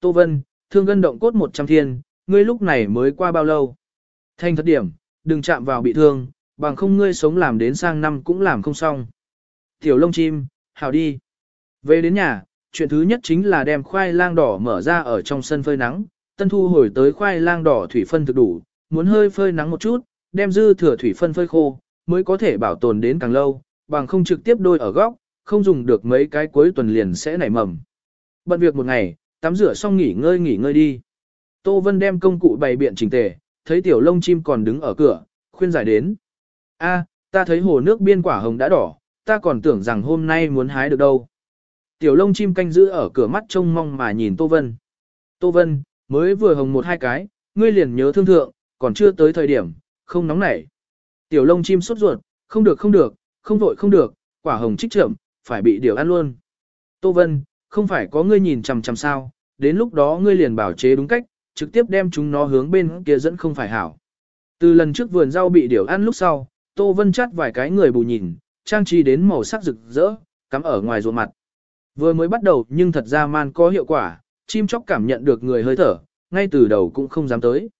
Tô Vân, thương gân động cốt 100 thiên, ngươi lúc này mới qua bao lâu? Thanh thất điểm, đừng chạm vào bị thương, bằng không ngươi sống làm đến sang năm cũng làm không xong. Tiểu lông chim, hào đi. Về đến nhà, chuyện thứ nhất chính là đem khoai lang đỏ mở ra ở trong sân phơi nắng, tân thu hồi tới khoai lang đỏ thủy phân thực đủ, muốn hơi phơi nắng một chút, đem dư thừa thủy phân phơi khô, mới có thể bảo tồn đến càng lâu, bằng không trực tiếp đôi ở góc, không dùng được mấy cái cuối tuần liền sẽ nảy mầm. Bận việc một ngày, tắm rửa xong nghỉ ngơi nghỉ ngơi đi. Tô Vân đem công cụ bày biện chỉnh tề, thấy tiểu lông chim còn đứng ở cửa, khuyên giải đến. A, ta thấy hồ nước biên quả hồng đã đỏ, ta còn tưởng rằng hôm nay muốn hái được đâu. Tiểu lông chim canh giữ ở cửa mắt trông mong mà nhìn Tô Vân. Tô Vân, mới vừa hồng một hai cái, ngươi liền nhớ thương thượng, còn chưa tới thời điểm, không nóng nảy. Tiểu lông chim sốt ruột, không được không được, không vội không được, quả hồng trích trưởng, phải bị điều ăn luôn. Tô Vân, không phải có ngươi nhìn chằm chằm sao, đến lúc đó ngươi liền bảo chế đúng cách, trực tiếp đem chúng nó hướng bên kia dẫn không phải hảo. Từ lần trước vườn rau bị điều ăn lúc sau, Tô Vân chắt vài cái người bù nhìn, trang trí đến màu sắc rực rỡ, cắm ở ngoài ruộng mặt. Vừa mới bắt đầu nhưng thật ra man có hiệu quả, chim chóc cảm nhận được người hơi thở, ngay từ đầu cũng không dám tới.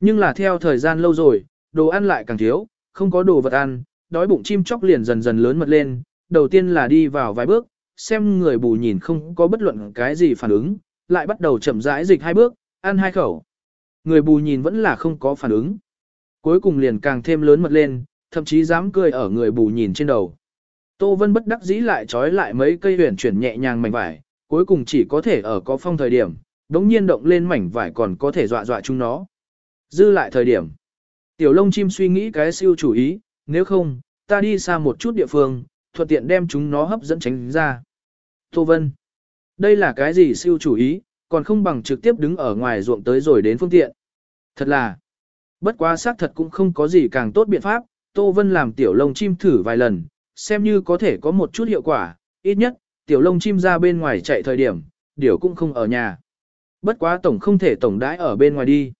Nhưng là theo thời gian lâu rồi, đồ ăn lại càng thiếu, không có đồ vật ăn, đói bụng chim chóc liền dần dần lớn mật lên, đầu tiên là đi vào vài bước, xem người bù nhìn không có bất luận cái gì phản ứng, lại bắt đầu chậm rãi dịch hai bước, ăn hai khẩu. Người bù nhìn vẫn là không có phản ứng. Cuối cùng liền càng thêm lớn mật lên, thậm chí dám cười ở người bù nhìn trên đầu. Tô Vân bất đắc dĩ lại trói lại mấy cây huyền chuyển nhẹ nhàng mảnh vải, cuối cùng chỉ có thể ở có phong thời điểm, đống nhiên động lên mảnh vải còn có thể dọa dọa chúng nó. Dư lại thời điểm. Tiểu lông chim suy nghĩ cái siêu chủ ý, nếu không, ta đi xa một chút địa phương, thuận tiện đem chúng nó hấp dẫn tránh ra. Tô Vân. Đây là cái gì siêu chủ ý, còn không bằng trực tiếp đứng ở ngoài ruộng tới rồi đến phương tiện. Thật là. Bất quá xác thật cũng không có gì càng tốt biện pháp, Tô Vân làm tiểu lông chim thử vài lần, xem như có thể có một chút hiệu quả, ít nhất, tiểu lông chim ra bên ngoài chạy thời điểm, điều cũng không ở nhà. Bất quá tổng không thể tổng đãi ở bên ngoài đi.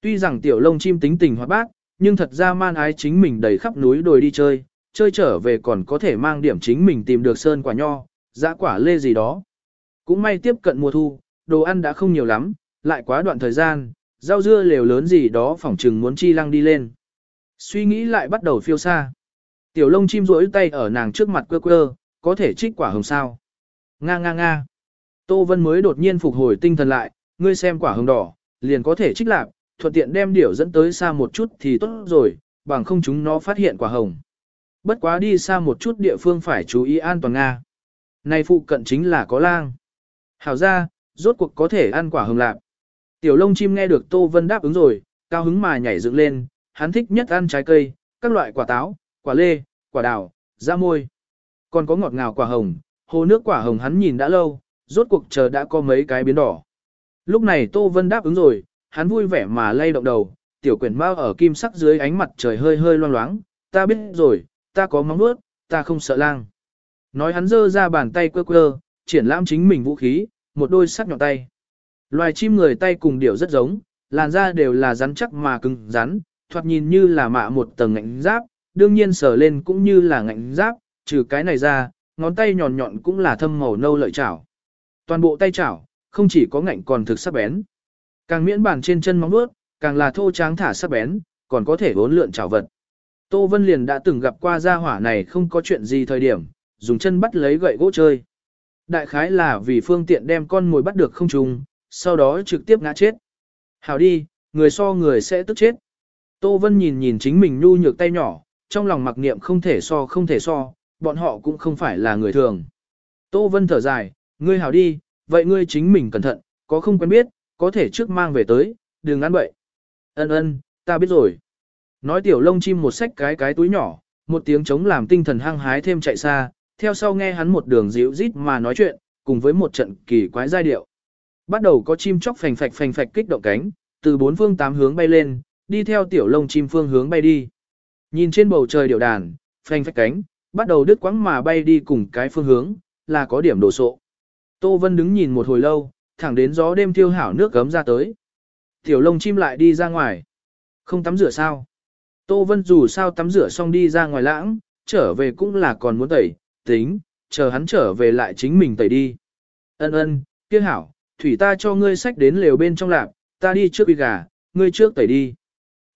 Tuy rằng tiểu lông chim tính tình hoạt bát, nhưng thật ra man ái chính mình đầy khắp núi đồi đi chơi, chơi trở về còn có thể mang điểm chính mình tìm được sơn quả nho, dã quả lê gì đó. Cũng may tiếp cận mùa thu, đồ ăn đã không nhiều lắm, lại quá đoạn thời gian, rau dưa lều lớn gì đó phỏng chừng muốn chi lăng đi lên. Suy nghĩ lại bắt đầu phiêu xa. Tiểu lông chim rỗi tay ở nàng trước mặt quơ quơ, có thể trích quả hồng sao. Nga nga nga. Tô Vân mới đột nhiên phục hồi tinh thần lại, ngươi xem quả hồng đỏ, liền có thể trích lạc, thuận tiện đem điểu dẫn tới xa một chút thì tốt rồi, bằng không chúng nó phát hiện quả hồng. Bất quá đi xa một chút địa phương phải chú ý an toàn Nga. Này phụ cận chính là có lang. Hảo ra, rốt cuộc có thể ăn quả hồng lạc. Tiểu lông chim nghe được Tô Vân đáp ứng rồi, cao hứng mà nhảy dựng lên, hắn thích nhất ăn trái cây, các loại quả táo, quả lê, quả đào, da môi. Còn có ngọt ngào quả hồng, hồ nước quả hồng hắn nhìn đã lâu, rốt cuộc chờ đã có mấy cái biến đỏ. Lúc này Tô Vân đáp ứng rồi, hắn vui vẻ mà lay động đầu, tiểu quyển bao ở kim sắc dưới ánh mặt trời hơi hơi loang loáng, ta biết rồi, ta có móng nuốt, ta không sợ lang. Nói hắn giơ ra bàn tay quơ quơ, triển lãm chính mình vũ khí, một đôi sắc nhọn tay. Loài chim người tay cùng điểu rất giống, làn da đều là rắn chắc mà cứng rắn, thoạt nhìn như là mạ một tầng ngạnh giáp, đương nhiên sờ lên cũng như là ngạnh giáp, trừ cái này ra, ngón tay nhọn nhọn cũng là thâm màu nâu lợi chảo. Toàn bộ tay chảo, không chỉ có ngạnh còn thực sắc bén. Càng miễn bàn trên chân móng vuốt, càng là thô tráng thả sắc bén, còn có thể bốn lượn chảo vật. Tô Vân liền đã từng gặp qua gia hỏa này không có chuyện gì thời điểm, dùng chân bắt lấy gậy gỗ chơi. Đại khái là vì phương tiện đem con mồi bắt được không trùng, sau đó trực tiếp ngã chết. Hảo đi, người so người sẽ tức chết. Tô Vân nhìn nhìn chính mình nhu nhược tay nhỏ, trong lòng mặc niệm không thể so không thể so, bọn họ cũng không phải là người thường. Tô Vân thở dài, ngươi hảo đi, vậy ngươi chính mình cẩn thận, có không quen biết, có thể trước mang về tới, đừng ăn bậy. Ân ân, ta biết rồi. Nói tiểu lông chim một xách cái cái túi nhỏ, một tiếng chống làm tinh thần hăng hái thêm chạy xa, theo sau nghe hắn một đường dịu rít mà nói chuyện, cùng với một trận kỳ quái giai điệu. Bắt đầu có chim chóc phành phạch phành phạch kích động cánh, từ bốn phương tám hướng bay lên, đi theo tiểu lông chim phương hướng bay đi. Nhìn trên bầu trời điệu đàn, phanh phách cánh, bắt đầu đứt quãng mà bay đi cùng cái phương hướng, là có điểm đổ sộ. Tô Vân đứng nhìn một hồi lâu, thẳng đến gió đêm thiêu hảo nước gấm ra tới. Tiểu lông chim lại đi ra ngoài. Không tắm rửa sao? Tô Vân dù sao tắm rửa xong đi ra ngoài lãng, trở về cũng là còn muốn tẩy, tính, chờ hắn trở về lại chính mình tẩy đi. Ân ân, kia hảo, thủy ta cho ngươi sách đến lều bên trong lạp, ta đi trước uy gà, ngươi trước tẩy đi.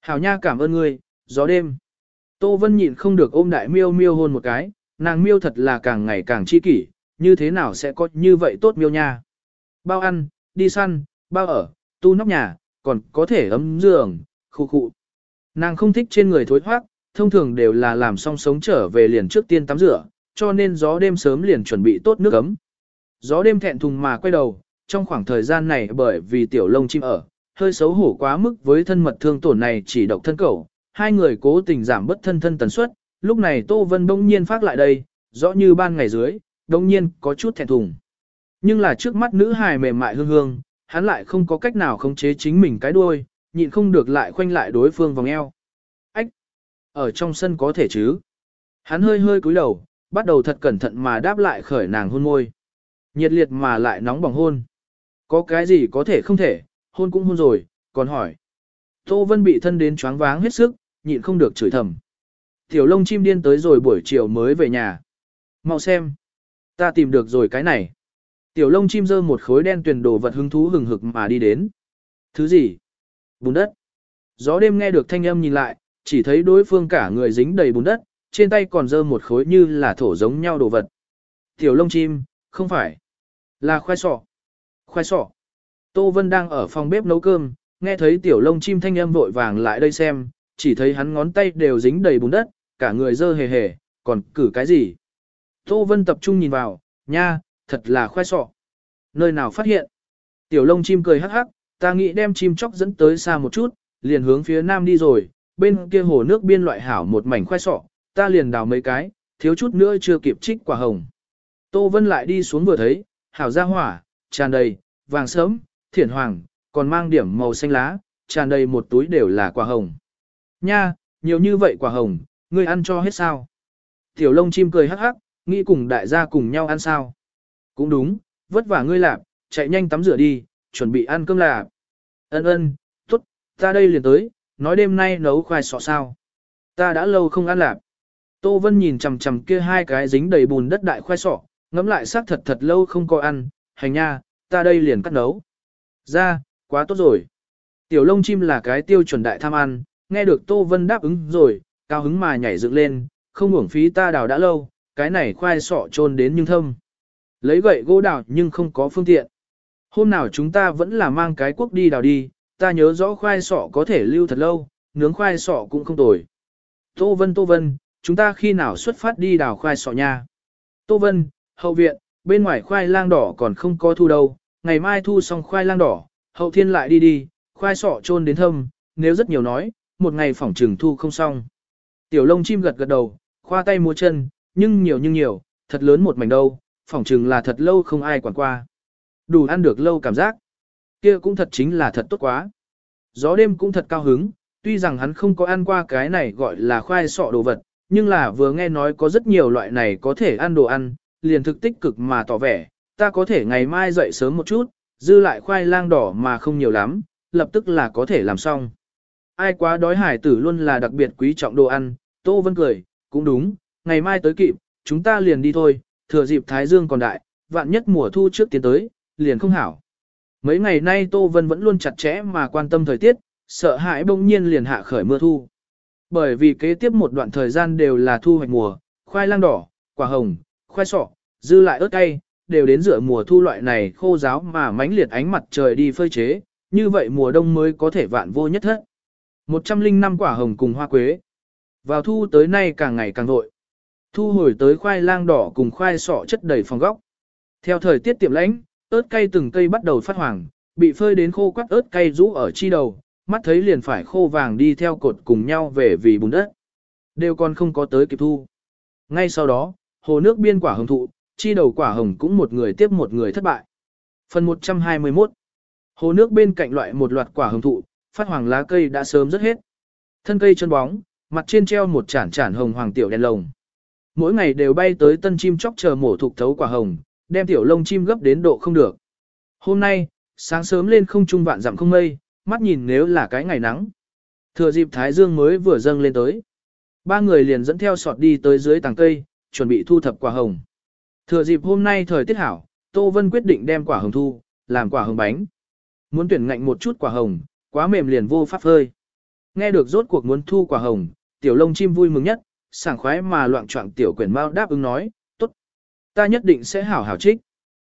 Hảo nha cảm ơn ngươi, gió đêm. Tô Vân nhịn không được ôm đại miêu miêu hôn một cái, nàng miêu thật là càng ngày càng chi kỷ, như thế nào sẽ có như vậy tốt miêu nha. Bao ăn, đi săn, bao ở, tu nóc nhà, còn có thể ấm giường, khu khu. Nàng không thích trên người thối thoát, thông thường đều là làm xong sống trở về liền trước tiên tắm rửa, cho nên gió đêm sớm liền chuẩn bị tốt nước ấm. Gió đêm thẹn thùng mà quay đầu, trong khoảng thời gian này bởi vì tiểu lông chim ở, hơi xấu hổ quá mức với thân mật thương tổn này chỉ độc thân cầu, hai người cố tình giảm bất thân thân tần suất, lúc này Tô Vân bỗng nhiên phát lại đây, rõ như ban ngày dưới, bỗng nhiên có chút thẹn thùng. Nhưng là trước mắt nữ hài mềm mại hương hương, hắn lại không có cách nào khống chế chính mình cái đuôi, nhịn không được lại khoanh lại đối phương vòng eo. Ách! Ở trong sân có thể chứ? Hắn hơi hơi cúi đầu, bắt đầu thật cẩn thận mà đáp lại khởi nàng hôn môi. Nhiệt liệt mà lại nóng bỏng hôn. Có cái gì có thể không thể, hôn cũng hôn rồi, còn hỏi. Tô Vân bị thân đến choáng váng hết sức, nhịn không được chửi thầm. Tiểu lông chim điên tới rồi buổi chiều mới về nhà. Mau xem. Ta tìm được rồi cái này. Tiểu lông chim dơ một khối đen tuyển đồ vật hứng thú hừng hực mà đi đến. Thứ gì? Bùn đất. Gió đêm nghe được thanh âm nhìn lại, chỉ thấy đối phương cả người dính đầy bùn đất, trên tay còn dơ một khối như là thổ giống nhau đồ vật. Tiểu lông chim, không phải. Là khoai sọ. Khoai sọ. Tô Vân đang ở phòng bếp nấu cơm, nghe thấy tiểu lông chim thanh âm vội vàng lại đây xem, chỉ thấy hắn ngón tay đều dính đầy bùn đất, cả người dơ hề hề, còn cử cái gì. Tô Vân tập trung nhìn vào, nha, thật là khoai sọ. Nơi nào phát hiện? Tiểu lông chim cười hắc hắc, ta nghĩ đem chim chóc dẫn tới xa một chút, liền hướng phía nam đi rồi, bên kia hồ nước biên loại hảo một mảnh khoai sọ, ta liền đào mấy cái, thiếu chút nữa chưa kịp trích quả hồng. Tô Vân lại đi xuống vừa thấy, hảo ra hỏa, tràn đầy, vàng sớm, thiển hoàng, còn mang điểm màu xanh lá, tràn đầy một túi đều là quả hồng. Nha, nhiều như vậy quả hồng, ngươi ăn cho hết sao? Tiểu lông chim cười hắc hắc, nghĩ cùng đại gia cùng nhau ăn sao? Cũng đúng, vất vả ngươi lạp, chạy nhanh tắm rửa đi, chuẩn bị ăn cơm lạp. Ân ân, tốt, ta đây liền tới, nói đêm nay nấu khoai sọ sao. Ta đã lâu không ăn lạp. Tô Vân nhìn chằm chằm kia hai cái dính đầy bùn đất đại khoai sọ, ngắm lại xác thật thật lâu không có ăn, hành nha, ta đây liền cắt nấu. Ra, quá tốt rồi. Tiểu lông chim là cái tiêu chuẩn đại tham ăn, nghe được Tô Vân đáp ứng rồi, cao hứng mà nhảy dựng lên, không uổng phí ta đào đã lâu, cái này khoai sọ trôn đến nhưng thâm. Lấy gậy gỗ đào nhưng không có phương tiện. Hôm nào chúng ta vẫn là mang cái quốc đi đào đi, ta nhớ rõ khoai sọ có thể lưu thật lâu, nướng khoai sọ cũng không tồi. Tô Vân Tô Vân, chúng ta khi nào xuất phát đi đào khoai sọ nha? Tô Vân, hậu viện, bên ngoài khoai lang đỏ còn không có thu đâu, ngày mai thu xong khoai lang đỏ, hậu thiên lại đi đi, khoai sọ trôn đến thâm, nếu rất nhiều nói, một ngày phỏng trừng thu không xong. Tiểu lông chim gật gật đầu, khoa tay múa chân, nhưng nhiều nhưng nhiều, thật lớn một mảnh đâu, phỏng trừng là thật lâu không ai quản qua. Đủ ăn được lâu cảm giác. kia cũng thật chính là thật tốt quá. Gió đêm cũng thật cao hứng, tuy rằng hắn không có ăn qua cái này gọi là khoai sọ đồ vật, nhưng là vừa nghe nói có rất nhiều loại này có thể ăn đồ ăn, liền thực tích cực mà tỏ vẻ, ta có thể ngày mai dậy sớm một chút, dư lại khoai lang đỏ mà không nhiều lắm, lập tức là có thể làm xong. Ai quá đói hải tử luôn là đặc biệt quý trọng đồ ăn, Tô Vân cười, cũng đúng, ngày mai tới kịp, chúng ta liền đi thôi, thừa dịp Thái Dương còn đại, vạn nhất mùa thu trước tiến tới, liền không hảo. Mấy ngày nay Tô Vân vẫn luôn chặt chẽ mà quan tâm thời tiết, sợ hãi bỗng nhiên liền hạ khởi mưa thu. Bởi vì kế tiếp một đoạn thời gian đều là thu hoạch mùa, khoai lang đỏ, quả hồng, khoai sọ, dư lại ớt cay, đều đến giữa mùa thu loại này khô giáo mà mánh liệt ánh mặt trời đi phơi chế, như vậy mùa đông mới có thể vạn vô nhất hết. 105 quả hồng cùng hoa quế. Vào thu tới nay càng ngày càng vội. Thu hồi tới khoai lang đỏ cùng khoai sọ chất đầy phòng góc. Theo thời tiết tiệm lãnh, ớt cay từng cây bắt đầu phát hoàng, bị phơi đến khô quắt ớt cay rũ ở chi đầu, mắt thấy liền phải khô vàng đi theo cột cùng nhau về vì bùn đất. Đều còn không có tới kịp thu. Ngay sau đó, hồ nước biên quả hồng thụ, chi đầu quả hồng cũng một người tiếp một người thất bại. Phần 121 Hồ nước bên cạnh loại một loạt quả hồng thụ, phát hoàng lá cây đã sớm rất hết. Thân cây chân bóng, mặt trên treo một chản chản hồng hoàng tiểu đèn lồng. Mỗi ngày đều bay tới tân chim chóc chờ mổ thục thấu quả hồng, đem tiểu lông chim gấp đến độ không được. Hôm nay, sáng sớm lên không trung vạn dặm không mây, mắt nhìn nếu là cái ngày nắng. Thừa dịp Thái Dương mới vừa dâng lên tới. Ba người liền dẫn theo sọt đi tới dưới tàng cây, chuẩn bị thu thập quả hồng. Thừa dịp hôm nay thời tiết hảo, Tô Vân quyết định đem quả hồng thu, làm quả hồng bánh. Muốn tuyển ngạnh một chút quả hồng, quá mềm liền vô pháp hơi. Nghe được rốt cuộc muốn thu quả hồng, tiểu lông chim vui mừng nhất, sảng khoái mà loạn trọng tiểu quyển mau đáp ứng nói, tốt, ta nhất định sẽ hảo hảo trích.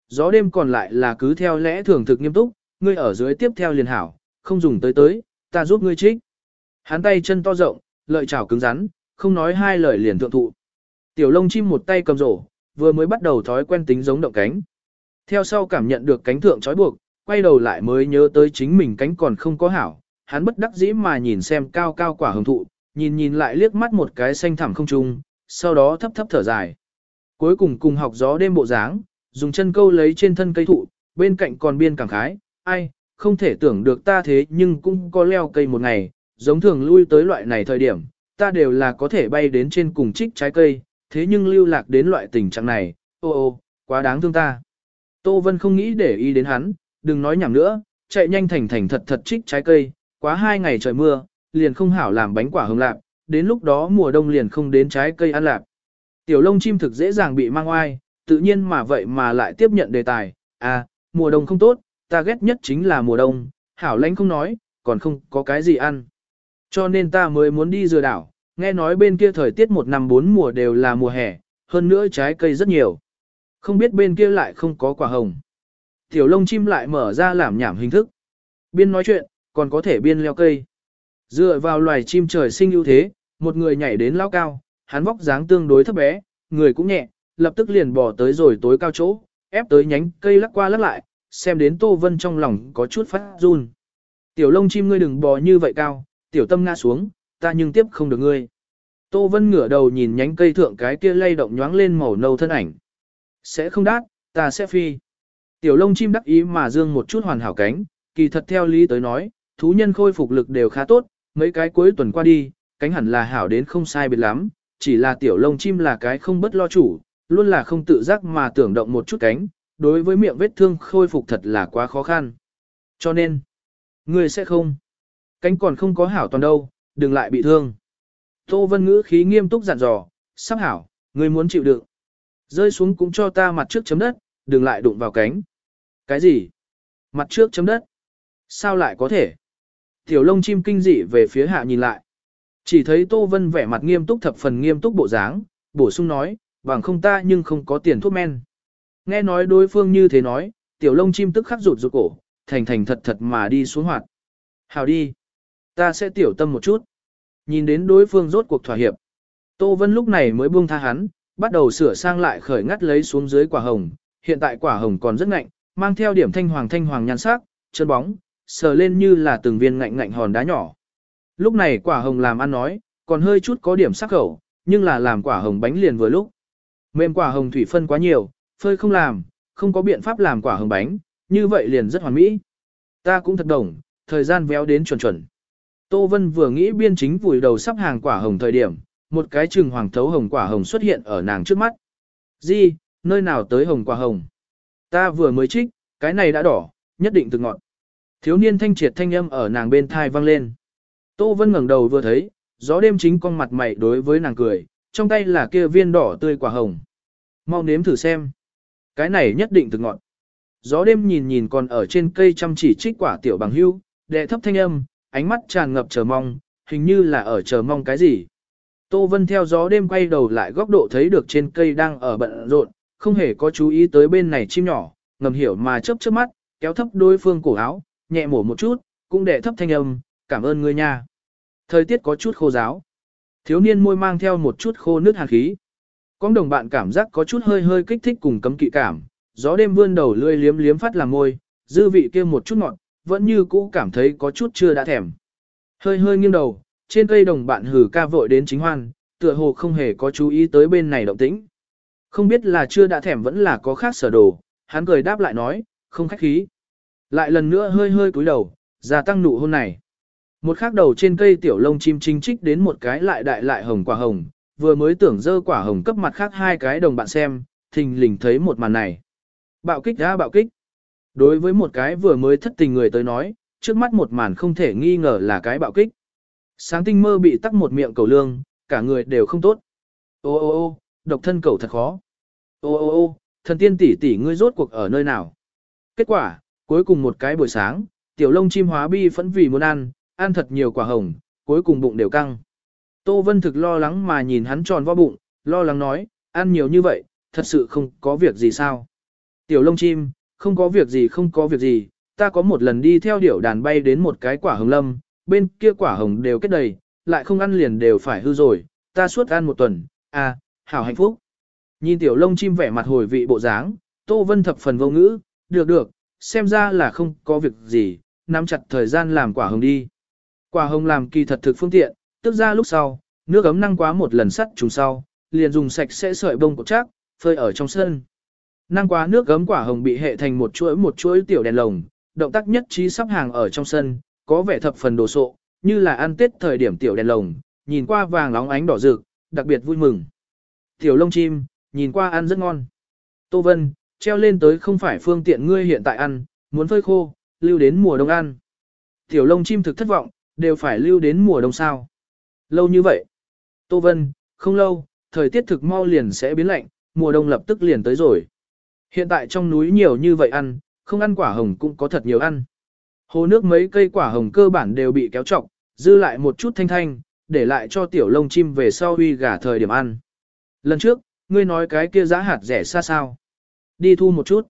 Gió đêm còn lại là cứ theo lẽ thường thực nghiêm túc, ngươi ở dưới tiếp theo liền hảo, không dùng tới tới, ta giúp ngươi trích. Hắn tay chân to rộng, lợi chảo cứng rắn, không nói hai lời liền thượng thụ. Tiểu lông chim một tay cầm rổ, vừa mới bắt đầu thói quen tính giống động cánh. Theo sau cảm nhận được cánh thượng trói buộc, quay đầu lại mới nhớ tới chính mình cánh còn không có hảo, hắn bất đắc dĩ mà nhìn xem cao cao quả hồng thụ, nhìn nhìn lại liếc mắt một cái xanh thẳm không trung, sau đó thấp thấp thở dài. Cuối cùng cùng học gió đêm bộ dáng, dùng chân câu lấy trên thân cây thụ, bên cạnh còn biên cảm khái, ai, không thể tưởng được ta thế nhưng cũng có leo cây một ngày, giống thường lui tới loại này thời điểm, ta đều là có thể bay đến trên cùng trích trái cây, thế nhưng lưu lạc đến loại tình trạng này, ô ô, quá đáng thương ta. Tô Vân không nghĩ để ý đến hắn, đừng nói nhảm nữa, chạy nhanh thành thành thật thật trích trái cây, quá hai ngày trời mưa, liền không hảo làm bánh quả hồng lạc đến lúc đó mùa đông liền không đến trái cây ăn lạc Tiểu lông chim thực dễ dàng bị mang oai, tự nhiên mà vậy mà lại tiếp nhận đề tài, à, mùa đông không tốt, ta ghét nhất chính là mùa đông, hảo lãnh không nói, còn không có cái gì ăn. Cho nên ta mới muốn đi dừa đảo, nghe nói bên kia thời tiết một năm bốn mùa đều là mùa hè, hơn nữa trái cây rất nhiều. Không biết bên kia lại không có quả hồng. Tiểu lông chim lại mở ra làm nhảm hình thức. Biên nói chuyện, còn có thể biên leo cây. Dựa vào loài chim trời sinh ưu thế, một người nhảy đến lao cao, hắn vóc dáng tương đối thấp bé, người cũng nhẹ, lập tức liền bỏ tới rồi tối cao chỗ, ép tới nhánh cây lắc qua lắc lại, xem đến Tô Vân trong lòng có chút phát run. Tiểu lông chim ngươi đừng bò như vậy cao, tiểu tâm ngã xuống, ta nhưng tiếp không được ngươi. Tô Vân ngửa đầu nhìn nhánh cây thượng cái kia lay động nhoáng lên màu nâu thân ảnh. Sẽ không đát, ta sẽ phi. Tiểu lông chim đắc ý mà dương một chút hoàn hảo cánh, kỳ thật theo lý tới nói, thú nhân khôi phục lực đều khá tốt, mấy cái cuối tuần qua đi, cánh hẳn là hảo đến không sai biệt lắm, chỉ là tiểu lông chim là cái không bất lo chủ, luôn là không tự giác mà tưởng động một chút cánh, đối với miệng vết thương khôi phục thật là quá khó khăn. Cho nên, người sẽ không, cánh còn không có hảo toàn đâu, đừng lại bị thương. Tô Vân ngữ khí nghiêm túc dặn dò, sắp hảo, người muốn chịu đựng. Rơi xuống cũng cho ta mặt trước chấm đất, đừng lại đụng vào cánh. Cái gì? Mặt trước chấm đất? Sao lại có thể? Tiểu lông chim kinh dị về phía hạ nhìn lại. Chỉ thấy Tô Vân vẻ mặt nghiêm túc thập phần nghiêm túc bộ dáng, bổ sung nói, bằng không ta nhưng không có tiền thuốc men. Nghe nói đối phương như thế nói, tiểu lông chim tức khắc rụt rụt cổ, thành thành thật thật mà đi xuống hoạt. Hào đi. Ta sẽ tiểu tâm một chút. Nhìn đến đối phương rốt cuộc thỏa hiệp. Tô Vân lúc này mới buông tha hắn, bắt đầu sửa sang lại khởi ngắt lấy xuống dưới quả hồng. Hiện tại quả hồng còn rất ngạnh, mang theo điểm thanh hoàng thanh hoàng nhan sắc, chân bóng, sờ lên như là từng viên ngạnh ngạnh hòn đá nhỏ. Lúc này quả hồng làm ăn nói, còn hơi chút có điểm sắc khẩu, nhưng là làm quả hồng bánh liền vừa lúc. Mềm quả hồng thủy phân quá nhiều, phơi không làm, không có biện pháp làm quả hồng bánh, như vậy liền rất hoàn mỹ. Ta cũng thật đồng, thời gian véo đến chuẩn chuẩn. Tô Vân vừa nghĩ biên chính vùi đầu sắp hàng quả hồng thời điểm, một cái trừng hoàng thấu hồng quả hồng xuất hiện ở nàng trước mắt. Di, nơi nào tới hồng quả hồng? Ta vừa mới trích, cái này đã đỏ, nhất định từ ngọn. Thiếu niên thanh triệt thanh âm ở nàng bên thai vang lên. Tô Vân ngẩng đầu vừa thấy, gió đêm chính con mặt mày đối với nàng cười, trong tay là kia viên đỏ tươi quả hồng. Mau nếm thử xem. Cái này nhất định từ ngọn. Gió đêm nhìn nhìn còn ở trên cây chăm chỉ trích quả tiểu bằng hưu, đệ thấp thanh âm, ánh mắt tràn ngập chờ mong, hình như là ở chờ mong cái gì. Tô Vân theo gió đêm quay đầu lại góc độ thấy được trên cây đang ở bận rộn, không hề có chú ý tới bên này chim nhỏ, ngầm hiểu mà chớp chớp mắt, kéo thấp đối phương cổ áo, nhẹ mổ một chút, cũng đệ thấp thanh âm, cảm ơn ngươi nha. Thời tiết có chút khô giáo. Thiếu niên môi mang theo một chút khô nước hàn khí. Con đồng bạn cảm giác có chút hơi hơi kích thích cùng cấm kỵ cảm, gió đêm vươn đầu lươi liếm liếm phát làm môi, dư vị kia một chút ngọt, vẫn như cũ cảm thấy có chút chưa đã thèm. Hơi hơi nghiêng đầu, trên cây đồng bạn hử ca vội đến chính hoan, tựa hồ không hề có chú ý tới bên này động tĩnh. Không biết là chưa đã thèm vẫn là có khác sở đồ, hắn cười đáp lại nói, không khách khí. Lại lần nữa hơi hơi cúi đầu, gia tăng nụ hôn này. Một khắc đầu trên cây tiểu lông chim chính trích đến một cái lại đại lại hồng quả hồng, vừa mới tưởng dơ quả hồng cấp mặt khác hai cái đồng bạn xem, thình lình thấy một màn này. Bạo kích ra bạo kích. Đối với một cái vừa mới thất tình người tới nói, trước mắt một màn không thể nghi ngờ là cái bạo kích. Sáng tinh mơ bị tắc một miệng cầu lương, cả người đều không tốt. Ô ô ô, độc thân cầu thật khó. Ô ô ô, thần tiên tỷ tỷ ngươi rốt cuộc ở nơi nào? Kết quả, cuối cùng một cái buổi sáng, tiểu lông chim hóa bi phẫn vì muốn ăn, ăn thật nhiều quả hồng, cuối cùng bụng đều căng. Tô Vân thực lo lắng mà nhìn hắn tròn vo bụng, lo lắng nói, ăn nhiều như vậy, thật sự không có việc gì sao. Tiểu lông chim, không có việc gì không có việc gì, ta có một lần đi theo điểu đàn bay đến một cái quả hồng lâm, bên kia quả hồng đều kết đầy, lại không ăn liền đều phải hư rồi, ta suốt ăn một tuần, à, hảo hạnh phúc. Nhìn tiểu lông chim vẻ mặt hồi vị bộ dáng, Tô Vân thập phần vô ngữ, được được, xem ra là không có việc gì, nắm chặt thời gian làm quả hồng đi. Quả hồng làm kỳ thật thực phương tiện, tức ra lúc sau, nước ấm năng quá một lần sắt trùng sau, liền dùng sạch sẽ sợi bông cột chắc, phơi ở trong sân. Năng quá nước gấm quả hồng bị hệ thành một chuỗi một chuỗi tiểu đèn lồng, động tác nhất trí sắp hàng ở trong sân, có vẻ thập phần đồ sộ, như là ăn tết thời điểm tiểu đèn lồng, nhìn qua vàng lóng ánh đỏ rực, đặc biệt vui mừng. Tiểu lông chim, nhìn qua ăn rất ngon. Tô Vân, treo lên tới không phải phương tiện ngươi hiện tại ăn, muốn phơi khô, lưu đến mùa đông ăn. Tiểu lông chim thực thất vọng, đều phải lưu đến mùa đông sao. Lâu như vậy. Tô Vân, không lâu, thời tiết thực mau liền sẽ biến lạnh, mùa đông lập tức liền tới rồi. Hiện tại trong núi nhiều như vậy ăn, không ăn quả hồng cũng có thật nhiều ăn. Hồ nước mấy cây quả hồng cơ bản đều bị kéo trọc, dư lại một chút thanh thanh, để lại cho tiểu lông chim về sau huy gả thời điểm ăn. Lần trước, ngươi nói cái kia giá hạt rẻ xa sao. Đi thu một chút.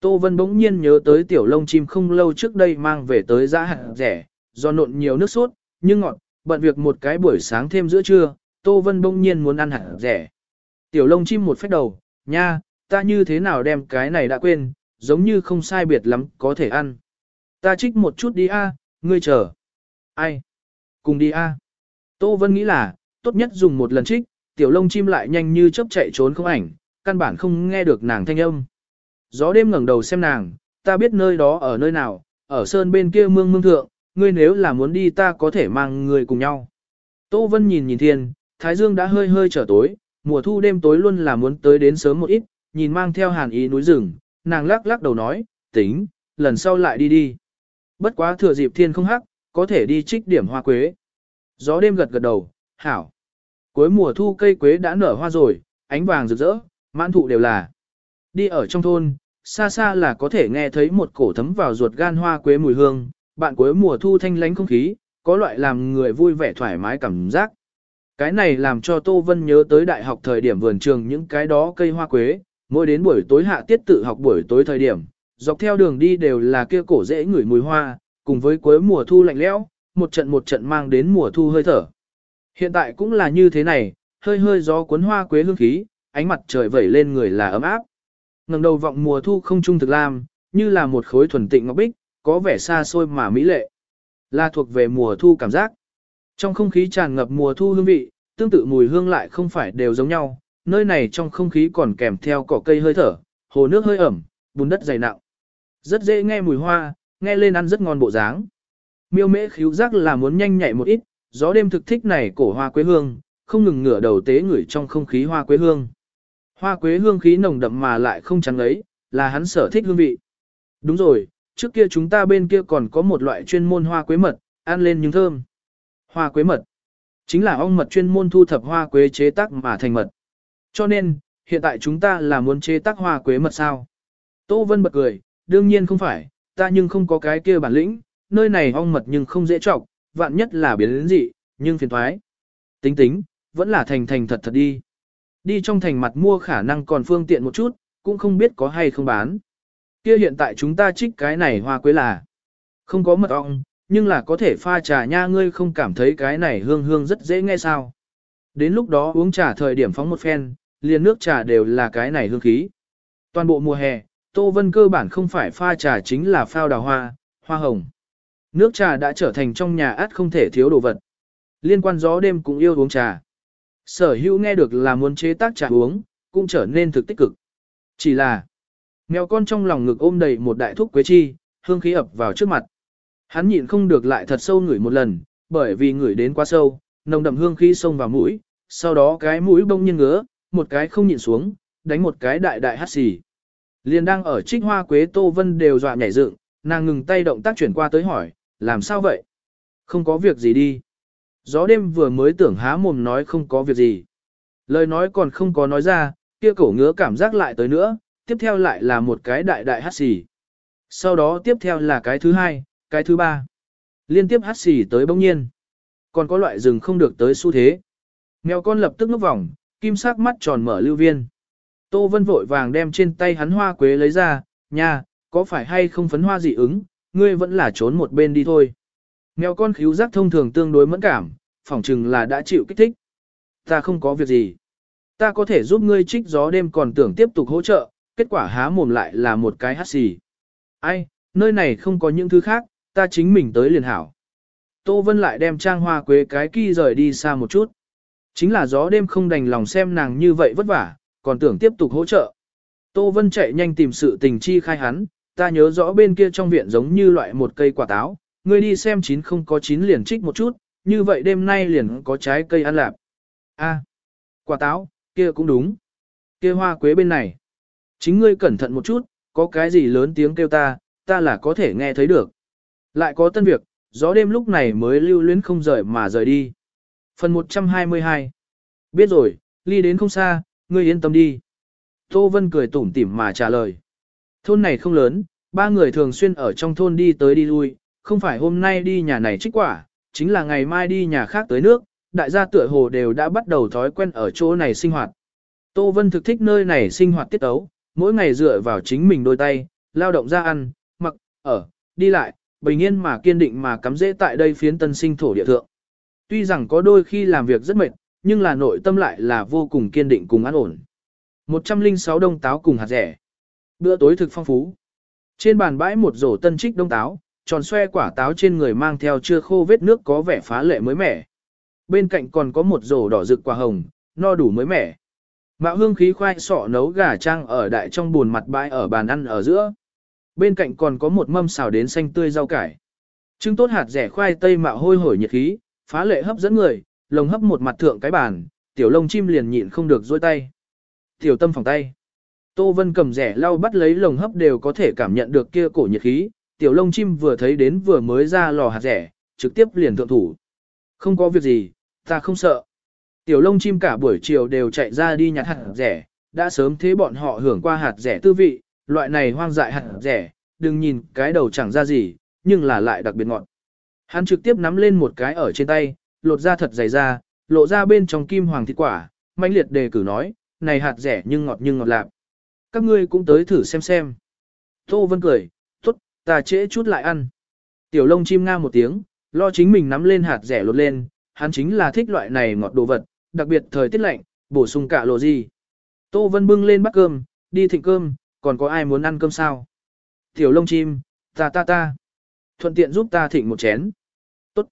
Tô Vân bỗng nhiên nhớ tới tiểu lông chim không lâu trước đây mang về tới giá hạt rẻ, do nộn nhiều nước sốt, nhưng ngọt, bận việc một cái buổi sáng thêm giữa trưa, Tô Vân bỗng nhiên muốn ăn hạt rẻ. Tiểu lông chim một phách đầu, nha, ta như thế nào đem cái này đã quên, giống như không sai biệt lắm, có thể ăn. Ta trích một chút đi a, ngươi chờ. Ai? Cùng đi a. Tô Vân nghĩ là, tốt nhất dùng một lần trích, tiểu lông chim lại nhanh như chớp chạy trốn không ảnh, căn bản không nghe được nàng thanh âm. Gió đêm ngẩng đầu xem nàng, ta biết nơi đó ở nơi nào, ở sơn bên kia mương mương thượng, ngươi nếu là muốn đi ta có thể mang người cùng nhau. Tô Vân nhìn nhìn thiên, Thái Dương đã hơi hơi trở tối, mùa thu đêm tối luôn là muốn tới đến sớm một ít, nhìn mang theo hàn ý núi rừng, nàng lắc lắc đầu nói, tính, lần sau lại đi đi. Bất quá thừa dịp thiên không hắc, có thể đi trích điểm hoa quế. Gió đêm gật gật đầu, hảo. Cuối mùa thu cây quế đã nở hoa rồi, ánh vàng rực rỡ, mãn thụ đều là. Đi ở trong thôn, xa xa là có thể nghe thấy một cổ thấm vào ruột gan hoa quế mùi hương, bạn cuối mùa thu thanh lánh không khí, có loại làm người vui vẻ thoải mái cảm giác. Cái này làm cho Tô Vân nhớ tới đại học thời điểm vườn trường những cái đó cây hoa quế, mỗi đến buổi tối hạ tiết tự học buổi tối thời điểm, dọc theo đường đi đều là kia cổ dễ ngửi mùi hoa, cùng với cuối mùa thu lạnh lẽo, một trận một trận mang đến mùa thu hơi thở. Hiện tại cũng là như thế này, hơi hơi gió cuốn hoa quế hương khí, ánh mặt trời vẩy lên người là ấm áp. Ngẩng đầu vọng mùa thu không trung thực lam, như là một khối thuần tịnh ngọc bích, có vẻ xa xôi mà mỹ lệ. Là thuộc về mùa thu cảm giác. Trong không khí tràn ngập mùa thu hương vị, tương tự mùi hương lại không phải đều giống nhau, nơi này trong không khí còn kèm theo cỏ cây hơi thở, hồ nước hơi ẩm, bùn đất dày nặng. Rất dễ nghe mùi hoa, nghe lên ăn rất ngon bộ dáng. Miêu mễ khíu giác là muốn nhanh nhạy một ít, gió đêm thực thích này cổ hoa quế hương, không ngừng ngửa đầu tế ngửi trong không khí hoa quế hương. Hoa quế hương khí nồng đậm mà lại không trắng ấy, là hắn sở thích hương vị. Đúng rồi, trước kia chúng ta bên kia còn có một loại chuyên môn hoa quế mật, ăn lên nhưng thơm. Hoa quế mật, chính là ong mật chuyên môn thu thập hoa quế chế tác mà thành mật. Cho nên, hiện tại chúng ta là muốn chế tác hoa quế mật sao? Tô Vân bật cười, đương nhiên không phải, ta nhưng không có cái kia bản lĩnh, nơi này ong mật nhưng không dễ trọc, vạn nhất là biến đến dị, nhưng phiền thoái. Tính tính, vẫn là thành thành thật thật đi. Đi trong thành mặt mua khả năng còn phương tiện một chút, cũng không biết có hay không bán. Kia hiện tại chúng ta trích cái này hoa quế là không có mật ong, nhưng là có thể pha trà nha ngươi không cảm thấy cái này hương hương rất dễ nghe sao. Đến lúc đó uống trà thời điểm phóng một phen, liền nước trà đều là cái này hương khí. Toàn bộ mùa hè, Tô Vân cơ bản không phải pha trà chính là phao đào hoa, hoa hồng. Nước trà đã trở thành trong nhà át không thể thiếu đồ vật. Liên quan gió đêm cũng yêu uống trà. Sở hữu nghe được là muốn chế tác trà uống, cũng trở nên thực tích cực. Chỉ là, mèo con trong lòng ngực ôm đầy một đại thuốc quế chi, hương khí ập vào trước mặt. Hắn nhịn không được lại thật sâu ngửi một lần, bởi vì ngửi đến quá sâu, nồng đậm hương khí xông vào mũi, sau đó cái mũi bông nhiên ngứa, một cái không nhịn xuống, đánh một cái đại đại hát xì. Liền đang ở trích hoa quế Tô Vân đều dọa nhảy dựng, nàng ngừng tay động tác chuyển qua tới hỏi, làm sao vậy? Không có việc gì đi. Gió đêm vừa mới tưởng há mồm nói không có việc gì. Lời nói còn không có nói ra, kia cổ ngứa cảm giác lại tới nữa, tiếp theo lại là một cái đại đại hát xì. Sau đó tiếp theo là cái thứ hai, cái thứ ba. Liên tiếp hát xì tới bỗng nhiên. Còn có loại rừng không được tới xu thế. Mèo con lập tức ngốc vòng, kim sắc mắt tròn mở lưu viên. Tô Vân vội vàng đem trên tay hắn hoa quế lấy ra, nha, có phải hay không phấn hoa dị ứng, ngươi vẫn là trốn một bên đi thôi. Mèo con khíu giác thông thường tương đối mẫn cảm, phỏng chừng là đã chịu kích thích. Ta không có việc gì. Ta có thể giúp ngươi trích gió đêm còn tưởng tiếp tục hỗ trợ, kết quả há mồm lại là một cái hát xì. Ai, nơi này không có những thứ khác, ta chính mình tới liền hảo. Tô Vân lại đem trang hoa quế cái kia rời đi xa một chút. Chính là gió đêm không đành lòng xem nàng như vậy vất vả, còn tưởng tiếp tục hỗ trợ. Tô Vân chạy nhanh tìm sự tình chi khai hắn, ta nhớ rõ bên kia trong viện giống như loại một cây quả táo, ngươi đi xem chín không có chín liền trích một chút, như vậy đêm nay liền có trái cây ăn lạp. A, quả táo, kia cũng đúng. Kia hoa quế bên này. Chính ngươi cẩn thận một chút, có cái gì lớn tiếng kêu ta, ta là có thể nghe thấy được. Lại có tân việc, gió đêm lúc này mới lưu luyến không rời mà rời đi. Phần 122 Biết rồi, ly đến không xa, ngươi yên tâm đi. Tô Vân cười tủm tỉm mà trả lời. Thôn này không lớn, ba người thường xuyên ở trong thôn đi tới đi lui, không phải hôm nay đi nhà này trích quả, chính là ngày mai đi nhà khác tới nước, đại gia tựa hồ đều đã bắt đầu thói quen ở chỗ này sinh hoạt. Tô Vân thực thích nơi này sinh hoạt tiết ấu, mỗi ngày dựa vào chính mình đôi tay, lao động ra ăn, mặc, ở, đi lại, bình yên mà kiên định mà cắm rễ tại đây phiến tân sinh thổ địa thượng. Tuy rằng có đôi khi làm việc rất mệt, nhưng là nội tâm lại là vô cùng kiên định cùng an ổn. 106 đông táo cùng hạt rẻ. Bữa tối thực phong phú. Trên bàn bãi một rổ tân trích đông táo, tròn xoe quả táo trên người mang theo chưa khô vết nước có vẻ phá lệ mới mẻ. Bên cạnh còn có một rổ đỏ rực quả hồng, no đủ mới mẻ. Mạo hương khí khoai sọ nấu gà trang ở đại trong buồn mặt bãi ở bàn ăn ở giữa. Bên cạnh còn có một mâm xào đến xanh tươi rau cải. Trứng tốt hạt rẻ khoai tây mạo hôi hổi nhiệt khí, phá lệ hấp dẫn người, lồng hấp một mặt thượng cái bàn, tiểu lông chim liền nhịn không được dôi tay. Tiểu tâm phòng tay. Tô Vân cầm rẻ lau bắt lấy lồng hấp đều có thể cảm nhận được kia cổ nhiệt khí, tiểu lông chim vừa thấy đến vừa mới ra lò hạt rẻ, trực tiếp liền thượng thủ. Không có việc gì, ta không sợ. Tiểu lông chim cả buổi chiều đều chạy ra đi nhặt hạt rẻ, đã sớm thế bọn họ hưởng qua hạt rẻ tư vị, loại này hoang dại hạt rẻ, đừng nhìn cái đầu chẳng ra gì, nhưng là lại đặc biệt ngọt. Hắn trực tiếp nắm lên một cái ở trên tay, lột ra thật dày ra, lộ ra bên trong kim hoàng thịt quả, mãnh liệt đề cử nói, này hạt rẻ nhưng ngọt nhưng ngọt lạc. Các ngươi cũng tới thử xem xem. Tô Vân cười, tốt, ta trễ chút lại ăn. Tiểu lông chim nga một tiếng, lo chính mình nắm lên hạt rẻ lột lên, hắn chính là thích loại này ngọt đồ vật, đặc biệt thời tiết lạnh, bổ sung cả lộ gì. Tô Vân bưng lên bát cơm, đi thịnh cơm, còn có ai muốn ăn cơm sao? Tiểu lông chim, ta ta ta. Thuận tiện giúp ta thịnh một chén. Tốt.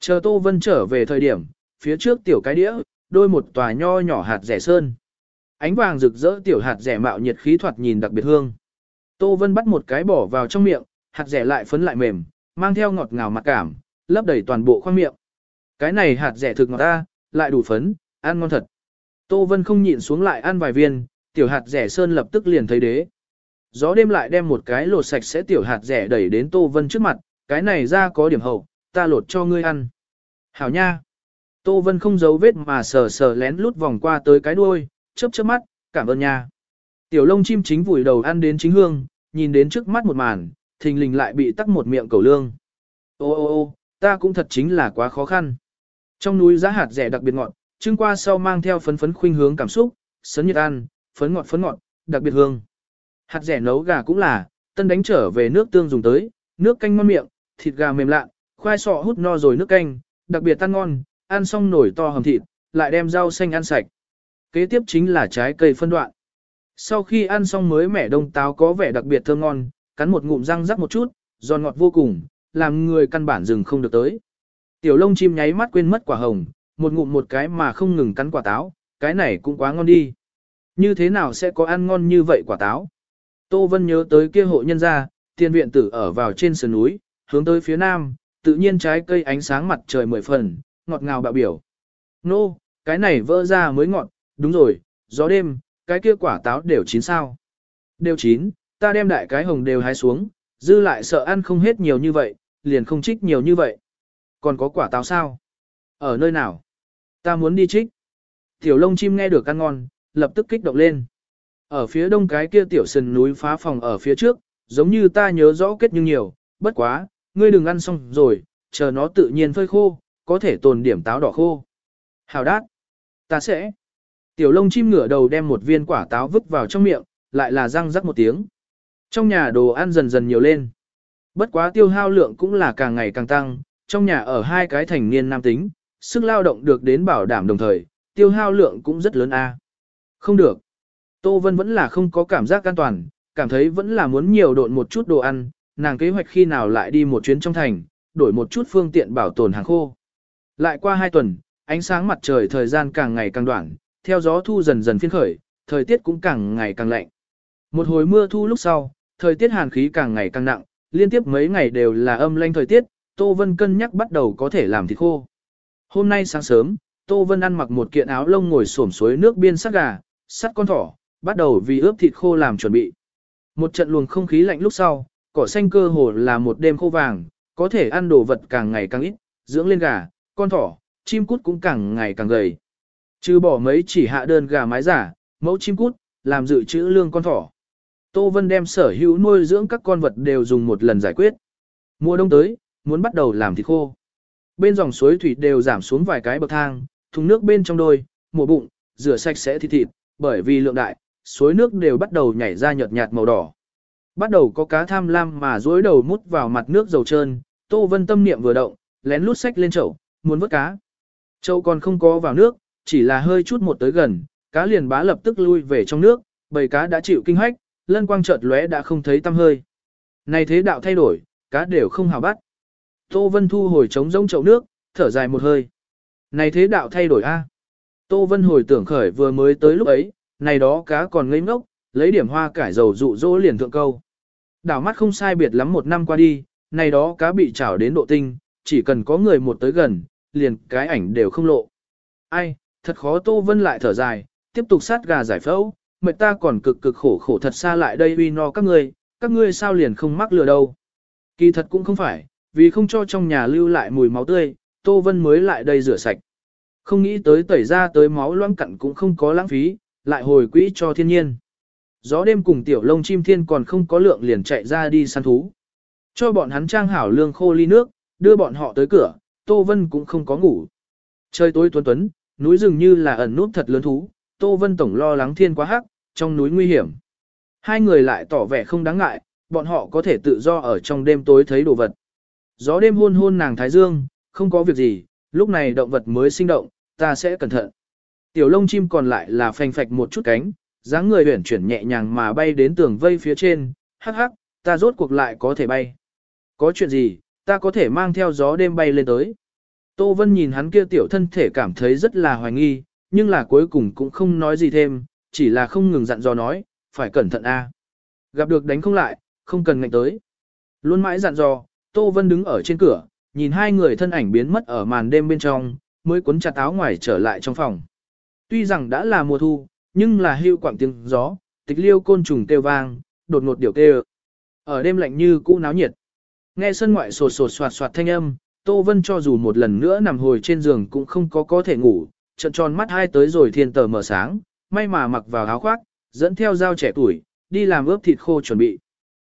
Chờ Tô Vân trở về thời điểm, phía trước tiểu cái đĩa, đôi một tòa nho nhỏ hạt rẻ sơn. Ánh vàng rực rỡ tiểu hạt rẻ mạo nhiệt khí thoạt nhìn đặc biệt hương. Tô Vân bắt một cái bỏ vào trong miệng, hạt rẻ lại phấn lại mềm, mang theo ngọt ngào mặc cảm, lấp đầy toàn bộ khoang miệng. Cái này hạt rẻ thực ngọt ta, lại đủ phấn, ăn ngon thật. Tô Vân không nhịn xuống lại ăn vài viên, tiểu hạt rẻ sơn lập tức liền thấy đế. Gió đêm lại đem một cái lột sạch sẽ tiểu hạt rẻ đẩy đến Tô Vân trước mặt, cái này ra có điểm hậu, ta lột cho ngươi ăn. Hảo nha. Tô Vân không giấu vết mà sờ sờ lén lút vòng qua tới cái đuôi, chớp chớp mắt, cảm ơn nha. Tiểu lông chim chính vùi đầu ăn đến chính hương, nhìn đến trước mắt một màn, thình lình lại bị tắc một miệng cầu lương. Ô ô ô, ta cũng thật chính là quá khó khăn. Trong núi giá hạt rẻ đặc biệt ngọt, trưng qua sau mang theo phấn phấn khuynh hướng cảm xúc, sấn nhiệt ăn, phấn ngọt phấn ngọt, đặc biệt hương. Hạt rẻ nấu gà cũng là, tân đánh trở về nước tương dùng tới, nước canh ngon miệng, thịt gà mềm lạ, khoai sọ hút no rồi nước canh, đặc biệt tan ngon, ăn xong nổi to hầm thịt, lại đem rau xanh ăn sạch. Kế tiếp chính là trái cây phân đoạn. Sau khi ăn xong mới mẻ đông táo có vẻ đặc biệt thơm ngon, cắn một ngụm răng rắc một chút, giòn ngọt vô cùng, làm người căn bản dừng không được tới. Tiểu lông chim nháy mắt quên mất quả hồng, một ngụm một cái mà không ngừng cắn quả táo, cái này cũng quá ngon đi. Như thế nào sẽ có ăn ngon như vậy quả táo? Tô Vân nhớ tới kia hộ nhân gia, tiên viện tử ở vào trên sườn núi, hướng tới phía nam, tự nhiên trái cây ánh sáng mặt trời mười phần, ngọt ngào bạo biểu. Nô, cái này vỡ ra mới ngọt, đúng rồi, gió đêm, cái kia quả táo đều chín sao. Đều chín, ta đem đại cái hồng đều hái xuống, dư lại sợ ăn không hết nhiều như vậy, liền không trích nhiều như vậy. Còn có quả táo sao? Ở nơi nào? Ta muốn đi trích. Tiểu lông chim nghe được ăn ngon, lập tức kích động lên. Ở phía đông cái kia tiểu sần núi phá phòng ở phía trước, Giống như ta nhớ rõ kết nhưng nhiều, bất quá, ngươi đừng ăn xong rồi, chờ nó tự nhiên phơi khô, có thể tồn điểm táo đỏ khô. Hào đát. Ta sẽ. Tiểu lông chim ngửa đầu đem một viên quả táo vứt vào trong miệng, lại là răng rắc một tiếng. Trong nhà đồ ăn dần dần nhiều lên. Bất quá tiêu hao lượng cũng là càng ngày càng tăng, trong nhà ở hai cái thành niên nam tính, sức lao động được đến bảo đảm đồng thời, tiêu hao lượng cũng rất lớn a. Không được. Tô Vân vẫn là không có cảm giác an toàn, cảm thấy vẫn là muốn nhiều độn một chút đồ ăn, nàng kế hoạch khi nào lại đi một chuyến trong thành, đổi một chút phương tiện bảo tồn hàng khô. Lại qua hai tuần, ánh sáng mặt trời thời gian càng ngày càng đoạn, theo gió thu dần dần phiên khởi, thời tiết cũng càng ngày càng lạnh. Một hồi mưa thu lúc sau, thời tiết hàn khí càng ngày càng nặng, liên tiếp mấy ngày đều là âm lanh thời tiết, Tô Vân cân nhắc bắt đầu có thể làm thịt khô. Hôm nay sáng sớm, Tô Vân ăn mặc một kiện áo lông ngồi xổm suối nước biên sắt gà, sắt con thỏ, bắt đầu vì ướp thịt khô làm chuẩn bị. Một trận luồng không khí lạnh lúc sau, cỏ xanh cơ hồ là một đêm khô vàng, có thể ăn đồ vật càng ngày càng ít, dưỡng lên gà, con thỏ, chim cút cũng càng ngày càng gầy. Trừ bỏ mấy chỉ hạ đơn gà mái giả, mẫu chim cút, làm dự trữ lương con thỏ. Tô Vân đem sở hữu nuôi dưỡng các con vật đều dùng một lần giải quyết. Mùa đông tới, muốn bắt đầu làm thịt khô. Bên dòng suối thủy đều giảm xuống vài cái bậc thang, thùng nước bên trong đôi, mùa bụng, rửa sạch sẽ thịt thịt, bởi vì lượng đại, suối nước đều bắt đầu nhảy ra nhợt nhạt màu đỏ. Bắt đầu có cá tham lam mà dối đầu mút vào mặt nước dầu trơn, Tô Vân tâm niệm vừa động, lén lút sách lên chậu, muốn vớt cá. Chậu còn không có vào nước, chỉ là hơi chút một tới gần, cá liền bá lập tức lui về trong nước, bầy cá đã chịu kinh hách, lân quang chợt lóe đã không thấy tăm hơi. Này thế đạo thay đổi, cá đều không hào bắt. Tô Vân thu hồi trống rỗng chậu nước, thở dài một hơi. Này thế đạo thay đổi a. Tô Vân hồi tưởng khởi vừa mới tới lúc ấy, này đó cá còn ngây ngốc, lấy điểm hoa cải dầu dụ dỗ liền thượng câu. Đảo mắt không sai biệt lắm một năm qua đi, này đó cá bị chảo đến độ tinh, chỉ cần có người một tới gần, liền cái ảnh đều không lộ. Ai, thật khó Tô Vân lại thở dài, tiếp tục sát gà giải phẫu, mệt ta còn cực cực khổ khổ thật xa lại đây uy no các ngươi, các ngươi sao liền không mắc lừa đâu. Kỳ thật cũng không phải, vì không cho trong nhà lưu lại mùi máu tươi, Tô Vân mới lại đây rửa sạch. Không nghĩ tới tẩy ra tới máu loãng cặn cũng không có lãng phí, lại hồi quỹ cho thiên nhiên. Gió đêm cùng tiểu lông chim thiên còn không có lượng liền chạy ra đi săn thú. Cho bọn hắn trang hảo lương khô ly nước, đưa bọn họ tới cửa, Tô Vân cũng không có ngủ. Trời tối tuấn tuấn, núi rừng như là ẩn nút thật lớn thú, Tô Vân Tổng lo lắng thiên quá hắc, trong núi nguy hiểm. Hai người lại tỏ vẻ không đáng ngại, bọn họ có thể tự do ở trong đêm tối thấy đồ vật. Gió đêm hôn hôn nàng Thái Dương, không có việc gì, lúc này động vật mới sinh động, ta sẽ cẩn thận. Tiểu lông chim còn lại là phanh phạch một chút cánh, dáng người huyển chuyển nhẹ nhàng mà bay đến tường vây phía trên, hắc hắc, ta rốt cuộc lại có thể bay. Có chuyện gì, ta có thể mang theo gió đêm bay lên tới. Tô Vân nhìn hắn kia tiểu thân thể cảm thấy rất là hoài nghi, nhưng là cuối cùng cũng không nói gì thêm, chỉ là không ngừng dặn dò nói, phải cẩn thận a. Gặp được đánh không lại, không cần ngạnh tới. Luôn mãi dặn dò, Tô Vân đứng ở trên cửa, nhìn hai người thân ảnh biến mất ở màn đêm bên trong, mới cuốn chặt áo ngoài trở lại trong phòng. Tuy rằng đã là mùa thu, nhưng là hưu quảng tiếng gió, tịch liêu côn trùng kêu vang, đột ngột điều kêu. Ở đêm lạnh như cũ náo nhiệt. Nghe sân ngoại sột sột soạt soạt thanh âm, Tô Vân cho dù một lần nữa nằm hồi trên giường cũng không có có thể ngủ, trận tròn mắt hai tới rồi thiên tờ mở sáng, may mà mặc vào áo khoác, dẫn theo dao trẻ tuổi, đi làm ướp thịt khô chuẩn bị.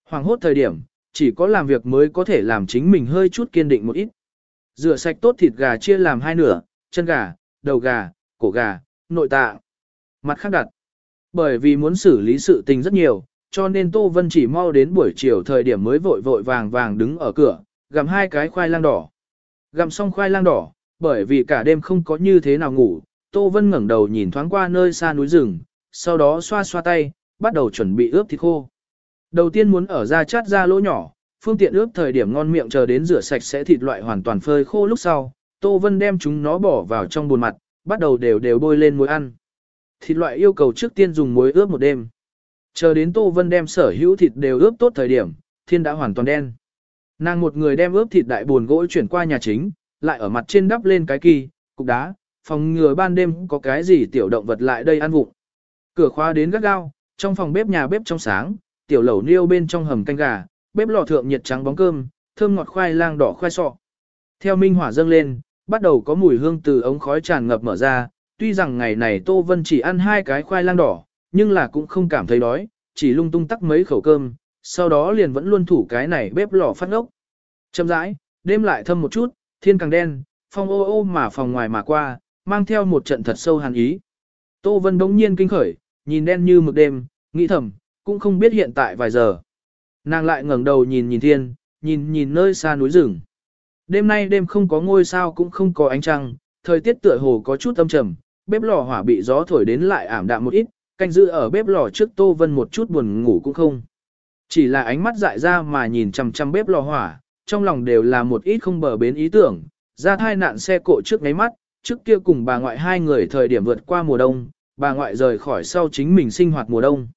Hoàng hốt thời điểm, chỉ có làm việc mới có thể làm chính mình hơi chút kiên định một ít. Rửa sạch tốt thịt gà chia làm hai nửa, chân gà, đầu gà, cổ gà, nội tạng. Mặt khác đặt. Bởi vì muốn xử lý sự tình rất nhiều, cho nên Tô Vân chỉ mau đến buổi chiều thời điểm mới vội vội vàng vàng đứng ở cửa, gặm hai cái khoai lang đỏ. Gặm xong khoai lang đỏ, bởi vì cả đêm không có như thế nào ngủ, Tô Vân ngẩng đầu nhìn thoáng qua nơi xa núi rừng, sau đó xoa xoa tay, bắt đầu chuẩn bị ướp thịt khô. Đầu tiên muốn ở ra chát ra lỗ nhỏ, phương tiện ướp thời điểm ngon miệng chờ đến rửa sạch sẽ thịt loại hoàn toàn phơi khô lúc sau, Tô Vân đem chúng nó bỏ vào trong bồn mặt, bắt đầu đều đều bôi lên muối ăn. Thịt loại yêu cầu trước tiên dùng muối ướp một đêm. Chờ đến Tô Vân đem sở hữu thịt đều ướp tốt thời điểm, thiên đã hoàn toàn đen. Nàng một người đem ướp thịt đại buồn gỗ chuyển qua nhà chính, lại ở mặt trên đắp lên cái kỳ, cục đá, phòng ngừa ban đêm có cái gì tiểu động vật lại đây ăn vụng. Cửa khóa đến gắt gao, trong phòng bếp nhà bếp trong sáng, tiểu lẩu niêu bên trong hầm canh gà, bếp lò thượng nhiệt trắng bóng cơm, thơm ngọt khoai lang đỏ khoai sọ. Theo minh hỏa dâng lên, bắt đầu có mùi hương từ ống khói tràn ngập mở ra, tuy rằng ngày này Tô Vân chỉ ăn hai cái khoai lang đỏ, nhưng là cũng không cảm thấy đói, chỉ lung tung tắc mấy khẩu cơm, sau đó liền vẫn luôn thủ cái này bếp lò phát ngốc. Chậm rãi, đêm lại thâm một chút, thiên càng đen, phong ô ô mà phòng ngoài mà qua, mang theo một trận thật sâu hàn ý. Tô Vân đống nhiên kinh khởi, nhìn đen như mực đêm, nghĩ thầm, cũng không biết hiện tại vài giờ. Nàng lại ngẩng đầu nhìn nhìn thiên, nhìn nhìn nơi xa núi rừng. Đêm nay đêm không có ngôi sao cũng không có ánh trăng, thời tiết tựa hồ có chút âm trầm, bếp lò hỏa bị gió thổi đến lại ảm đạm một ít, canh giữ ở bếp lò trước Tô Vân một chút buồn ngủ cũng không. Chỉ là ánh mắt dại ra mà nhìn chằm chằm bếp lò hỏa, trong lòng đều là một ít không bờ bến ý tưởng, ra thai nạn xe cộ trước ngáy mắt, trước kia cùng bà ngoại hai người thời điểm vượt qua mùa đông, bà ngoại rời khỏi sau chính mình sinh hoạt mùa đông.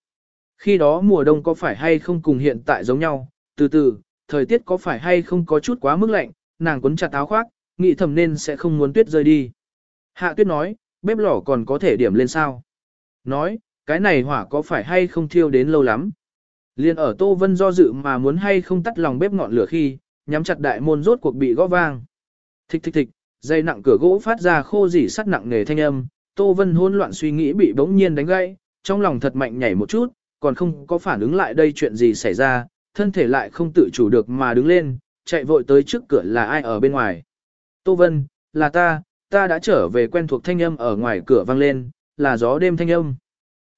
Khi đó mùa đông có phải hay không cùng hiện tại giống nhau, từ từ, thời tiết có phải hay không có chút quá mức lạnh, nàng quấn chặt áo khoác, nghĩ thầm nên sẽ không muốn tuyết rơi đi. Hạ tuyết nói, bếp lò còn có thể điểm lên sao? Nói, cái này hỏa có phải hay không thiêu đến lâu lắm? Liên ở Tô Vân do dự mà muốn hay không tắt lòng bếp ngọn lửa khi, nhắm chặt đại môn rốt cuộc bị gõ vang. Thịch thịch thịch, dây nặng cửa gỗ phát ra khô dỉ sắt nặng nề thanh âm, Tô Vân hỗn loạn suy nghĩ bị bỗng nhiên đánh gãy, trong lòng thật mạnh nhảy một chút, còn không có phản ứng lại đây chuyện gì xảy ra, thân thể lại không tự chủ được mà đứng lên, chạy vội tới trước cửa là ai ở bên ngoài. Tô Vân, là ta, ta đã trở về quen thuộc thanh âm ở ngoài cửa vang lên, là gió đêm thanh âm.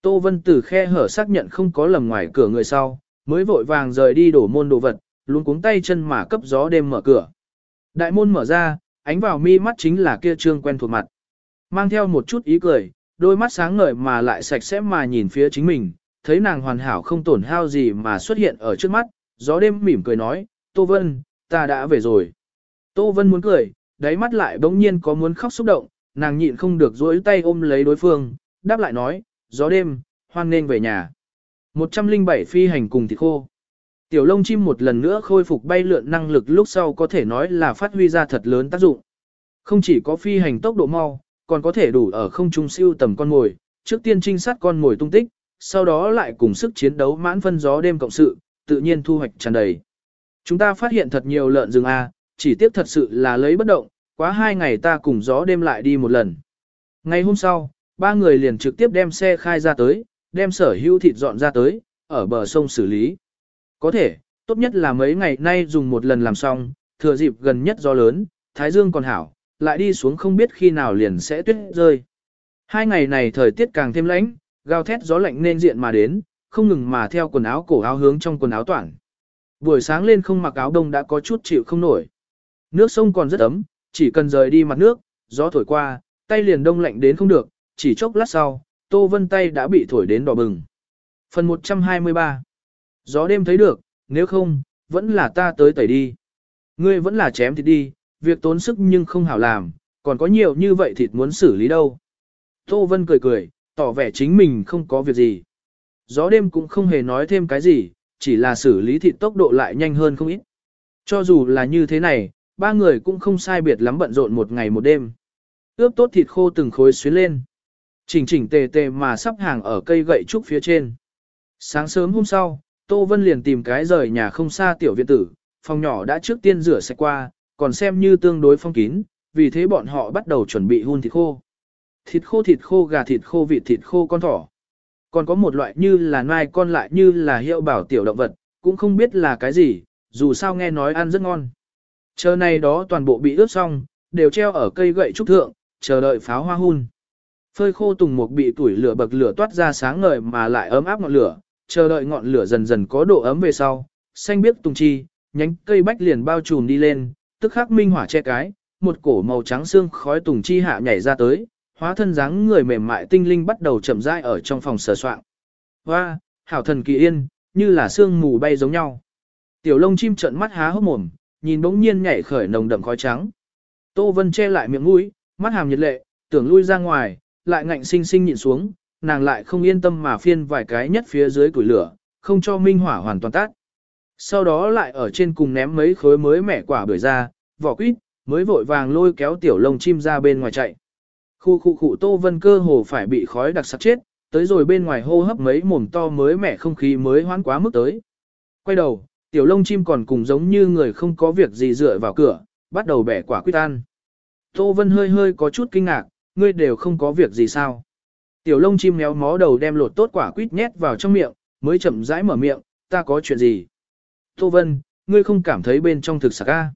Tô Vân từ khe hở xác nhận không có lầm ngoài cửa người sau, mới vội vàng rời đi đổ môn đồ vật, luôn cuống tay chân mà cấp gió đêm mở cửa. Đại môn mở ra, ánh vào mi mắt chính là kia trương quen thuộc mặt. Mang theo một chút ý cười, đôi mắt sáng ngời mà lại sạch sẽ mà nhìn phía chính mình, thấy nàng hoàn hảo không tổn hao gì mà xuất hiện ở trước mắt, gió đêm mỉm cười nói, Tô Vân, ta đã về rồi. Tô Vân muốn cười, đáy mắt lại bỗng nhiên có muốn khóc xúc động, nàng nhịn không được duỗi tay ôm lấy đối phương, đáp lại nói, gió đêm, hoan nên về nhà. 107 phi hành cùng thịt khô. Tiểu lông chim một lần nữa khôi phục bay lượn năng lực lúc sau có thể nói là phát huy ra thật lớn tác dụng. Không chỉ có phi hành tốc độ mau, còn có thể đủ ở không trung siêu tầm con mồi, trước tiên trinh sát con mồi tung tích, sau đó lại cùng sức chiến đấu mãn phân gió đêm cộng sự, tự nhiên thu hoạch tràn đầy. Chúng ta phát hiện thật nhiều lợn rừng A, chỉ tiếc thật sự là lấy bất động, quá hai ngày ta cùng gió đêm lại đi một lần. Ngày hôm sau, ba người liền trực tiếp đem xe khai ra tới, đem sở hữu thịt dọn ra tới, ở bờ sông xử lý. Có thể, tốt nhất là mấy ngày nay dùng một lần làm xong, thừa dịp gần nhất gió lớn, thái dương còn hảo, lại đi xuống không biết khi nào liền sẽ tuyết rơi. Hai ngày này thời tiết càng thêm lạnh, gào thét gió lạnh nên diện mà đến, không ngừng mà theo quần áo cổ áo hướng trong quần áo toàn. Buổi sáng lên không mặc áo đông đã có chút chịu không nổi. Nước sông còn rất ấm, chỉ cần rời đi mặt nước, gió thổi qua, tay liền đông lạnh đến không được, chỉ chốc lát sau, Tô Vân tay đã bị thổi đến đỏ bừng. Phần 123 Gió đêm thấy được, nếu không, vẫn là ta tới tẩy đi. Ngươi vẫn là chém thịt đi, việc tốn sức nhưng không hảo làm, còn có nhiều như vậy thịt muốn xử lý đâu. Tô Vân cười cười, tỏ vẻ chính mình không có việc gì. Gió đêm cũng không hề nói thêm cái gì, chỉ là xử lý thịt tốc độ lại nhanh hơn không ít. Cho dù là như thế này, ba người cũng không sai biệt lắm bận rộn một ngày một đêm. Ướp tốt thịt khô từng khối xuyến lên. Chỉnh chỉnh tề tề mà sắp hàng ở cây gậy trúc phía trên. Sáng sớm hôm sau, Tô Vân liền tìm cái rời nhà không xa tiểu viện tử, phòng nhỏ đã trước tiên rửa sạch qua, còn xem như tương đối phong kín, vì thế bọn họ bắt đầu chuẩn bị hun thịt khô. Thịt khô thịt khô gà thịt khô vịt thịt khô con thỏ. Còn có một loại như là nai con lại như là hiệu bảo tiểu động vật, cũng không biết là cái gì, dù sao nghe nói ăn rất ngon. Chờ này đó toàn bộ bị ướp xong, đều treo ở cây gậy trúc thượng, chờ đợi pháo hoa hun. Phơi khô tùng mục bị tuổi lửa bậc lửa toát ra sáng ngời mà lại ấm áp ngọn lửa, chờ đợi ngọn lửa dần dần có độ ấm về sau, xanh biếc tùng chi, nhánh cây bách liền bao trùm đi lên, tức khắc minh hỏa che cái, một cổ màu trắng xương khói tùng chi hạ nhảy ra tới, hóa thân dáng người mềm mại tinh linh bắt đầu chậm rãi ở trong phòng sờ soạn. Hoa, hảo thần kỳ yên, như là xương mù bay giống nhau. Tiểu lông chim trợn mắt há hốc mồm, nhìn bỗng nhiên nhảy khởi nồng đậm khói trắng. Tô Vân che lại miệng mũi, mắt hàm nhiệt lệ, tưởng lui ra ngoài, lại ngạnh sinh sinh nhịn xuống, nàng lại không yên tâm mà phiên vài cái nhất phía dưới củi lửa, không cho minh hỏa hoàn toàn tắt. Sau đó lại ở trên cùng ném mấy khối mới mẻ quả bưởi ra, vỏ quýt, mới vội vàng lôi kéo tiểu lông chim ra bên ngoài chạy. Khu khu khu Tô Vân cơ hồ phải bị khói đặc sặc chết, tới rồi bên ngoài hô hấp mấy mồm to mới mẻ không khí mới hoán quá mức tới. Quay đầu, tiểu lông chim còn cùng giống như người không có việc gì dựa vào cửa, bắt đầu bẻ quả quýt ăn. Tô Vân hơi hơi có chút kinh ngạc, ngươi đều không có việc gì sao. Tiểu lông chim méo mó đầu đem lột tốt quả quýt nhét vào trong miệng, mới chậm rãi mở miệng, ta có chuyện gì? Tô Vân, ngươi không cảm thấy bên trong thực sạc a? À?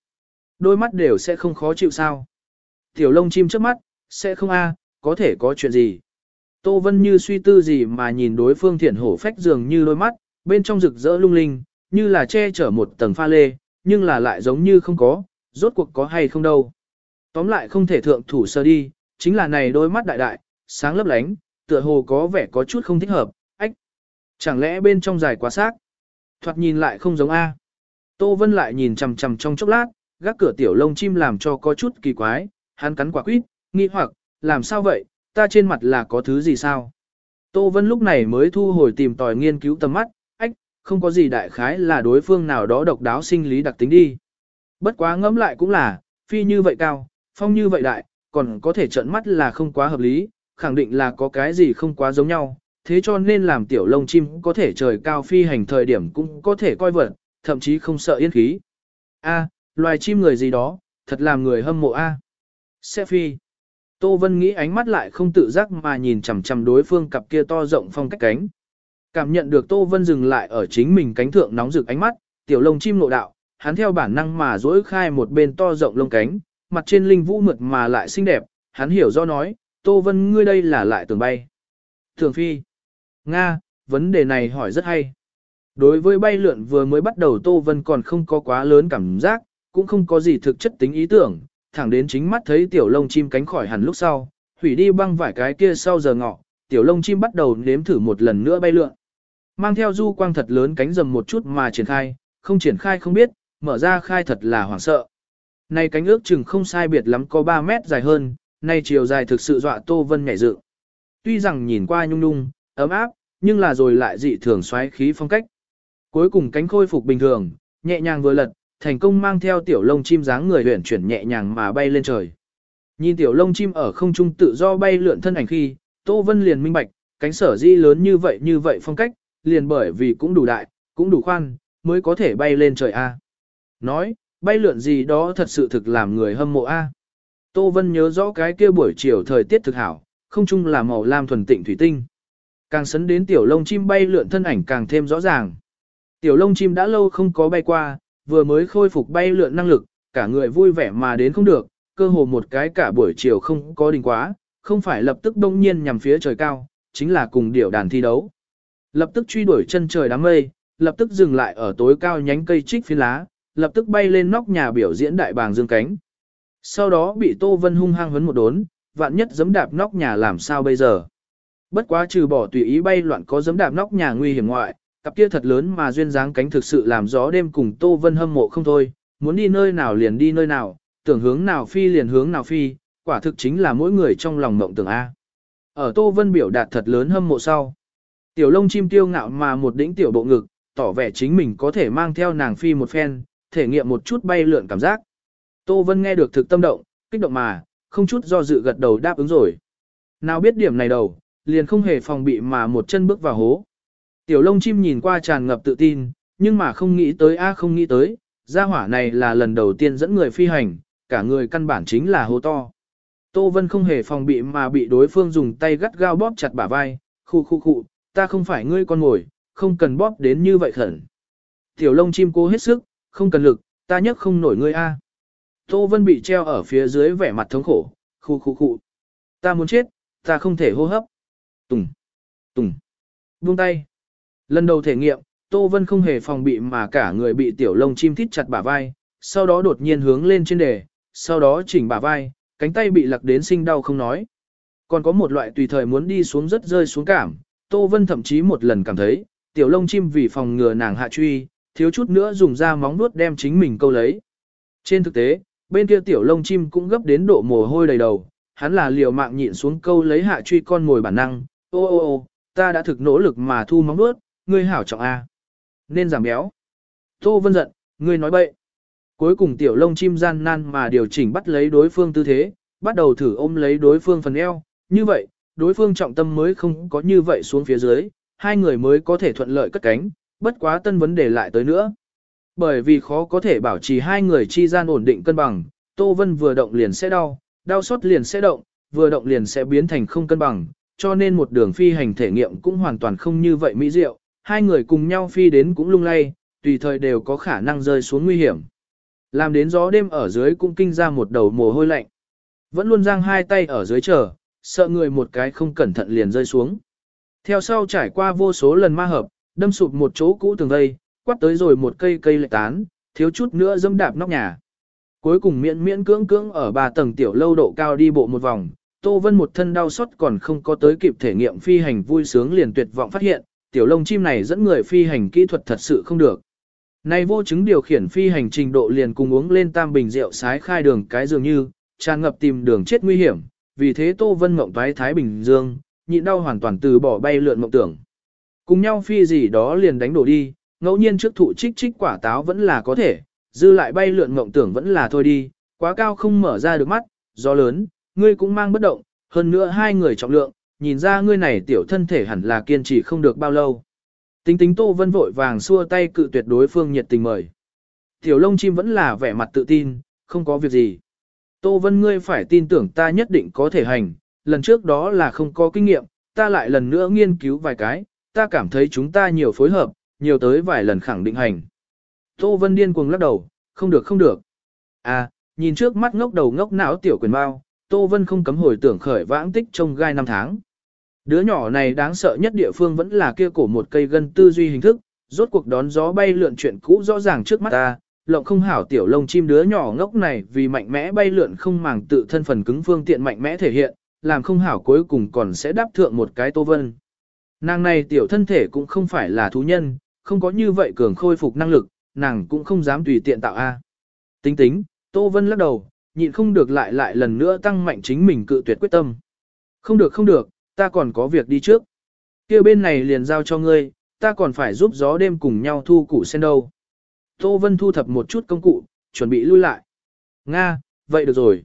Đôi mắt đều sẽ không khó chịu sao? Tiểu lông chim trước mắt, sẽ không a, có thể có chuyện gì? Tô Vân như suy tư gì mà nhìn đối phương thiện hổ phách dường như đôi mắt, bên trong rực rỡ lung linh, như là che chở một tầng pha lê, nhưng là lại giống như không có, rốt cuộc có hay không đâu. Tóm lại không thể thượng thủ sơ đi, chính là này đôi mắt đại đại, sáng lấp lánh, tựa hồ có vẻ có chút không thích hợp, ách. Chẳng lẽ bên trong dài quá xác? Thoạt nhìn lại không giống A. Tô Vân lại nhìn chằm chằm trong chốc lát, gác cửa tiểu lông chim làm cho có chút kỳ quái, hắn cắn quả quýt, nghi hoặc, làm sao vậy, ta trên mặt là có thứ gì sao? Tô Vân lúc này mới thu hồi tìm tòi nghiên cứu tầm mắt, ách, không có gì đại khái là đối phương nào đó độc đáo sinh lý đặc tính đi. Bất quá ngẫm lại cũng là, phi như vậy cao, phong như vậy đại, còn có thể trận mắt là không quá hợp lý, khẳng định là có cái gì không quá giống nhau, thế cho nên làm tiểu lông chim có thể trời cao phi hành thời điểm cũng có thể coi vật, thậm chí không sợ yên khí. A, loài chim người gì đó, thật làm người hâm mộ A. Sẽ phi. Tô Vân nghĩ ánh mắt lại không tự giác mà nhìn chằm chằm đối phương cặp kia to rộng phong cách cánh. Cảm nhận được Tô Vân dừng lại ở chính mình cánh thượng nóng rực ánh mắt, tiểu lông chim nộ đạo, hắn theo bản năng mà duỗi khai một bên to rộng lông cánh, mặt trên linh vũ mượt mà lại xinh đẹp, hắn hiểu do nói, Tô Vân ngươi đây là lại tường bay. Thường phi. Nga, vấn đề này hỏi rất hay. Đối với bay lượn vừa mới bắt đầu Tô Vân còn không có quá lớn cảm giác, cũng không có gì thực chất tính ý tưởng, thẳng đến chính mắt thấy tiểu lông chim cánh khỏi hẳn lúc sau, hủy đi băng vải cái kia sau giờ ngọ, tiểu lông chim bắt đầu nếm thử một lần nữa bay lượn. Mang theo du quang thật lớn cánh rầm một chút mà triển khai, không triển khai không biết, mở ra khai thật là hoảng sợ. Này cánh ước chừng không sai biệt lắm có 3 mét dài hơn, nay chiều dài thực sự dọa Tô Vân nhảy dựng. Tuy rằng nhìn qua nhung nhung, ấm áp, nhưng là rồi lại dị thường xoáy khí phong cách. Cuối cùng cánh khôi phục bình thường, nhẹ nhàng vừa lật, thành công mang theo tiểu lông chim dáng người luyện chuyển nhẹ nhàng mà bay lên trời. Nhìn tiểu lông chim ở không trung tự do bay lượn thân ảnh khi, Tô Vân liền minh bạch, cánh sở di lớn như vậy như vậy phong cách, liền bởi vì cũng đủ đại, cũng đủ khoan, mới có thể bay lên trời A. Nói, bay lượn gì đó thật sự thực làm người hâm mộ A. Tô Vân nhớ rõ cái kia buổi chiều thời tiết thực hảo, không chung là màu lam thuần tịnh thủy tinh. Càng sấn đến tiểu lông chim bay lượn thân ảnh càng thêm rõ ràng. Tiểu lông chim đã lâu không có bay qua, vừa mới khôi phục bay lượn năng lực, cả người vui vẻ mà đến không được, cơ hồ một cái cả buổi chiều không có đình quá, không phải lập tức đông nhiên nhằm phía trời cao, chính là cùng điểu đàn thi đấu. Lập tức truy đuổi chân trời đám mây, lập tức dừng lại ở tối cao nhánh cây trích phiến lá, lập tức bay lên nóc nhà biểu diễn đại bàng dương cánh. Sau đó bị Tô Vân hung hăng huấn một đốn, vạn nhất giấm đạp nóc nhà làm sao bây giờ. Bất quá trừ bỏ tùy ý bay loạn có giấm đạp nóc nhà nguy hiểm ngoại, cặp kia thật lớn mà duyên dáng cánh thực sự làm gió đêm cùng Tô Vân hâm mộ không thôi, muốn đi nơi nào liền đi nơi nào, tưởng hướng nào phi liền hướng nào phi, quả thực chính là mỗi người trong lòng mộng tưởng A. Ở Tô Vân biểu đạt thật lớn hâm mộ sau. Tiểu lông chim tiêu ngạo mà một đỉnh tiểu bộ ngực, tỏ vẻ chính mình có thể mang theo nàng phi một phen, thể nghiệm một chút bay lượn cảm giác. Tô Vân nghe được thực tâm động, kích động mà, không chút do dự gật đầu đáp ứng rồi. Nào biết điểm này đầu, liền không hề phòng bị mà một chân bước vào hố. Tiểu lông chim nhìn qua tràn ngập tự tin, nhưng mà không nghĩ tới a không nghĩ tới, gia hỏa này là lần đầu tiên dẫn người phi hành, cả người căn bản chính là hố to. Tô Vân không hề phòng bị mà bị đối phương dùng tay gắt gao bóp chặt bả vai, khu khu khu, ta không phải ngươi con ngồi, không cần bóp đến như vậy khẩn. Tiểu lông chim cố hết sức, không cần lực, ta nhấc không nổi ngươi a. Tô Vân bị treo ở phía dưới vẻ mặt thống khổ, khu khu khu. Ta muốn chết, ta không thể hô hấp. Tùng, tùng, buông tay. Lần đầu thể nghiệm, Tô Vân không hề phòng bị mà cả người bị tiểu lông chim thít chặt bả vai, sau đó đột nhiên hướng lên trên đề, sau đó chỉnh bả vai, cánh tay bị lặc đến sinh đau không nói. Còn có một loại tùy thời muốn đi xuống rất rơi xuống cảm, Tô Vân thậm chí một lần cảm thấy, tiểu lông chim vì phòng ngừa nàng hạ truy, thiếu chút nữa dùng ra móng nuốt đem chính mình câu lấy. Trên thực tế, bên kia tiểu lông chim cũng gấp đến độ mồ hôi đầy đầu, hắn là liều mạng nhịn xuống câu lấy hạ truy con ngồi bản năng, ô ô ô, ta đã thực nỗ lực mà thu móng nuốt, ngươi hảo trọng A. Nên giảm béo. Tô Vân giận, ngươi nói bậy. Cuối cùng tiểu lông chim gian nan mà điều chỉnh bắt lấy đối phương tư thế, bắt đầu thử ôm lấy đối phương phần eo, như vậy, đối phương trọng tâm mới không có như vậy xuống phía dưới, hai người mới có thể thuận lợi cất cánh, bất quá tân vấn đề lại tới nữa. Bởi vì khó có thể bảo trì hai người chi gian ổn định cân bằng, Tô Vân vừa động liền sẽ đau, đau sốt liền sẽ động, vừa động liền sẽ biến thành không cân bằng, cho nên một đường phi hành thể nghiệm cũng hoàn toàn không như vậy mỹ diệu, hai người cùng nhau phi đến cũng lung lay, tùy thời đều có khả năng rơi xuống nguy hiểm. Làm đến gió đêm ở dưới cũng kinh ra một đầu mồ hôi lạnh. Vẫn luôn giang hai tay ở dưới chờ, sợ người một cái không cẩn thận liền rơi xuống. Theo sau trải qua vô số lần ma hợp, đâm sụp một chỗ cũ tường vây, quát tới rồi một cây cây lệ tán, thiếu chút nữa dâm đạp nóc nhà. Cuối cùng miễn miễn cưỡng cưỡng ở ba tầng tiểu lâu độ cao đi bộ một vòng, Tô Vân một thân đau xót còn không có tới kịp thể nghiệm phi hành vui sướng liền tuyệt vọng phát hiện, tiểu lông chim này dẫn người phi hành kỹ thuật thật sự không được. Này vô chứng điều khiển phi hành trình độ liền cùng uống lên tam bình rượu sái khai đường cái dường như, tràn ngập tìm đường chết nguy hiểm, vì thế Tô Vân mộng toái Thái Bình Dương, nhịn đau hoàn toàn từ bỏ bay lượn mộng tưởng. Cùng nhau phi gì đó liền đánh đổ đi, ngẫu nhiên trước thụ trích trích quả táo vẫn là có thể, dư lại bay lượn mộng tưởng vẫn là thôi đi, quá cao không mở ra được mắt, gió lớn, ngươi cũng mang bất động, hơn nữa hai người trọng lượng, nhìn ra ngươi này tiểu thân thể hẳn là kiên trì không được bao lâu. Tính tính Tô Vân vội vàng xua tay cự tuyệt đối phương nhiệt tình mời. Tiểu lông chim vẫn là vẻ mặt tự tin, không có việc gì. Tô Vân ngươi phải tin tưởng ta nhất định có thể hành, lần trước đó là không có kinh nghiệm, ta lại lần nữa nghiên cứu vài cái, ta cảm thấy chúng ta nhiều phối hợp, nhiều tới vài lần khẳng định hành. Tô Vân điên cuồng lắc đầu, không được không được. À, nhìn trước mắt ngốc đầu ngốc não tiểu quyền bao, Tô Vân không cấm hồi tưởng khởi vãng tích trong gai năm tháng. Đứa nhỏ này đáng sợ nhất địa phương vẫn là kia cổ một cây gân tư duy hình thức, rốt cuộc đón gió bay lượn chuyện cũ rõ ràng trước mắt ta, lộng không hảo tiểu lông chim đứa nhỏ ngốc này vì mạnh mẽ bay lượn không màng tự thân phần cứng phương tiện mạnh mẽ thể hiện, làm không hảo cuối cùng còn sẽ đáp thượng một cái Tô Vân. Nàng này tiểu thân thể cũng không phải là thú nhân, không có như vậy cường khôi phục năng lực, nàng cũng không dám tùy tiện tạo A. Tính tính, Tô Vân lắc đầu, nhịn không được lại lại lần nữa tăng mạnh chính mình cự tuyệt quyết tâm. Không được không được, ta còn có việc đi trước. kia bên này liền giao cho ngươi, ta còn phải giúp gió đêm cùng nhau thu củ sen đâu. Tô Vân thu thập một chút công cụ, chuẩn bị lui lại. Nga, vậy được rồi.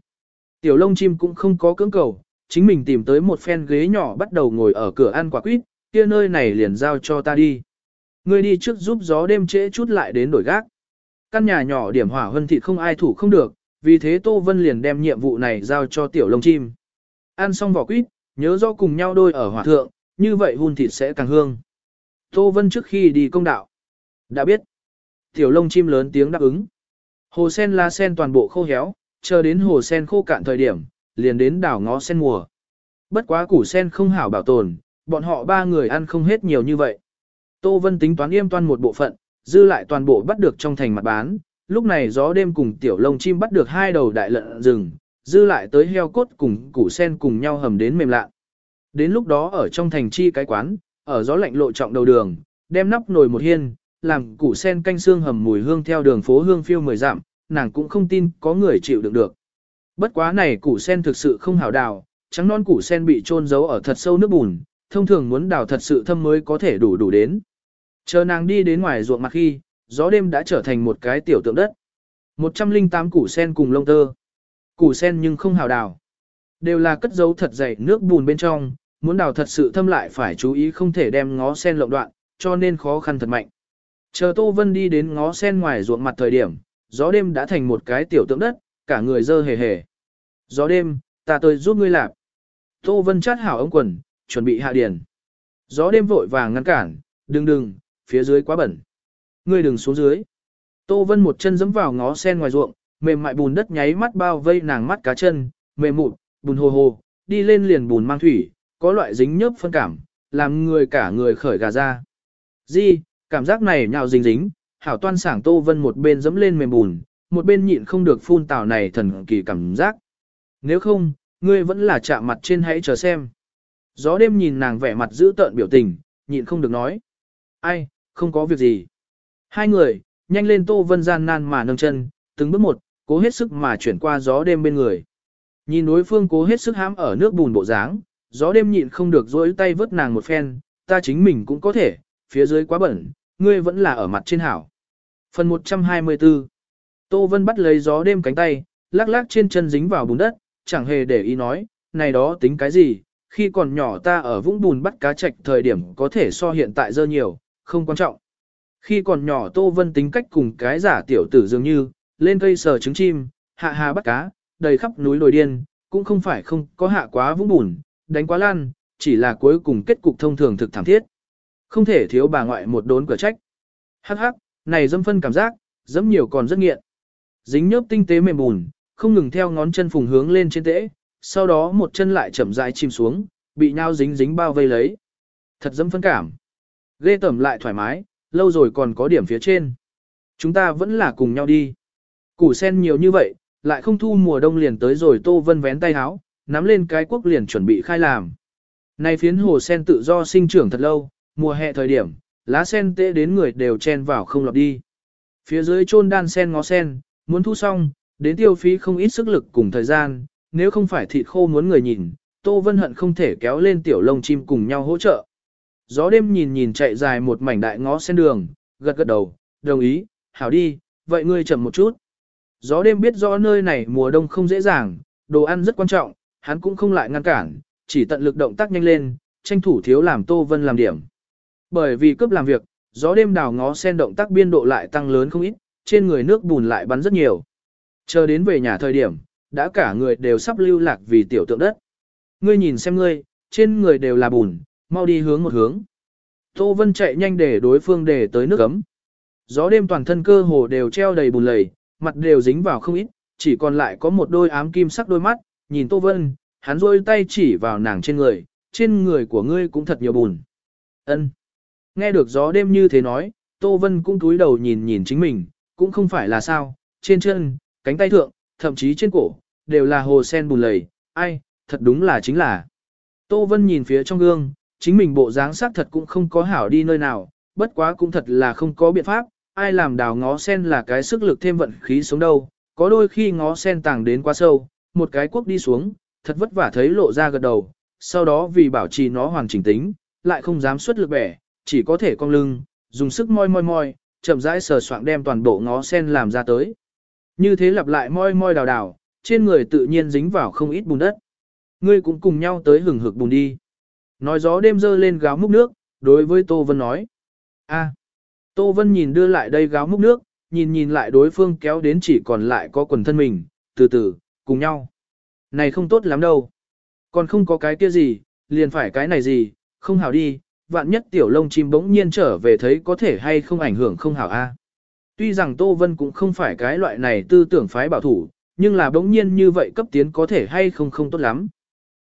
Tiểu lông chim cũng không có cưỡng cầu, chính mình tìm tới một phen ghế nhỏ bắt đầu ngồi ở cửa ăn quả quýt, kia nơi này liền giao cho ta đi. Ngươi đi trước giúp gió đêm trễ chút lại đến đổi gác. Căn nhà nhỏ điểm hỏa hân thịt không ai thủ không được, vì thế Tô Vân liền đem nhiệm vụ này giao cho tiểu lông chim. Ăn xong vỏ quýt, nhớ rõ cùng nhau đôi ở hỏa thượng, như vậy hun thịt sẽ càng hương. Tô Vân trước khi đi công đạo. Đã biết. Tiểu lông chim lớn tiếng đáp ứng. Hồ sen lá sen toàn bộ khô héo, chờ đến hồ sen khô cạn thời điểm, liền đến đảo ngó sen mùa. Bất quá củ sen không hảo bảo tồn, bọn họ ba người ăn không hết nhiều như vậy. Tô Vân tính toán yêm toan một bộ phận, dư lại toàn bộ bắt được trong thành mặt bán. Lúc này gió đêm cùng tiểu lông chim bắt được hai đầu đại lợn rừng, dư lại tới heo cốt cùng củ sen cùng nhau hầm đến mềm lạ. Đến lúc đó ở trong thành chi cái quán, ở gió lạnh lộ trọng đầu đường, đem nắp nồi một hiên, làm củ sen canh xương hầm mùi hương theo đường phố hương phiêu mười dặm, nàng cũng không tin có người chịu đựng được. Bất quá này củ sen thực sự không hảo đào, trắng non củ sen bị trôn giấu ở thật sâu nước bùn, thông thường muốn đào thật sự thâm mới có thể đủ đủ đến. Chờ nàng đi đến ngoài ruộng mặt khi, gió đêm đã trở thành một cái tiểu tượng đất. 108 củ sen cùng lông tơ. Củ sen nhưng không hào đào. Đều là cất giấu thật dày nước bùn bên trong, muốn đào thật sự thâm lại phải chú ý không thể đem ngó sen lộng đoạn, cho nên khó khăn thật mạnh. Chờ Tô Vân đi đến ngó sen ngoài ruộng mặt thời điểm, gió đêm đã thành một cái tiểu tượng đất, cả người dơ hề hề. Gió đêm, ta tới giúp ngươi làm. Tô Vân chát hảo ống quần, chuẩn bị hạ điền. Gió đêm vội vàng ngăn cản, đừng đừng, phía dưới quá bẩn. Ngươi đừng xuống dưới. Tô Vân một chân dẫm vào ngó sen ngoài ruộng, mềm mại bùn đất nháy mắt bao vây nàng mắt cá chân, mềm mụn, bùn hồ hồ, đi lên liền bùn mang thủy, có loại dính nhớp phân cảm, làm người cả người khởi gà ra. Di, cảm giác này nhào dính dính, hảo toan sảng Tô Vân một bên dẫm lên mềm bùn, một bên nhịn không được phun tào này thần kỳ cảm giác. Nếu không, ngươi vẫn là chạm mặt trên hãy chờ xem. Gió đêm nhìn nàng vẻ mặt giữ tợn biểu tình, nhịn không được nói. Ai, không có việc gì. Hai người, nhanh lên Tô Vân gian nan mà nâng chân, từng bước một, cố hết sức mà chuyển qua gió đêm bên người. Nhìn đối phương cố hết sức hãm ở nước bùn bộ dáng, gió đêm nhịn không được dối tay vớt nàng một phen, ta chính mình cũng có thể, phía dưới quá bẩn, ngươi vẫn là ở mặt trên hảo. Phần 124 Tô Vân bắt lấy gió đêm cánh tay, lắc lắc trên chân dính vào bùn đất, chẳng hề để ý nói, này đó tính cái gì, khi còn nhỏ ta ở vũng bùn bắt cá trạch thời điểm có thể so hiện tại dơ nhiều, không quan trọng. Khi còn nhỏ Tô Vân tính cách cùng cái giả tiểu tử dường như, lên cây sờ trứng chim, hạ hà bắt cá, đầy khắp núi đồi điên, cũng không phải không có hạ quá vũng bùn, đánh quá lan, chỉ là cuối cùng kết cục thông thường thực thảm thiết. Không thể thiếu bà ngoại một đốn cửa trách. Hắc hắc, này dâm phân cảm giác, dẫm nhiều còn rất nghiện. Dính nhớp tinh tế mềm bùn, không ngừng theo ngón chân phùng hướng lên trên tễ, sau đó một chân lại chậm rãi chìm xuống, bị nhau dính dính bao vây lấy. Thật dẫm phân cảm. Ghê tẩm lại thoải mái, lâu rồi còn có điểm phía trên. Chúng ta vẫn là cùng nhau đi. Củ sen nhiều như vậy, lại không thu mùa đông liền tới rồi Tô Vân vén tay háo, nắm lên cái quốc liền chuẩn bị khai làm. Này phiến hồ sen tự do sinh trưởng thật lâu, mùa hè thời điểm, lá sen tệ đến người đều chen vào không lọt đi. Phía dưới chôn đan sen ngó sen, muốn thu xong, đến tiêu phí không ít sức lực cùng thời gian, nếu không phải thịt khô muốn người nhìn, Tô Vân Hận không thể kéo lên tiểu lông chim cùng nhau hỗ trợ. Gió đêm nhìn nhìn chạy dài một mảnh đại ngó sen đường, gật gật đầu, đồng ý, hảo đi, vậy ngươi chậm một chút. Gió đêm biết rõ nơi này mùa đông không dễ dàng, đồ ăn rất quan trọng, hắn cũng không lại ngăn cản, chỉ tận lực động tác nhanh lên, tranh thủ thiếu làm Tô Vân làm điểm. Bởi vì cướp làm việc, gió đêm đào ngó sen động tác biên độ lại tăng lớn không ít, trên người nước bùn lại bắn rất nhiều. Chờ đến về nhà thời điểm, đã cả người đều sắp lưu lạc vì tiểu tượng đất. Ngươi nhìn xem ngươi, trên người đều là bùn, mau đi hướng một hướng. Tô Vân chạy nhanh để đối phương để tới nước ấm. Gió đêm toàn thân cơ hồ đều treo đầy bùn lầy, mặt đều dính vào không ít, chỉ còn lại có một đôi ám kim sắc đôi mắt, nhìn Tô Vân, hắn rôi tay chỉ vào nàng trên người, trên người của ngươi cũng thật nhiều bùn. Ân. Nghe được gió đêm như thế nói, Tô Vân cũng túi đầu nhìn nhìn chính mình, cũng không phải là sao, trên chân, cánh tay thượng, thậm chí trên cổ, đều là hồ sen bùn lầy, ai, thật đúng là chính là. Tô Vân nhìn phía trong gương, chính mình bộ dáng sắc thật cũng không có hảo đi nơi nào, bất quá cũng thật là không có biện pháp, ai làm đào ngó sen là cái sức lực thêm vận khí sống đâu, có đôi khi ngó sen tàng đến quá sâu, một cái quốc đi xuống, thật vất vả thấy lộ ra gật đầu, sau đó vì bảo trì nó hoàn chỉnh tính, lại không dám xuất lực bẻ, chỉ có thể cong lưng, dùng sức moi moi moi, chậm rãi sờ soạng đem toàn bộ ngó sen làm ra tới. Như thế lặp lại moi moi đào đào, trên người tự nhiên dính vào không ít bùn đất. Ngươi cũng cùng nhau tới hừng hực bùn đi. Nói gió đêm dơ lên gáo múc nước, đối với Tô Vân nói. a Tô Vân nhìn đưa lại đây gáo múc nước, nhìn nhìn lại đối phương kéo đến chỉ còn lại có quần thân mình, từ từ, cùng nhau. Này không tốt lắm đâu. Còn không có cái kia gì, liền phải cái này gì, không hảo đi, vạn nhất tiểu lông chim bỗng nhiên trở về thấy có thể hay không ảnh hưởng không hảo a. Tuy rằng Tô Vân cũng không phải cái loại này tư tưởng phái bảo thủ, nhưng là bỗng nhiên như vậy cấp tiến có thể hay không không tốt lắm.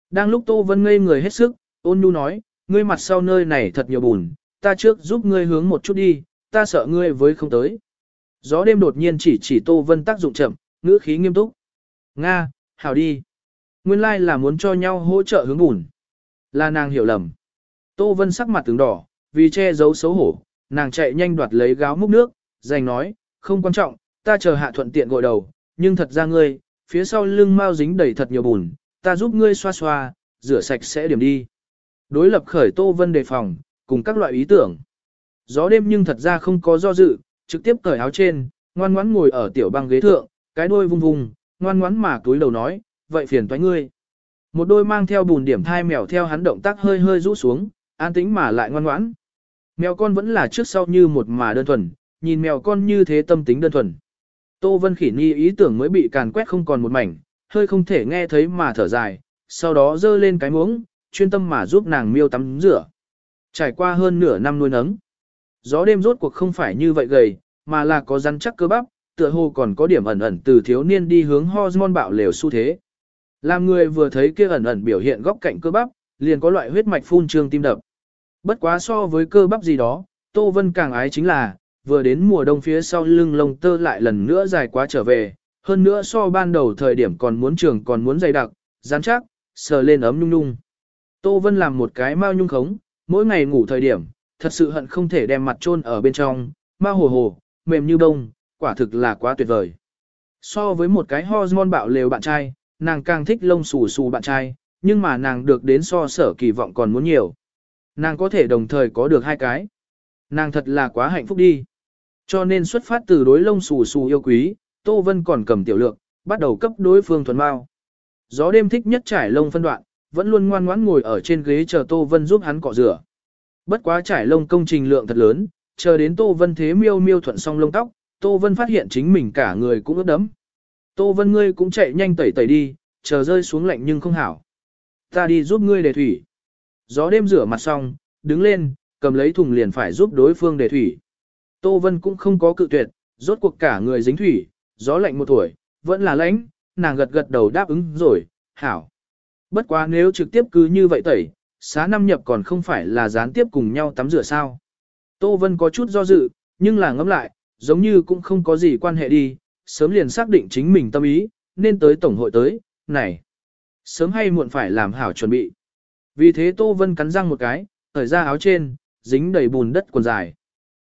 Đang lúc Tô Vân ngây người hết sức, ôn nhu nói, ngươi mặt sau nơi này thật nhiều bùn, ta trước giúp ngươi hướng một chút đi, ta sợ ngươi với không tới. Gió đêm đột nhiên chỉ chỉ Tô Vân tác dụng chậm, ngữ khí nghiêm túc. Nga, hảo đi. Nguyên lai like là muốn cho nhau hỗ trợ hướng bùn. Là nàng hiểu lầm. Tô Vân sắc mặt tướng đỏ, vì che giấu xấu hổ, nàng chạy nhanh đoạt lấy gáo múc nước, giành nói, không quan trọng, ta chờ hạ thuận tiện gội đầu, nhưng thật ra ngươi, phía sau lưng mau dính đầy thật nhiều bùn, ta giúp ngươi xoa xoa, rửa sạch sẽ điểm đi. Đối lập khởi Tô Vân đề phòng, cùng các loại ý tưởng. Gió đêm nhưng thật ra không có do dự, trực tiếp cởi áo trên, ngoan ngoãn ngồi ở tiểu băng ghế thượng, cái đuôi vung vung, ngoan ngoãn mà túi đầu nói, vậy phiền toái ngươi. Một đôi mang theo bùn điểm thai mèo theo hắn động tác hơi hơi rũ xuống, an tĩnh mà lại ngoan ngoãn. Mèo con vẫn là trước sau như một mà đơn thuần, nhìn mèo con như thế tâm tính đơn thuần. Tô Vân Khỉ Nhi ý tưởng mới bị càn quét không còn một mảnh, hơi không thể nghe thấy mà thở dài, sau đó dơ lên cái muỗng, chuyên tâm mà giúp nàng miêu tắm rửa. Trải qua hơn nửa năm nuôi nấng. Gió đêm rốt cuộc không phải như vậy gầy, mà là có rắn chắc cơ bắp, tựa hồ còn có điểm ẩn ẩn từ thiếu niên đi hướng hormone bạo lều xu thế. Làm người vừa thấy kia ẩn ẩn biểu hiện góc cạnh cơ bắp, liền có loại huyết mạch phun trương tim đập. Bất quá so với cơ bắp gì đó, Tô Vân càng ái chính là, vừa đến mùa đông phía sau lưng lông tơ lại lần nữa dài quá trở về, hơn nữa so ban đầu thời điểm còn muốn trường còn muốn dày đặc, rắn chắc, sờ lên ấm nhung nhung. Tô Vân làm một cái mao nhung khống, mỗi ngày ngủ thời điểm, thật sự hận không thể đem mặt chôn ở bên trong, mao hồ hồ, mềm như bông, quả thực là quá tuyệt vời. So với một cái hormone bạo lều bạn trai, nàng càng thích lông xù xù bạn trai, nhưng mà nàng được đến so sở kỳ vọng còn muốn nhiều. Nàng có thể đồng thời có được hai cái. Nàng thật là quá hạnh phúc đi. Cho nên xuất phát từ đối lông xù xù yêu quý, Tô Vân còn cầm tiểu lượng, bắt đầu cấp đối phương thuần bao. Gió đêm thích nhất trải lông phân đoạn, vẫn luôn ngoan ngoãn ngồi ở trên ghế chờ Tô Vân giúp hắn cọ rửa. Bất quá trải lông công trình lượng thật lớn, chờ đến Tô Vân thế miêu miêu thuận xong lông tóc, Tô Vân phát hiện chính mình cả người cũng ướt đẫm. Tô Vân ngươi cũng chạy nhanh tẩy tẩy đi, chờ rơi xuống lạnh nhưng không hảo. Ta đi giúp ngươi để thủy. Gió đêm rửa mặt xong, đứng lên, cầm lấy thùng liền phải giúp đối phương để thủy. Tô Vân cũng không có cự tuyệt, rốt cuộc cả người dính thủy, gió lạnh một tuổi, vẫn là lãnh, nàng gật gật đầu đáp ứng rồi, hảo. Bất quá nếu trực tiếp cứ như vậy tẩy, xá năm nhập còn không phải là gián tiếp cùng nhau tắm rửa sao. Tô Vân có chút do dự, nhưng là ngẫm lại, giống như cũng không có gì quan hệ đi, sớm liền xác định chính mình tâm ý, nên tới tổng hội tới, này. Sớm hay muộn phải làm hảo chuẩn bị. Vì thế Tô Vân cắn răng một cái, thở ra áo trên, dính đầy bùn đất quần dài.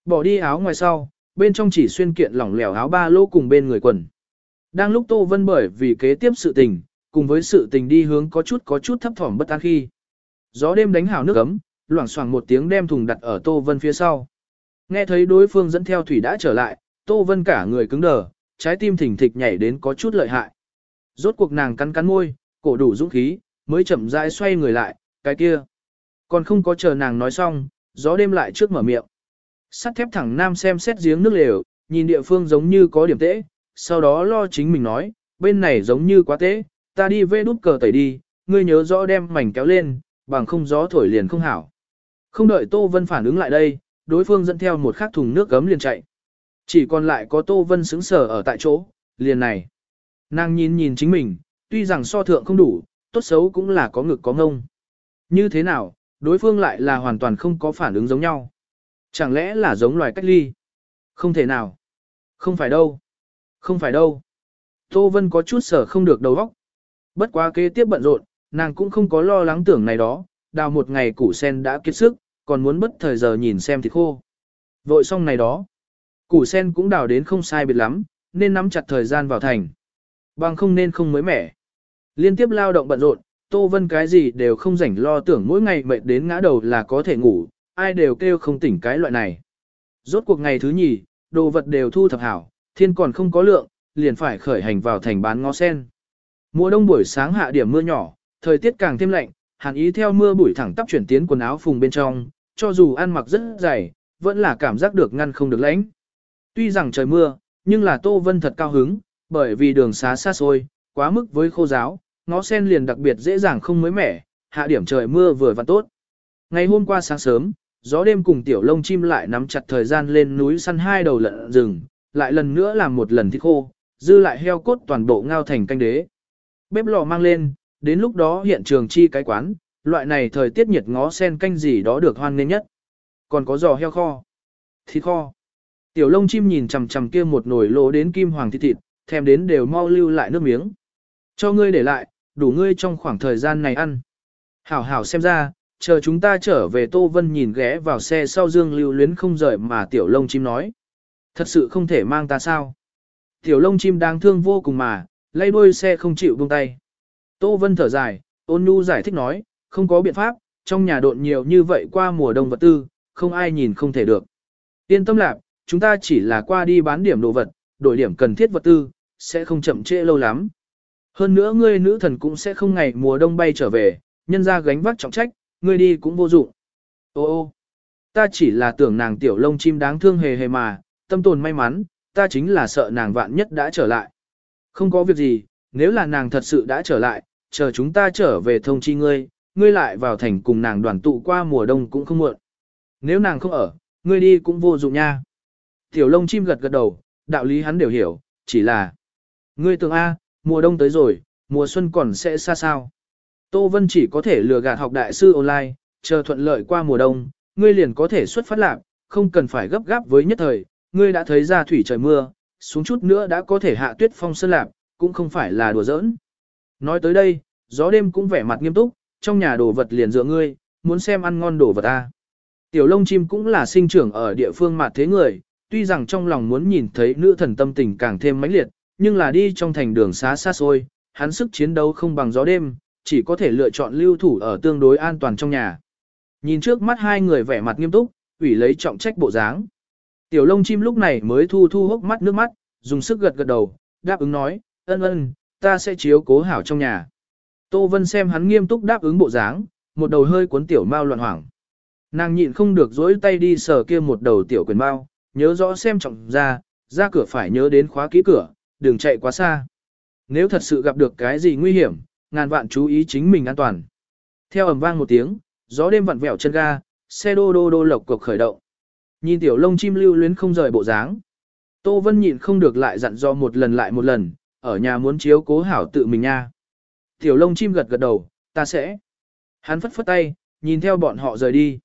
Bỏ đi áo ngoài sau, bên trong chỉ xuyên kiện lỏng lẻo áo ba lô cùng bên người quần. Đang lúc Tô Vân bởi vì kế tiếp sự tình, cùng với sự tình đi hướng có chút có chút thấp thỏm bất an khi. Gió đêm đánh hào nước ấm, loảng xoảng một tiếng đem thùng đặt ở Tô Vân phía sau. Nghe thấy đối phương dẫn theo thủy đã trở lại, Tô Vân cả người cứng đờ, trái tim thỉnh thịch nhảy đến có chút lợi hại. Rốt cuộc nàng cắn cắn môi, cổ đủ dũng khí, mới chậm rãi xoay người lại, cái kia. Còn không có chờ nàng nói xong, gió đêm lại trước mở miệng. Sắt thép thẳng nam xem xét giếng nước lều, nhìn địa phương giống như có điểm tễ, sau đó lo chính mình nói, bên này giống như quá tễ, ta đi vê đút cờ tẩy đi, ngươi nhớ rõ đem mảnh kéo lên, bằng không gió thổi liền không hảo. Không đợi Tô Vân phản ứng lại đây, đối phương dẫn theo một khắc thùng nước gấm liền chạy. Chỉ còn lại có Tô Vân sững sờ ở tại chỗ, liền này. Nàng nhìn nhìn chính mình, tuy rằng so thượng không đủ, tốt xấu cũng là có ngực có ngông. Như thế nào, đối phương lại là hoàn toàn không có phản ứng giống nhau. Chẳng lẽ là giống loài cách ly? Không thể nào. Không phải đâu. Không phải đâu. Tô Vân có chút sở không được đầu óc. Bất quá kế tiếp bận rộn, nàng cũng không có lo lắng tưởng này đó, đào một ngày củ sen đã kiệt sức, còn muốn bất thời giờ nhìn xem thịt khô. Vội xong này đó. Củ sen cũng đào đến không sai biệt lắm, nên nắm chặt thời gian vào thành. Bằng không nên không mới mẻ. Liên tiếp lao động bận rộn, Tô Vân cái gì đều không rảnh lo tưởng mỗi ngày mệt đến ngã đầu là có thể ngủ, ai đều kêu không tỉnh cái loại này. Rốt cuộc ngày thứ nhì, đồ vật đều thu thập hảo, thiên còn không có lượng, liền phải khởi hành vào thành bán ngó sen. Mùa đông buổi sáng hạ điểm mưa nhỏ, thời tiết càng thêm lạnh, hàn ý theo mưa bụi thẳng tắp chuyển tiến quần áo phùng bên trong, cho dù ăn mặc rất dày, vẫn là cảm giác được ngăn không được lạnh. Tuy rằng trời mưa, nhưng là Tô Vân thật cao hứng, bởi vì đường xá xa xôi, quá mức với khô giáo, ngó sen liền đặc biệt dễ dàng không mới mẻ, hạ điểm trời mưa vừa và tốt. Ngày hôm qua sáng sớm, gió đêm cùng tiểu lông chim lại nắm chặt thời gian lên núi săn hai đầu lợn rừng, lại lần nữa làm một lần thịt khô, dư lại heo cốt toàn bộ ngao thành canh đế. Bếp lò mang lên, đến lúc đó hiện trường chi cái quán, loại này thời tiết nhiệt ngó sen canh gì đó được hoan nên nhất. Còn có giò heo kho, thịt kho. Tiểu lông chim nhìn chằm chằm kia một nồi lỗ đến kim hoàng thịt thịt, thèm đến đều mau lưu lại nước miếng. Cho ngươi để lại, đủ ngươi trong khoảng thời gian này ăn. Hảo hảo xem ra, chờ chúng ta trở về Tô Vân nhìn ghé vào xe sau dương lưu luyến không rời mà tiểu lông chim nói. Thật sự không thể mang ta sao. Tiểu lông chim đang thương vô cùng mà, lay đuôi xe không chịu buông tay. Tô Vân thở dài, ôn nhu giải thích nói, không có biện pháp, trong nhà độn nhiều như vậy qua mùa đông vật tư, không ai nhìn không thể được. Yên tâm lạc, chúng ta chỉ là qua đi bán điểm đồ vật, đổi điểm cần thiết vật tư, sẽ không chậm trễ lâu lắm. Hơn nữa ngươi nữ thần cũng sẽ không ngày mùa đông bay trở về, nhân ra gánh vác trọng trách, ngươi đi cũng vô dụng. Ô ô, ta chỉ là tưởng nàng tiểu lông chim đáng thương hề hề mà, tâm tồn may mắn, ta chính là sợ nàng vạn nhất đã trở lại. Không có việc gì, nếu là nàng thật sự đã trở lại, chờ chúng ta trở về thông chi ngươi, ngươi lại vào thành cùng nàng đoàn tụ qua mùa đông cũng không muộn. Nếu nàng không ở, ngươi đi cũng vô dụng nha. Tiểu lông chim gật gật đầu, đạo lý hắn đều hiểu, chỉ là Ngươi tưởng A, mùa đông tới rồi, mùa xuân còn sẽ xa sao. Tô Vân chỉ có thể lừa gạt học đại sư online, chờ thuận lợi qua mùa đông, ngươi liền có thể xuất phát lạc, không cần phải gấp gáp với nhất thời, ngươi đã thấy ra thủy trời mưa, xuống chút nữa đã có thể hạ tuyết phong sơn lạc, cũng không phải là đùa giỡn. Nói tới đây, gió đêm cũng vẻ mặt nghiêm túc, trong nhà đồ vật liền dựa ngươi, muốn xem ăn ngon đồ vật ta. Tiểu lông chim cũng là sinh trưởng ở địa phương mặt thế người, tuy rằng trong lòng muốn nhìn thấy nữ thần tâm tình càng thêm mãnh liệt, nhưng là đi trong thành đường xá xa xôi, hắn sức chiến đấu không bằng gió đêm, chỉ có thể lựa chọn lưu thủ ở tương đối an toàn trong nhà. Nhìn trước mắt hai người vẻ mặt nghiêm túc, ủy lấy trọng trách bộ dáng. Tiểu lông chim lúc này mới thu thu hốc mắt nước mắt, dùng sức gật gật đầu, đáp ứng nói, ân ân, ta sẽ chiếu cố hảo trong nhà. Tô Vân xem hắn nghiêm túc đáp ứng bộ dáng, một đầu hơi cuốn tiểu mao loạn hoảng. Nàng nhịn không được dối tay đi sờ kia một đầu tiểu quyền mao, nhớ rõ xem trọng ra, ra cửa phải nhớ đến khóa kỹ cửa, đừng chạy quá xa. Nếu thật sự gặp được cái gì nguy hiểm, ngàn vạn chú ý chính mình an toàn. Theo ầm vang một tiếng, gió đêm vặn vẹo chân ga, xe đô đô đô lộc cục khởi động. Nhìn tiểu lông chim lưu luyến không rời bộ dáng. Tô Vân nhịn không được lại dặn dò một lần lại một lần, ở nhà muốn chiếu cố hảo tự mình nha. Tiểu lông chim gật gật đầu, ta sẽ. Hắn phất phất tay, nhìn theo bọn họ rời đi.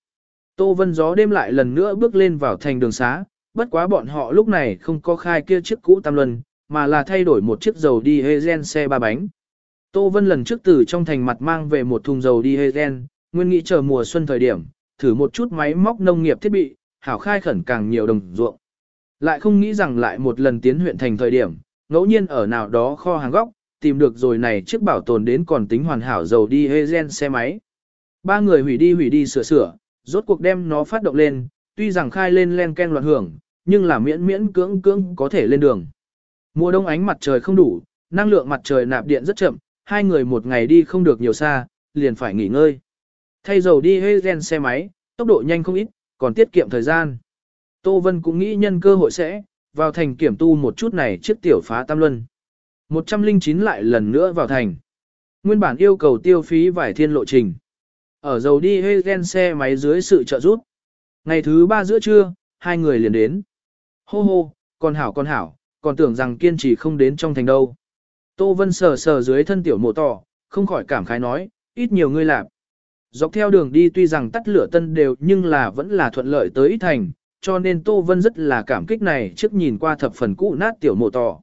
Tô Vân gió đêm lại lần nữa bước lên vào thành đường xá, bất quá bọn họ lúc này không có khai kia chiếc cũ tam luân, mà là thay đổi một chiếc dầu đi Hezen xe ba bánh. Tô Vân lần trước từ trong thành mặt mang về một thùng dầu đi Hezen, nguyên nghĩ chờ mùa xuân thời điểm, thử một chút máy móc nông nghiệp thiết bị, hảo khai khẩn càng nhiều đồng ruộng. Lại không nghĩ rằng lại một lần tiến huyện thành thời điểm, ngẫu nhiên ở nào đó kho hàng góc, tìm được rồi này chiếc bảo tồn đến còn tính hoàn hảo dầu đi Hezen xe máy. Ba người hủy đi hủy đi sửa sửa, rốt cuộc đem nó phát động lên, tuy rằng khai lên len ken loạn hưởng, nhưng là miễn miễn cưỡng cưỡng có thể lên đường. Mùa đông ánh mặt trời không đủ, năng lượng mặt trời nạp điện rất chậm, hai người một ngày đi không được nhiều xa, liền phải nghỉ ngơi. Thay dầu đi Hezen xe máy, tốc độ nhanh không ít, còn tiết kiệm thời gian. Tô Vân cũng nghĩ nhân cơ hội sẽ, vào thành kiểm tu một chút này chiếc tiểu phá tam luân. 109 lại lần nữa vào thành. Nguyên bản yêu cầu tiêu phí vài thiên lộ trình. Ở dầu đi Hezen xe máy dưới sự trợ giúp. Ngày thứ ba giữa trưa, hai người liền đến. Hô hô, con hảo con hảo, còn tưởng rằng kiên trì không đến trong thành đâu. Tô Vân sờ sờ dưới thân tiểu mộ tỏ, không khỏi cảm khái nói, ít nhiều ngươi làm. Dọc theo đường đi tuy rằng tắt lửa tân đều nhưng là vẫn là thuận lợi tới ít thành, cho nên Tô Vân rất là cảm kích này trước nhìn qua thập phần cũ nát tiểu mộ tỏ.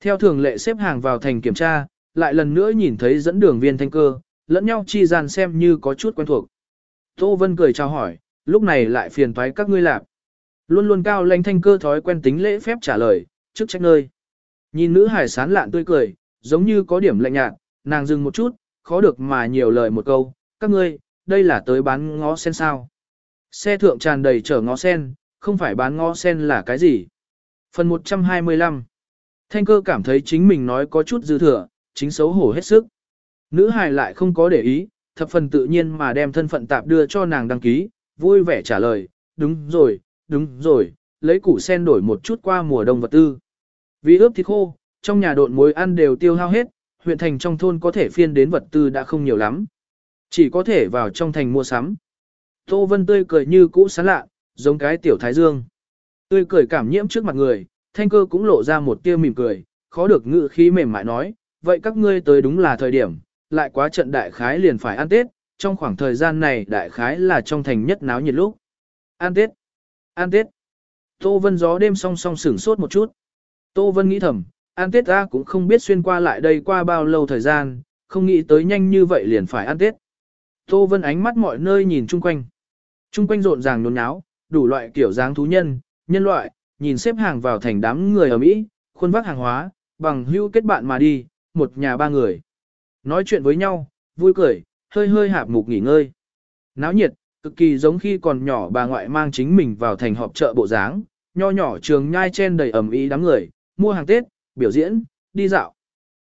Theo thường lệ xếp hàng vào thành kiểm tra, lại lần nữa nhìn thấy dẫn đường viên thanh cơ, lẫn nhau chi gian xem như có chút quen thuộc. Tô Vân cười chào hỏi, lúc này lại phiền toái các ngươi lạp. Luôn luôn cao lãnh thanh cơ thói quen tính lễ phép trả lời, trước trách nơi. Nhìn nữ hải sán lạn tươi cười, giống như có điểm lạnh nhạt, nàng dừng một chút, khó được mà nhiều lời một câu, các ngươi, đây là tới bán ngó sen sao. Xe thượng tràn đầy chở ngó sen, không phải bán ngó sen là cái gì. Phần 125 Thanh cơ cảm thấy chính mình nói có chút dư thừa, chính xấu hổ hết sức. Nữ hài lại không có để ý, thập phần tự nhiên mà đem thân phận tạp đưa cho nàng đăng ký, vui vẻ trả lời, đúng rồi, đúng rồi, lấy củ sen đổi một chút qua mùa đông vật tư. Vì ướp thịt khô, trong nhà độn muối ăn đều tiêu hao hết, huyện thành trong thôn có thể phiên đến vật tư đã không nhiều lắm. Chỉ có thể vào trong thành mua sắm. Tô Vân tươi cười như cũ sán lạ, giống cái tiểu thái dương. Tươi cười cảm nhiễm trước mặt người, thanh cơ cũng lộ ra một tia mỉm cười, khó được ngự khí mềm mại nói, vậy các ngươi tới đúng là thời điểm, lại quá trận đại khái liền phải ăn Tết, trong khoảng thời gian này đại khái là trong thành nhất náo nhiệt lúc. Ăn Tết, ăn Tết. Tô Vân gió đêm song song sửng sốt một chút. Tô Vân nghĩ thầm, ăn Tết ta cũng không biết xuyên qua lại đây qua bao lâu thời gian, không nghĩ tới nhanh như vậy liền phải ăn Tết. Tô Vân ánh mắt mọi nơi nhìn chung quanh. Chung quanh rộn ràng nhốn nháo, đủ loại kiểu dáng thú nhân, nhân loại, nhìn xếp hàng vào thành đám người ở Mỹ, khuôn vác hàng hóa, bằng hưu kết bạn mà đi, một nhà ba người. Nói chuyện với nhau, vui cười, hơi hơi hạp mục nghỉ ngơi. Náo nhiệt, cực kỳ giống khi còn nhỏ bà ngoại mang chính mình vào thành họp chợ bộ dáng, nho nhỏ trường nhai chen đầy ẩm ý đám người, mua hàng Tết, biểu diễn, đi dạo.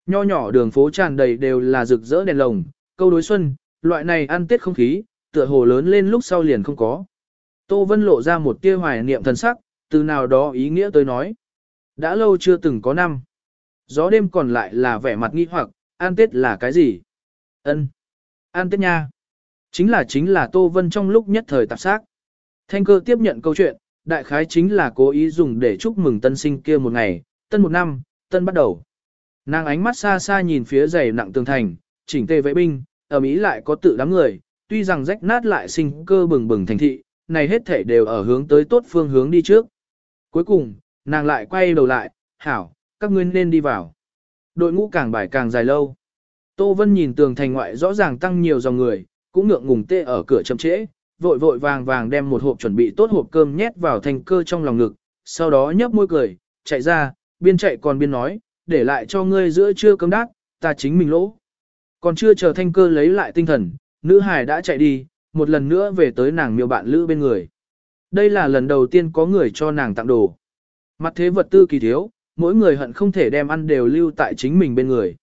Nho nhỏ đường phố tràn đầy đều là rực rỡ đèn lồng, câu đối xuân, loại này ăn Tết không khí, tựa hồ lớn lên lúc sau liền không có. Tô Vân lộ ra một tia hoài niệm thần sắc, từ nào đó ý nghĩa tới nói. Đã lâu chưa từng có năm. Gió đêm còn lại là vẻ mặt nghi hoặc, an Tết là cái gì? Ân, an Tết nha. Chính là chính là Tô Vân trong lúc nhất thời tạp xác. Thanh cơ tiếp nhận câu chuyện, đại khái chính là cố ý dùng để chúc mừng tân sinh kia một ngày, tân một năm, tân bắt đầu. Nàng ánh mắt xa xa nhìn phía dày nặng tường thành, chỉnh tề vệ binh, ở Mỹ lại có tự đám người, tuy rằng rách nát lại sinh cơ bừng bừng thành thị, này hết thể đều ở hướng tới tốt phương hướng đi trước. Cuối cùng, nàng lại quay đầu lại, hảo, các ngươi nên đi vào. Đội ngũ càng bài càng dài lâu. Tô Vân nhìn tường thành ngoại rõ ràng tăng nhiều dòng người, cũng ngượng ngùng tê ở cửa chậm trễ, vội vội vàng vàng đem một hộp chuẩn bị tốt hộp cơm nhét vào thành cơ trong lòng ngực, sau đó nhấp môi cười, chạy ra, biên chạy còn biên nói, để lại cho ngươi giữa trưa cơm đát, ta chính mình lỗ. Còn chưa chờ thanh cơ lấy lại tinh thần, nữ hải đã chạy đi, một lần nữa về tới nàng miêu bạn lữ bên người. Đây là lần đầu tiên có người cho nàng tặng đồ. Mặt thế vật tư kỳ thiếu, mỗi người hận không thể đem ăn đều lưu tại chính mình bên người.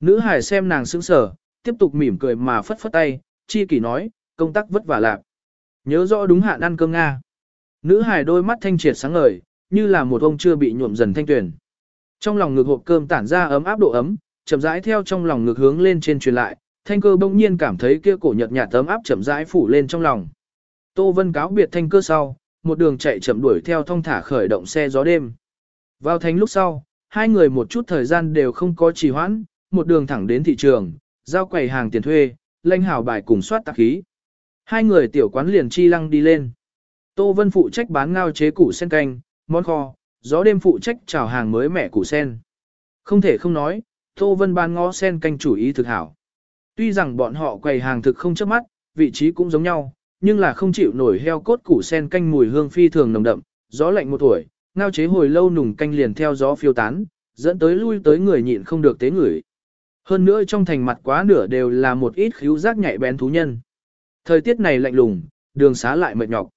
Nữ hải xem nàng sững sờ, tiếp tục mỉm cười mà phất phất tay, chi kỷ nói, công tác vất vả lạc. Nhớ rõ đúng hạn ăn cơm Nga. Nữ hải đôi mắt thanh triệt sáng ngời, như là một ông chưa bị nhuộm dần thanh tuyển. Trong lòng ngực hộp cơm tản ra ấm áp độ ấm, chậm rãi theo trong lòng ngực hướng lên trên truyền lại, thanh cơ bỗng nhiên cảm thấy kia cổ nhợt nhạt tấm áp chậm rãi phủ lên trong lòng. Tô Vân cáo biệt thanh cơ sau, một đường chạy chậm đuổi theo thong thả khởi động xe gió đêm. Vào thành lúc sau, hai người một chút thời gian đều không có trì hoãn, một đường thẳng đến thị trường, giao quầy hàng tiền thuê, lanh hào bài cùng soát tạp khí. Hai người tiểu quán liền chi lăng đi lên. Tô Vân phụ trách bán ngao chế củ sen canh, món kho, gió đêm phụ trách chào hàng mới mẻ củ sen. Không thể không nói, Tô Vân bán ngó sen canh chủ ý thực hảo. Tuy rằng bọn họ quầy hàng thực không chớp mắt, vị trí cũng giống nhau, nhưng là không chịu nổi heo cốt củ sen canh mùi hương phi thường nồng đậm, gió lạnh một tuổi, ngao chế hồi lâu nùng canh liền theo gió phiêu tán, dẫn tới lui tới người nhịn không được tế người. Hơn nữa trong thành mặt quá nửa đều là một ít khíu giác nhạy bén thú nhân. Thời tiết này lạnh lùng, đường xá lại mệt nhọc.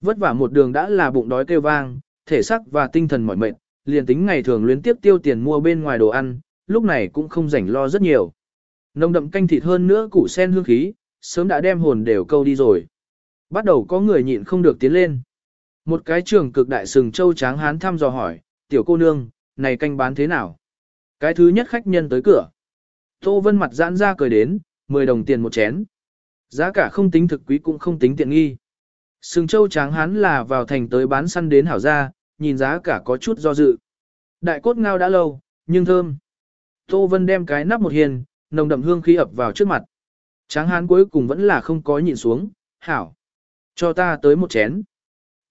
Vất vả một đường đã là bụng đói kêu vang, thể xác và tinh thần mỏi mệt, liền tính ngày thường luyến tiếp tiêu tiền mua bên ngoài đồ ăn, lúc này cũng không rảnh lo rất nhiều. Nồng đậm canh thịt hơn nữa củ sen hương khí, sớm đã đem hồn đều câu đi rồi. Bắt đầu có người nhịn không được tiến lên. Một cái trường cực đại sừng châu tráng hán thăm dò hỏi, tiểu cô nương, này canh bán thế nào? Cái thứ nhất khách nhân tới cửa. Tô Vân mặt giãn ra cười đến, 10 đồng tiền một chén. Giá cả không tính thực quý cũng không tính tiện nghi. Sừng châu tráng hán là vào thành tới bán săn đến hảo gia, nhìn giá cả có chút do dự. Đại cốt ngao đã lâu, nhưng thơm. Tô Vân đem cái nắp một hiền, nồng đậm hương khí ập vào trước mặt. Tráng hán cuối cùng vẫn là không có nhịn xuống, hảo. Cho ta tới một chén.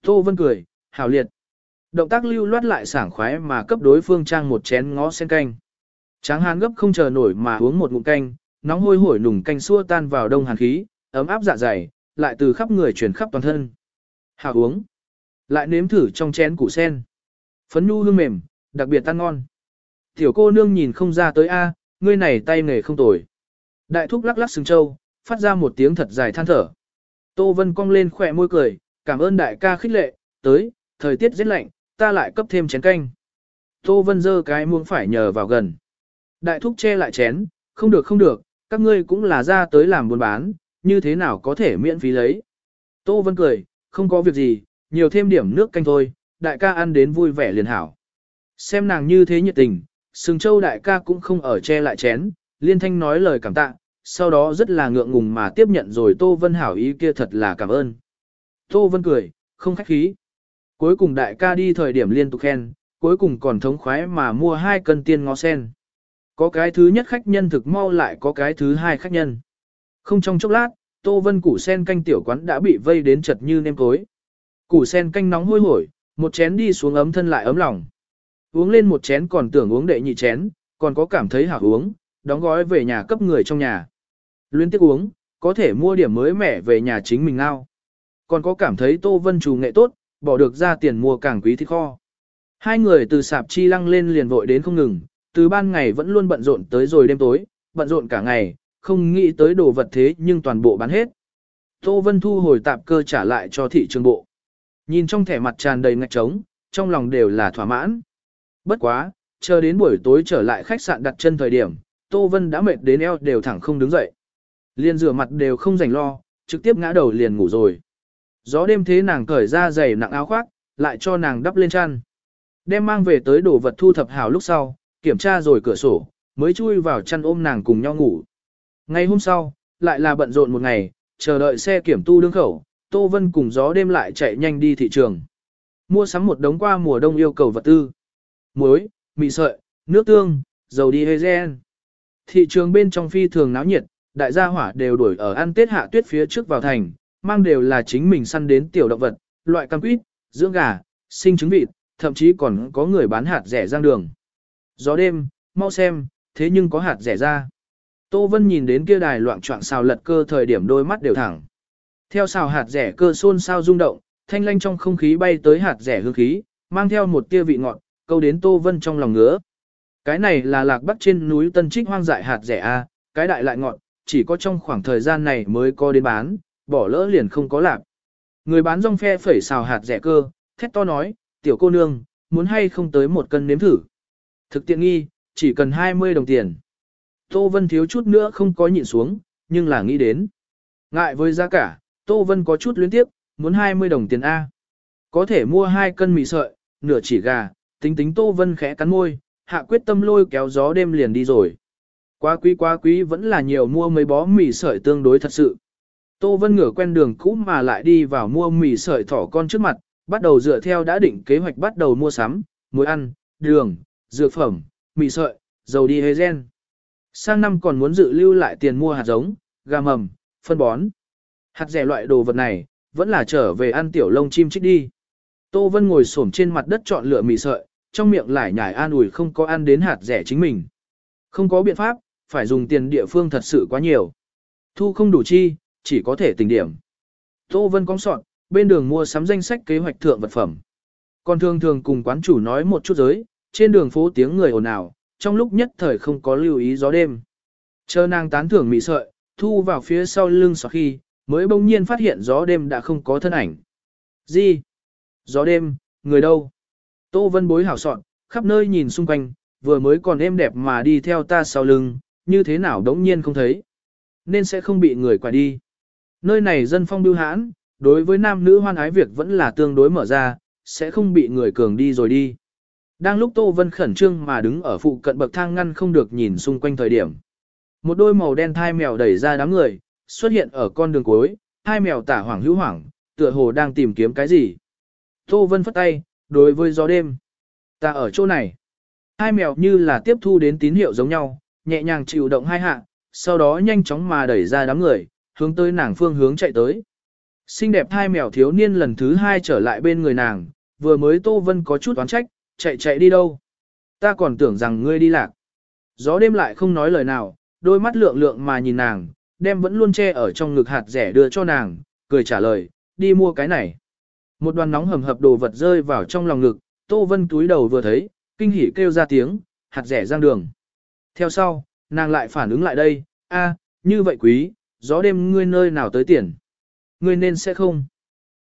Tô Vân cười, hảo liệt. Động tác lưu loát lại sảng khoái mà cấp đối phương trang một chén ngó sen canh. Tráng hán gấp không chờ nổi mà uống một ngụm canh, nóng hôi hổi nùng canh xua tan vào đông hàn khí, ấm áp dạ dày, lại từ khắp người truyền khắp toàn thân. Hảo uống. Lại nếm thử trong chén củ sen. Phấn nhu hương mềm, đặc biệt tan ngon. Tiểu cô nương nhìn không ra tới a, ngươi này tay nghề không tồi. Đại thúc lắc lắc sừng trâu, phát ra một tiếng thật dài than thở. Tô Vân cong lên khỏe môi cười, cảm ơn đại ca khích lệ, tới, thời tiết rất lạnh, ta lại cấp thêm chén canh. Tô Vân dơ cái muỗng phải nhờ vào gần. Đại thúc che lại chén, không được không được, các ngươi cũng là ra tới làm buôn bán, như thế nào có thể miễn phí lấy. Tô Vân cười, không có việc gì, nhiều thêm điểm nước canh thôi, đại ca ăn đến vui vẻ liền hảo. Xem nàng như thế nhiệt tình, sừng châu đại ca cũng không ở che lại chén, liên thanh nói lời cảm tạ, sau đó rất là ngượng ngùng mà tiếp nhận rồi Tô Vân hảo ý kia thật là cảm ơn. Tô Vân cười, không khách khí. Cuối cùng đại ca đi thời điểm liên tục khen, cuối cùng còn thống khoái mà mua hai cân tiên ngó sen. Có cái thứ nhất khách nhân thực mau lại có cái thứ hai khách nhân. Không trong chốc lát, Tô Vân củ sen canh tiểu quán đã bị vây đến chật như nêm cối. Củ sen canh nóng hôi hổi, một chén đi xuống ấm thân lại ấm lòng. Uống lên một chén còn tưởng uống đệ nhị chén, còn có cảm thấy hảo uống, đóng gói về nhà cấp người trong nhà. Luyến tiếc uống, có thể mua điểm mới mẻ về nhà chính mình ngao. Còn có cảm thấy Tô Vân chủ nghệ tốt, bỏ được ra tiền mua càng quý thịt kho. Hai người từ sạp chi lăng lên liền vội đến không ngừng, từ ban ngày vẫn luôn bận rộn tới rồi đêm tối, bận rộn cả ngày, không nghĩ tới đồ vật thế nhưng toàn bộ bán hết. Tô Vân thu hồi tạp cơ trả lại cho thị trường bộ. Nhìn trong thẻ mặt tràn đầy ngạch trống, trong lòng đều là thỏa mãn. Bất quá, chờ đến buổi tối trở lại khách sạn đặt chân thời điểm, Tô Vân đã mệt đến eo đều thẳng không đứng dậy. Liền rửa mặt đều không rảnh lo, trực tiếp ngã đầu liền ngủ rồi. Gió đêm thế nàng cởi ra giày nặng áo khoác, lại cho nàng đắp lên chăn. Đem mang về tới đồ vật thu thập hào lúc sau, kiểm tra rồi cửa sổ, mới chui vào chăn ôm nàng cùng nhau ngủ. Ngày hôm sau, lại là bận rộn một ngày, chờ đợi xe kiểm tu đương khẩu, Tô Vân cùng gió đêm lại chạy nhanh đi thị trường. Mua sắm một đống qua mùa đông yêu cầu vật tư. Muối, mì sợi, nước tương, dầu đi diesel. Thị trường bên trong phi thường náo nhiệt, đại gia hỏa đều đuổi ở ăn tết hạ tuyết phía trước vào thành, mang đều là chính mình săn đến tiểu động vật, loại cam quýt, dưỡng gà, sinh trứng vịt, thậm chí còn có người bán hạt rẻ giang đường. Gió đêm, mau xem, thế nhưng có hạt rẻ ra. Tô Vân nhìn đến kia đài loạn trọng xào lật cơ thời điểm đôi mắt đều thẳng. Theo xào hạt rẻ cơ xôn sao rung động, thanh lanh trong không khí bay tới hạt rẻ hương khí, mang theo một tia vị ngọt, câu đến Tô Vân trong lòng ngứa. Cái này là lạc bắc trên núi Tân Trích hoang dại hạt rẻ A, cái đại lại ngọn, chỉ có trong khoảng thời gian này mới có đến bán, bỏ lỡ liền không có lạc. Người bán rong phe phẩy xào hạt rẻ cơ, thét to nói, tiểu cô nương, muốn hay không tới một cân nếm thử. Thực tiện nghi, chỉ cần 20 đồng tiền. Tô Vân thiếu chút nữa không có nhịn xuống, nhưng là nghĩ đến. Ngại với giá cả, Tô Vân có chút luyến tiếp, muốn 20 đồng tiền A. Có thể mua 2 cân mì sợi, nửa chỉ gà, tính tính Tô Vân khẽ cắn môi, hạ quyết tâm lôi kéo gió đêm liền đi rồi. Quá quý quá quý vẫn là nhiều mua mấy bó mì sợi tương đối thật sự. Tô Vân ngửa quen đường cũ mà lại đi vào mua mì sợi thỏ con trước mặt, bắt đầu dựa theo đã định kế hoạch bắt đầu mua sắm, muối ăn, đường, dược phẩm, mì sợi, dầu đi gen. Sang năm còn muốn dự lưu lại tiền mua hạt giống, gà mầm, phân bón. Hạt rẻ loại đồ vật này, vẫn là trở về ăn tiểu lông chim trích đi. Tô Vân ngồi xổm trên mặt đất chọn lựa mì sợi, trong miệng lại nhải an ủi không có ăn đến hạt rẻ chính mình. Không có biện pháp, phải dùng tiền địa phương thật sự quá nhiều. Thu không đủ chi, chỉ có thể tình điểm. Tô Vân cong soạn, bên đường mua sắm danh sách kế hoạch thượng vật phẩm. Còn thường thường cùng quán chủ nói một chút giới, trên đường phố tiếng người ồn ào, trong lúc nhất thời không có lưu ý gió đêm. Chờ nàng tán thưởng mị sợi, thu vào phía sau lưng sau khi, mới bỗng nhiên phát hiện gió đêm đã không có thân ảnh. Gì? Gió đêm, người đâu? Tô Vân bối hảo soạn, khắp nơi nhìn xung quanh, vừa mới còn êm đẹp mà đi theo ta sau lưng, như thế nào đống nhiên không thấy. Nên sẽ không bị người quả đi. Nơi này dân phong bưu hãn, đối với nam nữ hoan ái việc vẫn là tương đối mở ra, sẽ không bị người cường đi rồi đi. Đang lúc Tô Vân khẩn trương mà đứng ở phụ cận bậc thang ngăn không được nhìn xung quanh thời điểm. Một đôi màu đen thai mèo đẩy ra đám người, xuất hiện ở con đường cuối, hai mèo tả hoảng hữu hoảng, tựa hồ đang tìm kiếm cái gì. Tô Vân phất tay, đối với gió đêm. Ta ở chỗ này. Hai mèo như là tiếp thu đến tín hiệu giống nhau, nhẹ nhàng chịu động hai hạ, sau đó nhanh chóng mà đẩy ra đám người, hướng tới nàng phương hướng chạy tới. Xinh đẹp hai mèo thiếu niên lần thứ hai trở lại bên người nàng, vừa mới Tô Vân có chút oán trách, chạy chạy đi đâu. Ta còn tưởng rằng ngươi đi lạc. Gió đêm lại không nói lời nào, đôi mắt lượng lượng mà nhìn nàng, đem vẫn luôn che ở trong ngực hạt rẻ đưa cho nàng, cười trả lời, đi mua cái này. Một đoàn nóng hầm hập đồ vật rơi vào trong lòng ngực, Tô Vân túi đầu vừa thấy, kinh hỉ kêu ra tiếng, hạt rẻ giang đường. Theo sau, nàng lại phản ứng lại đây, a, như vậy quý, gió đêm ngươi nơi nào tới tiền. Ngươi nên sẽ không.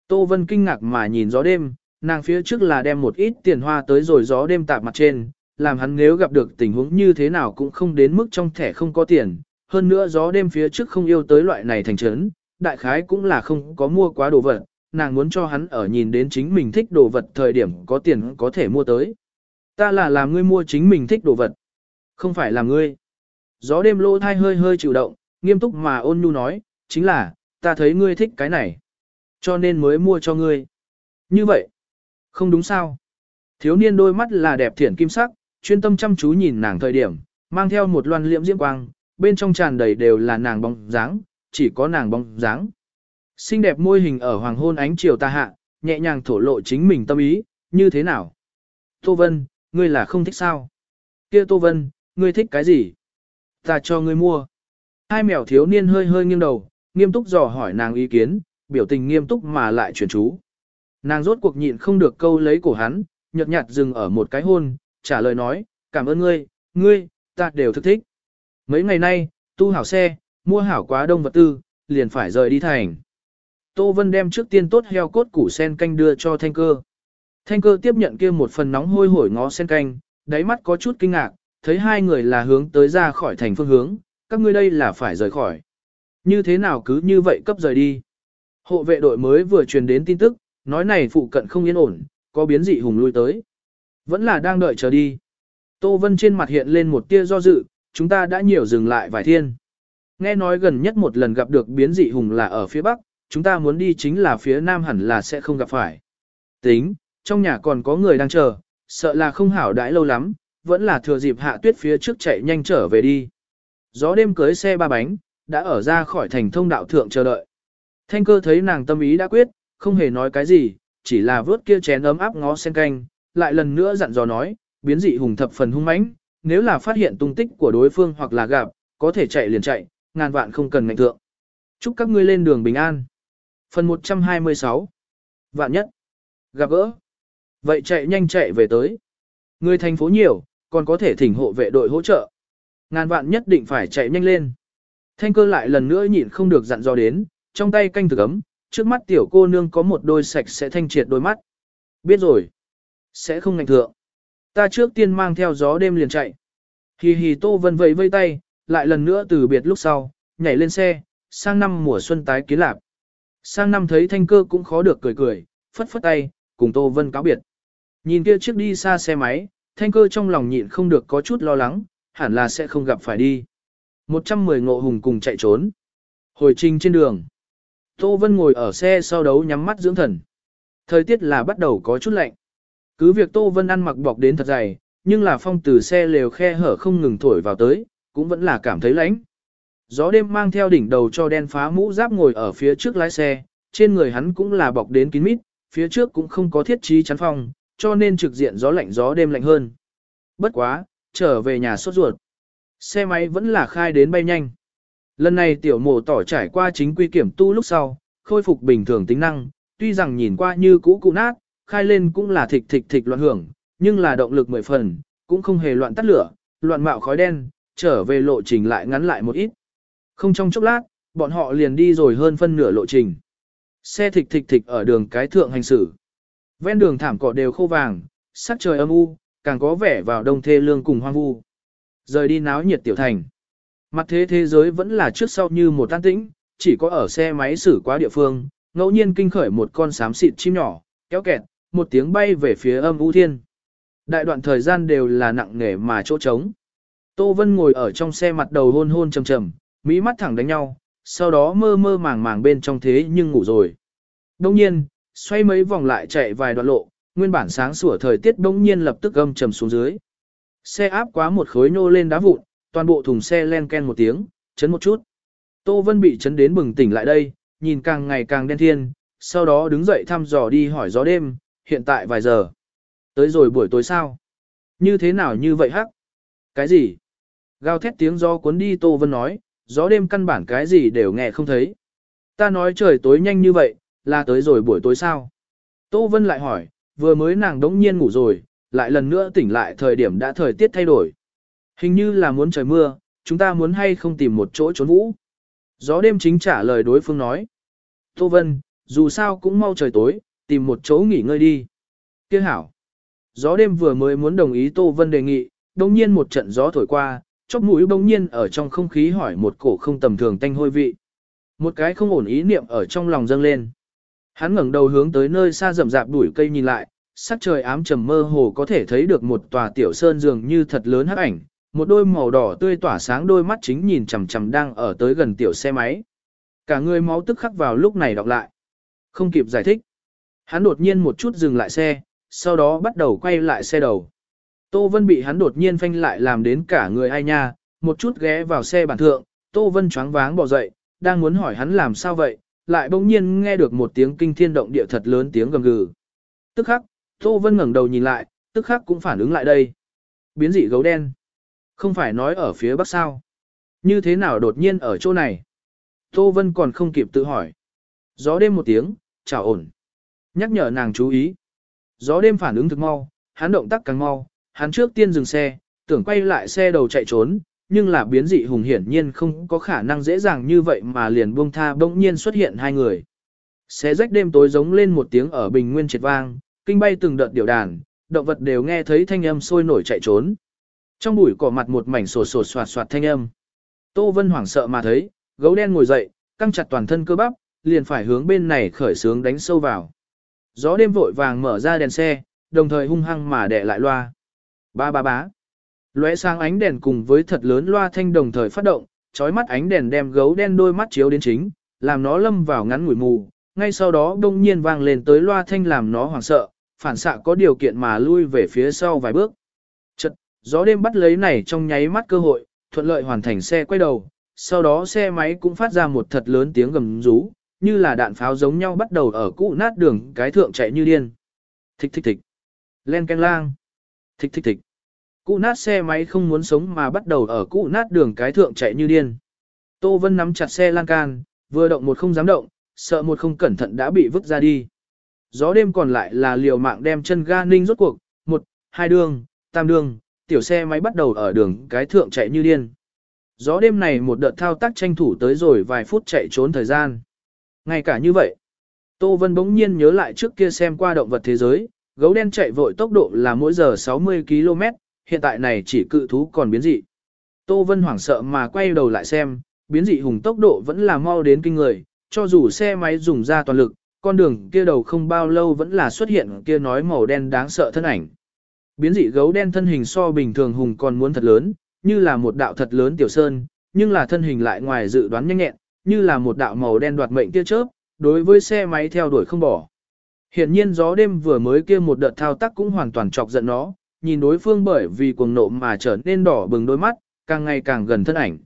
Tô Vân kinh ngạc mà nhìn gió đêm, nàng phía trước là đem một ít tiền hoa tới rồi gió đêm tạp mặt trên, làm hắn nếu gặp được tình huống như thế nào cũng không đến mức trong thẻ không có tiền. Hơn nữa gió đêm phía trước không yêu tới loại này thành trấn, đại khái cũng là không có mua quá đồ vật, nàng muốn cho hắn ở nhìn đến chính mình thích đồ vật thời điểm có tiền có thể mua tới. Ta là làm ngươi mua chính mình thích đồ vật, không phải là ngươi. Gió đêm lô thai hơi hơi chịu động, nghiêm túc mà ôn nhu nói, chính là, ta thấy ngươi thích cái này, cho nên mới mua cho ngươi. Như vậy, không đúng sao? Thiếu niên đôi mắt là đẹp thiển kim sắc, chuyên tâm chăm chú nhìn nàng thời điểm, mang theo một loan liễm diễm quang, bên trong tràn đầy đều là nàng bóng dáng, chỉ có nàng bóng dáng. Xinh đẹp môi hình ở hoàng hôn ánh chiều ta hạ, nhẹ nhàng thổ lộ chính mình tâm ý, như thế nào? Tô Vân, ngươi là không thích sao? Kia Tô Vân, ngươi thích cái gì? Ta cho ngươi mua. Hai mèo thiếu niên hơi hơi nghiêng đầu, nghiêm túc dò hỏi nàng ý kiến, biểu tình nghiêm túc mà lại chuyển chú. Nàng rốt cuộc nhịn không được câu lấy cổ hắn, nhợt nhạt dừng ở một cái hôn, trả lời nói, cảm ơn ngươi, ngươi, ta đều thực thích. Mấy ngày nay, tu hảo xe, mua hảo quá đông vật tư, liền phải rời đi thành. Tô Vân đem trước tiên tốt heo cốt củ sen canh đưa cho Thanh Cơ. Thanh Cơ tiếp nhận kia một phần nóng hôi hổi ngó sen canh, đáy mắt có chút kinh ngạc, thấy hai người là hướng tới ra khỏi thành phương hướng, các ngươi đây là phải rời khỏi. Như thế nào cứ như vậy cấp rời đi. Hộ vệ đội mới vừa truyền đến tin tức, nói này phụ cận không yên ổn, có biến dị hùng lui tới. Vẫn là đang đợi chờ đi. Tô Vân trên mặt hiện lên một tia do dự, chúng ta đã nhiều dừng lại vài thiên. Nghe nói gần nhất một lần gặp được biến dị hùng là ở phía Bắc, chúng ta muốn đi chính là phía Nam hẳn là sẽ không gặp phải. Tính, trong nhà còn có người đang chờ, sợ là không hảo đãi lâu lắm, vẫn là thừa dịp hạ tuyết phía trước chạy nhanh trở về đi. Gió đêm cưới xe ba bánh, đã ở ra khỏi thành thông đạo thượng chờ đợi. Thanh cơ thấy nàng tâm ý đã quyết, không hề nói cái gì, chỉ là vớt kia chén ấm áp ngó sen canh, lại lần nữa dặn dò nói, biến dị hùng thập phần hung mãnh, nếu là phát hiện tung tích của đối phương hoặc là gặp, có thể chạy liền chạy, ngàn vạn không cần ngạnh thượng. Chúc các ngươi lên đường bình an. Phần 126 Vạn nhất Gặp gỡ Vậy chạy nhanh chạy về tới. Người thành phố nhiều, còn có thể thỉnh hộ vệ đội hỗ trợ. Ngàn vạn nhất định phải chạy nhanh lên. Thanh cơ lại lần nữa nhịn không được dặn dò đến, trong tay canh thực ấm, trước mắt tiểu cô nương có một đôi sạch sẽ thanh triệt đôi mắt. Biết rồi. Sẽ không ngạnh thượng. Ta trước tiên mang theo gió đêm liền chạy. Hì hì tô vân vẫy vây tay, lại lần nữa từ biệt lúc sau, nhảy lên xe, sang năm mùa xuân tái kiến lạp. Sang năm thấy thanh cơ cũng khó được cười cười, phất phất tay, cùng tô vân cáo biệt. Nhìn kia chiếc đi xa xe máy, thanh cơ trong lòng nhịn không được có chút lo lắng, hẳn là sẽ không gặp phải đi. 110 ngộ hùng cùng chạy trốn. Hồi trình trên đường. Tô Vân ngồi ở xe sau đấu nhắm mắt dưỡng thần. Thời tiết là bắt đầu có chút lạnh. Cứ việc Tô Vân ăn mặc bọc đến thật dày, nhưng là phong từ xe lều khe hở không ngừng thổi vào tới, cũng vẫn là cảm thấy lạnh. Gió đêm mang theo đỉnh đầu cho đen phá mũ giáp ngồi ở phía trước lái xe, trên người hắn cũng là bọc đến kín mít, phía trước cũng không có thiết trí chắn phong, cho nên trực diện gió lạnh gió đêm lạnh hơn. Bất quá, trở về nhà sốt ruột. Xe máy vẫn là khai đến bay nhanh. Lần này tiểu mộ tỏ trải qua chính quy kiểm tu lúc sau, khôi phục bình thường tính năng, tuy rằng nhìn qua như cũ cũ nát, khai lên cũng là thịch thịch thịch loạn hưởng, nhưng là động lực mười phần, cũng không hề loạn tắt lửa, loạn mạo khói đen, trở về lộ trình lại ngắn lại một ít. Không trong chốc lát, bọn họ liền đi rồi hơn phân nửa lộ trình. Xe thịch thịch thịch ở đường cái thượng hành xử. Ven đường thảm cỏ đều khô vàng, sắc trời âm u, càng có vẻ vào đông thê lương cùng hoang vu. Rời đi náo nhiệt tiểu thành. Mặt thế thế giới vẫn là trước sau như một tan tĩnh, chỉ có ở xe máy xử qua địa phương, ngẫu nhiên kinh khởi một con xám xịt chim nhỏ, kéo kẹt, một tiếng bay về phía âm u thiên. Đại đoạn thời gian đều là nặng nề mà chỗ trống. Tô Vân ngồi ở trong xe mặt đầu hôn hôn trầm trầm, mỹ mắt thẳng đánh nhau, sau đó mơ mơ màng màng bên trong thế nhưng ngủ rồi. Đông nhiên, xoay mấy vòng lại chạy vài đoạn lộ, nguyên bản sáng sủa thời tiết đông nhiên lập tức gâm trầm xuống dưới. Xe áp quá một khối nô lên đá vụn, toàn bộ thùng xe len ken một tiếng, chấn một chút. Tô Vân bị chấn đến bừng tỉnh lại đây, nhìn càng ngày càng đen thiên, sau đó đứng dậy thăm dò đi hỏi gió đêm, hiện tại vài giờ. Tới rồi buổi tối sao? Như thế nào như vậy hắc? Cái gì? Gào thét tiếng gió cuốn đi Tô Vân nói, gió đêm căn bản cái gì đều nghe không thấy. Ta nói trời tối nhanh như vậy, là tới rồi buổi tối sao? Tô Vân lại hỏi, vừa mới nàng đống nhiên ngủ rồi, lại lần nữa tỉnh lại thời điểm đã thời tiết thay đổi. Hình như là muốn trời mưa, chúng ta muốn hay không tìm một chỗ trốn vũ. Gió đêm chính trả lời đối phương nói. Tô Vân, dù sao cũng mau trời tối, tìm một chỗ nghỉ ngơi đi. Kia hảo. Gió đêm vừa mới muốn đồng ý Tô Vân đề nghị, đồng nhiên một trận gió thổi qua, chóp mũi bỗng nhiên ở trong không khí hỏi một cổ không tầm thường tanh hôi vị. Một cái không ổn ý niệm ở trong lòng dâng lên. Hắn ngẩng đầu hướng tới nơi xa rậm rạp đuổi cây nhìn lại, sắc trời ám trầm mơ hồ có thể thấy được một tòa tiểu sơn dường như thật lớn hắc ảnh, một đôi màu đỏ tươi tỏa sáng đôi mắt chính nhìn chằm chằm đang ở tới gần tiểu xe máy. Cả người máu tức khắc vào lúc này đọc lại. Không kịp giải thích. Hắn đột nhiên một chút dừng lại xe, sau đó bắt đầu quay lại xe đầu. Tô Vân bị hắn đột nhiên phanh lại làm đến cả người ai nha, một chút ghé vào xe bản thượng, Tô Vân choáng váng bỏ dậy, đang muốn hỏi hắn làm sao vậy, lại bỗng nhiên nghe được một tiếng kinh thiên động địa thật lớn tiếng gầm gừ. Tức khắc, Tô Vân ngẩng đầu nhìn lại, tức khắc cũng phản ứng lại đây. Biến dị gấu đen. Không phải nói ở phía bắc sao. Như thế nào đột nhiên ở chỗ này? Tô Vân còn không kịp tự hỏi. Gió đêm một tiếng, chào ổn. Nhắc nhở nàng chú ý. Gió đêm phản ứng thực mau, hắn động tác càng mau, hắn trước tiên dừng xe, tưởng quay lại xe đầu chạy trốn, nhưng là biến dị hùng hiển nhiên không có khả năng dễ dàng như vậy mà liền buông tha bỗng nhiên xuất hiện hai người. Xe rách đêm tối giống lên một tiếng ở bình nguyên triệt vang, kinh bay từng đợt điều đàn, động vật đều nghe thấy thanh âm sôi nổi chạy trốn. Trong bụi cỏ mặt một mảnh sổ sổ soạt soạt thanh âm. Tô Vân hoảng sợ mà thấy, gấu đen ngồi dậy, căng chặt toàn thân cơ bắp, liền phải hướng bên này khởi sướng đánh sâu vào. Gió đêm vội vàng mở ra đèn xe, đồng thời hung hăng mà đè lại loa. Ba ba bá. Lóe sáng ánh đèn cùng với thật lớn loa thanh đồng thời phát động, chói mắt ánh đèn đem gấu đen đôi mắt chiếu đến chính, làm nó lâm vào ngắn ngủi mù. Ngay sau đó đông nhiên vang lên tới loa thanh làm nó hoảng sợ, phản xạ có điều kiện mà lui về phía sau vài bước. Chật, gió đêm bắt lấy này trong nháy mắt cơ hội, thuận lợi hoàn thành xe quay đầu, sau đó xe máy cũng phát ra một thật lớn tiếng gầm rú, như là đạn pháo giống nhau bắt đầu ở cũ nát đường cái thượng chạy như điên. Thích thích thích. Len canh lang. Thích thích thích. Cụ nát xe máy không muốn sống mà bắt đầu ở cụ nát đường cái thượng chạy như điên. Tô Vân nắm chặt xe lan can, vừa động một không dám động, sợ một không cẩn thận đã bị vứt ra đi. Gió đêm còn lại là liều mạng đem chân ga ninh rốt cuộc, một, hai đường, tam đường, tiểu xe máy bắt đầu ở đường cái thượng chạy như điên. Gió đêm này một đợt thao tác tranh thủ tới rồi vài phút chạy trốn thời gian. Ngay cả như vậy, Tô Vân bỗng nhiên nhớ lại trước kia xem qua động vật thế giới, gấu đen chạy vội tốc độ là mỗi giờ 60 km, hiện tại này chỉ cự thú còn biến dị. Tô Vân hoảng sợ mà quay đầu lại xem, biến dị hùng tốc độ vẫn là mau đến kinh người, cho dù xe máy dùng ra toàn lực, con đường kia đầu không bao lâu vẫn là xuất hiện kia nói màu đen đáng sợ thân ảnh. Biến dị gấu đen thân hình so bình thường hùng còn muốn thật lớn, như là một đạo thật lớn tiểu sơn, nhưng là thân hình lại ngoài dự đoán nhanh nhẹn, như là một đạo màu đen đoạt mệnh tia chớp, đối với xe máy theo đuổi không bỏ. Hiện nhiên gió đêm vừa mới kia một đợt thao tác cũng hoàn toàn chọc giận nó, nhìn đối phương bởi vì cuồng nộ mà trở nên đỏ bừng đôi mắt, càng ngày càng gần thân ảnh.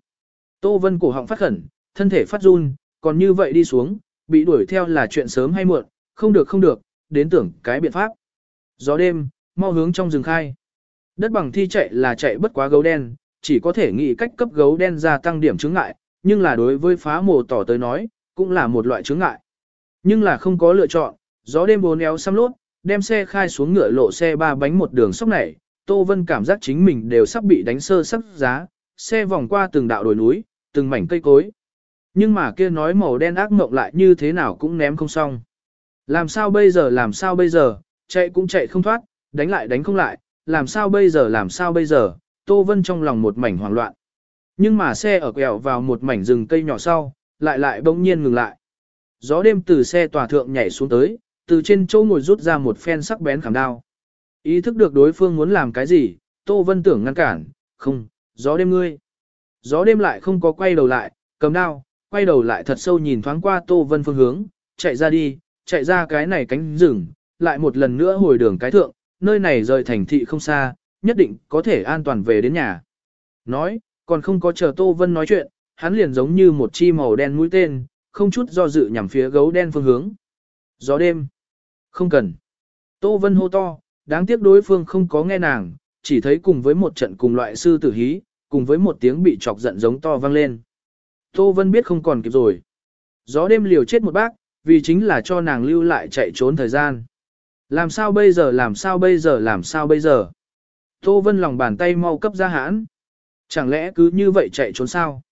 Tô Vân cổ họng phát khẩn, thân thể phát run, còn như vậy đi xuống, bị đuổi theo là chuyện sớm hay muộn, không được không được, đến tưởng cái biện pháp. Gió đêm, mau hướng trong rừng khai. Đất bằng thi chạy là chạy bất quá gấu đen, chỉ có thể nghĩ cách cấp gấu đen gia tăng điểm chứng ngại, nhưng là đối với phá mồ tỏ tới nói, cũng là một loại chứng ngại. Nhưng là không có lựa chọn, gió đêm bốn éo xăm lốt, đem xe khai xuống ngựa lộ xe ba bánh một đường sóc này, Tô Vân cảm giác chính mình đều sắp bị đánh sơ sắp giá, xe vòng qua từng đạo đồi núi, từng mảnh cây cối. Nhưng mà kia nói màu đen ác mộng lại như thế nào cũng ném không xong. Làm sao bây giờ làm sao bây giờ, chạy cũng chạy không thoát, đánh lại đánh không lại, làm sao bây giờ làm sao bây giờ, Tô Vân trong lòng một mảnh hoảng loạn. Nhưng mà xe ở quẹo vào một mảnh rừng cây nhỏ sau, lại lại bỗng nhiên ngừng lại. Gió đêm từ xe tòa thượng nhảy xuống tới, từ trên chỗ ngồi rút ra một phen sắc bén khảm đao. Ý thức được đối phương muốn làm cái gì, Tô Vân tưởng ngăn cản, không, gió đêm ngươi. Gió đêm lại không có quay đầu lại, cầm đao, quay đầu lại thật sâu nhìn thoáng qua Tô Vân phương hướng, chạy ra đi, chạy ra cái này cánh rừng, lại một lần nữa hồi đường cái thượng, nơi này rời thành thị không xa, nhất định có thể an toàn về đến nhà. Nói, còn không có chờ Tô Vân nói chuyện, hắn liền giống như một chi màu đen mũi tên, không chút do dự nhằm phía gấu đen phương hướng. Gió đêm. Không cần. Tô Vân hô to, đáng tiếc đối phương không có nghe nàng, chỉ thấy cùng với một trận cùng loại sư tử hí, cùng với một tiếng bị chọc giận giống to vang lên. Tô Vân biết không còn kịp rồi. Gió đêm liều chết một bác, vì chính là cho nàng lưu lại chạy trốn thời gian. Làm sao bây giờ làm sao bây giờ làm sao bây giờ. Tô Vân lòng bàn tay mau cấp ra hãn. Chẳng lẽ cứ như vậy chạy trốn sao?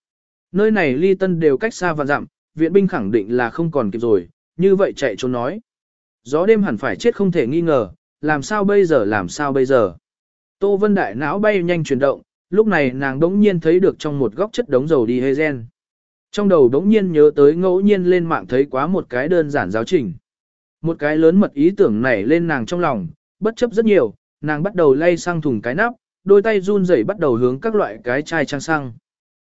Nơi này ly tân đều cách xa và dặm, viện binh khẳng định là không còn kịp rồi, như vậy chạy trốn nói. Gió đêm hẳn phải chết không thể nghi ngờ, làm sao bây giờ làm sao bây giờ. Tô Vân Đại não bay nhanh chuyển động, lúc này nàng đống nhiên thấy được trong một góc chất đống dầu đi hê gen. Trong đầu đống nhiên nhớ tới ngẫu nhiên lên mạng thấy quá một cái đơn giản giáo trình. Một cái lớn mật ý tưởng nảy lên nàng trong lòng, bất chấp rất nhiều, nàng bắt đầu lay sang thùng cái nắp, đôi tay run rẩy bắt đầu hướng các loại cái chai trang xăng.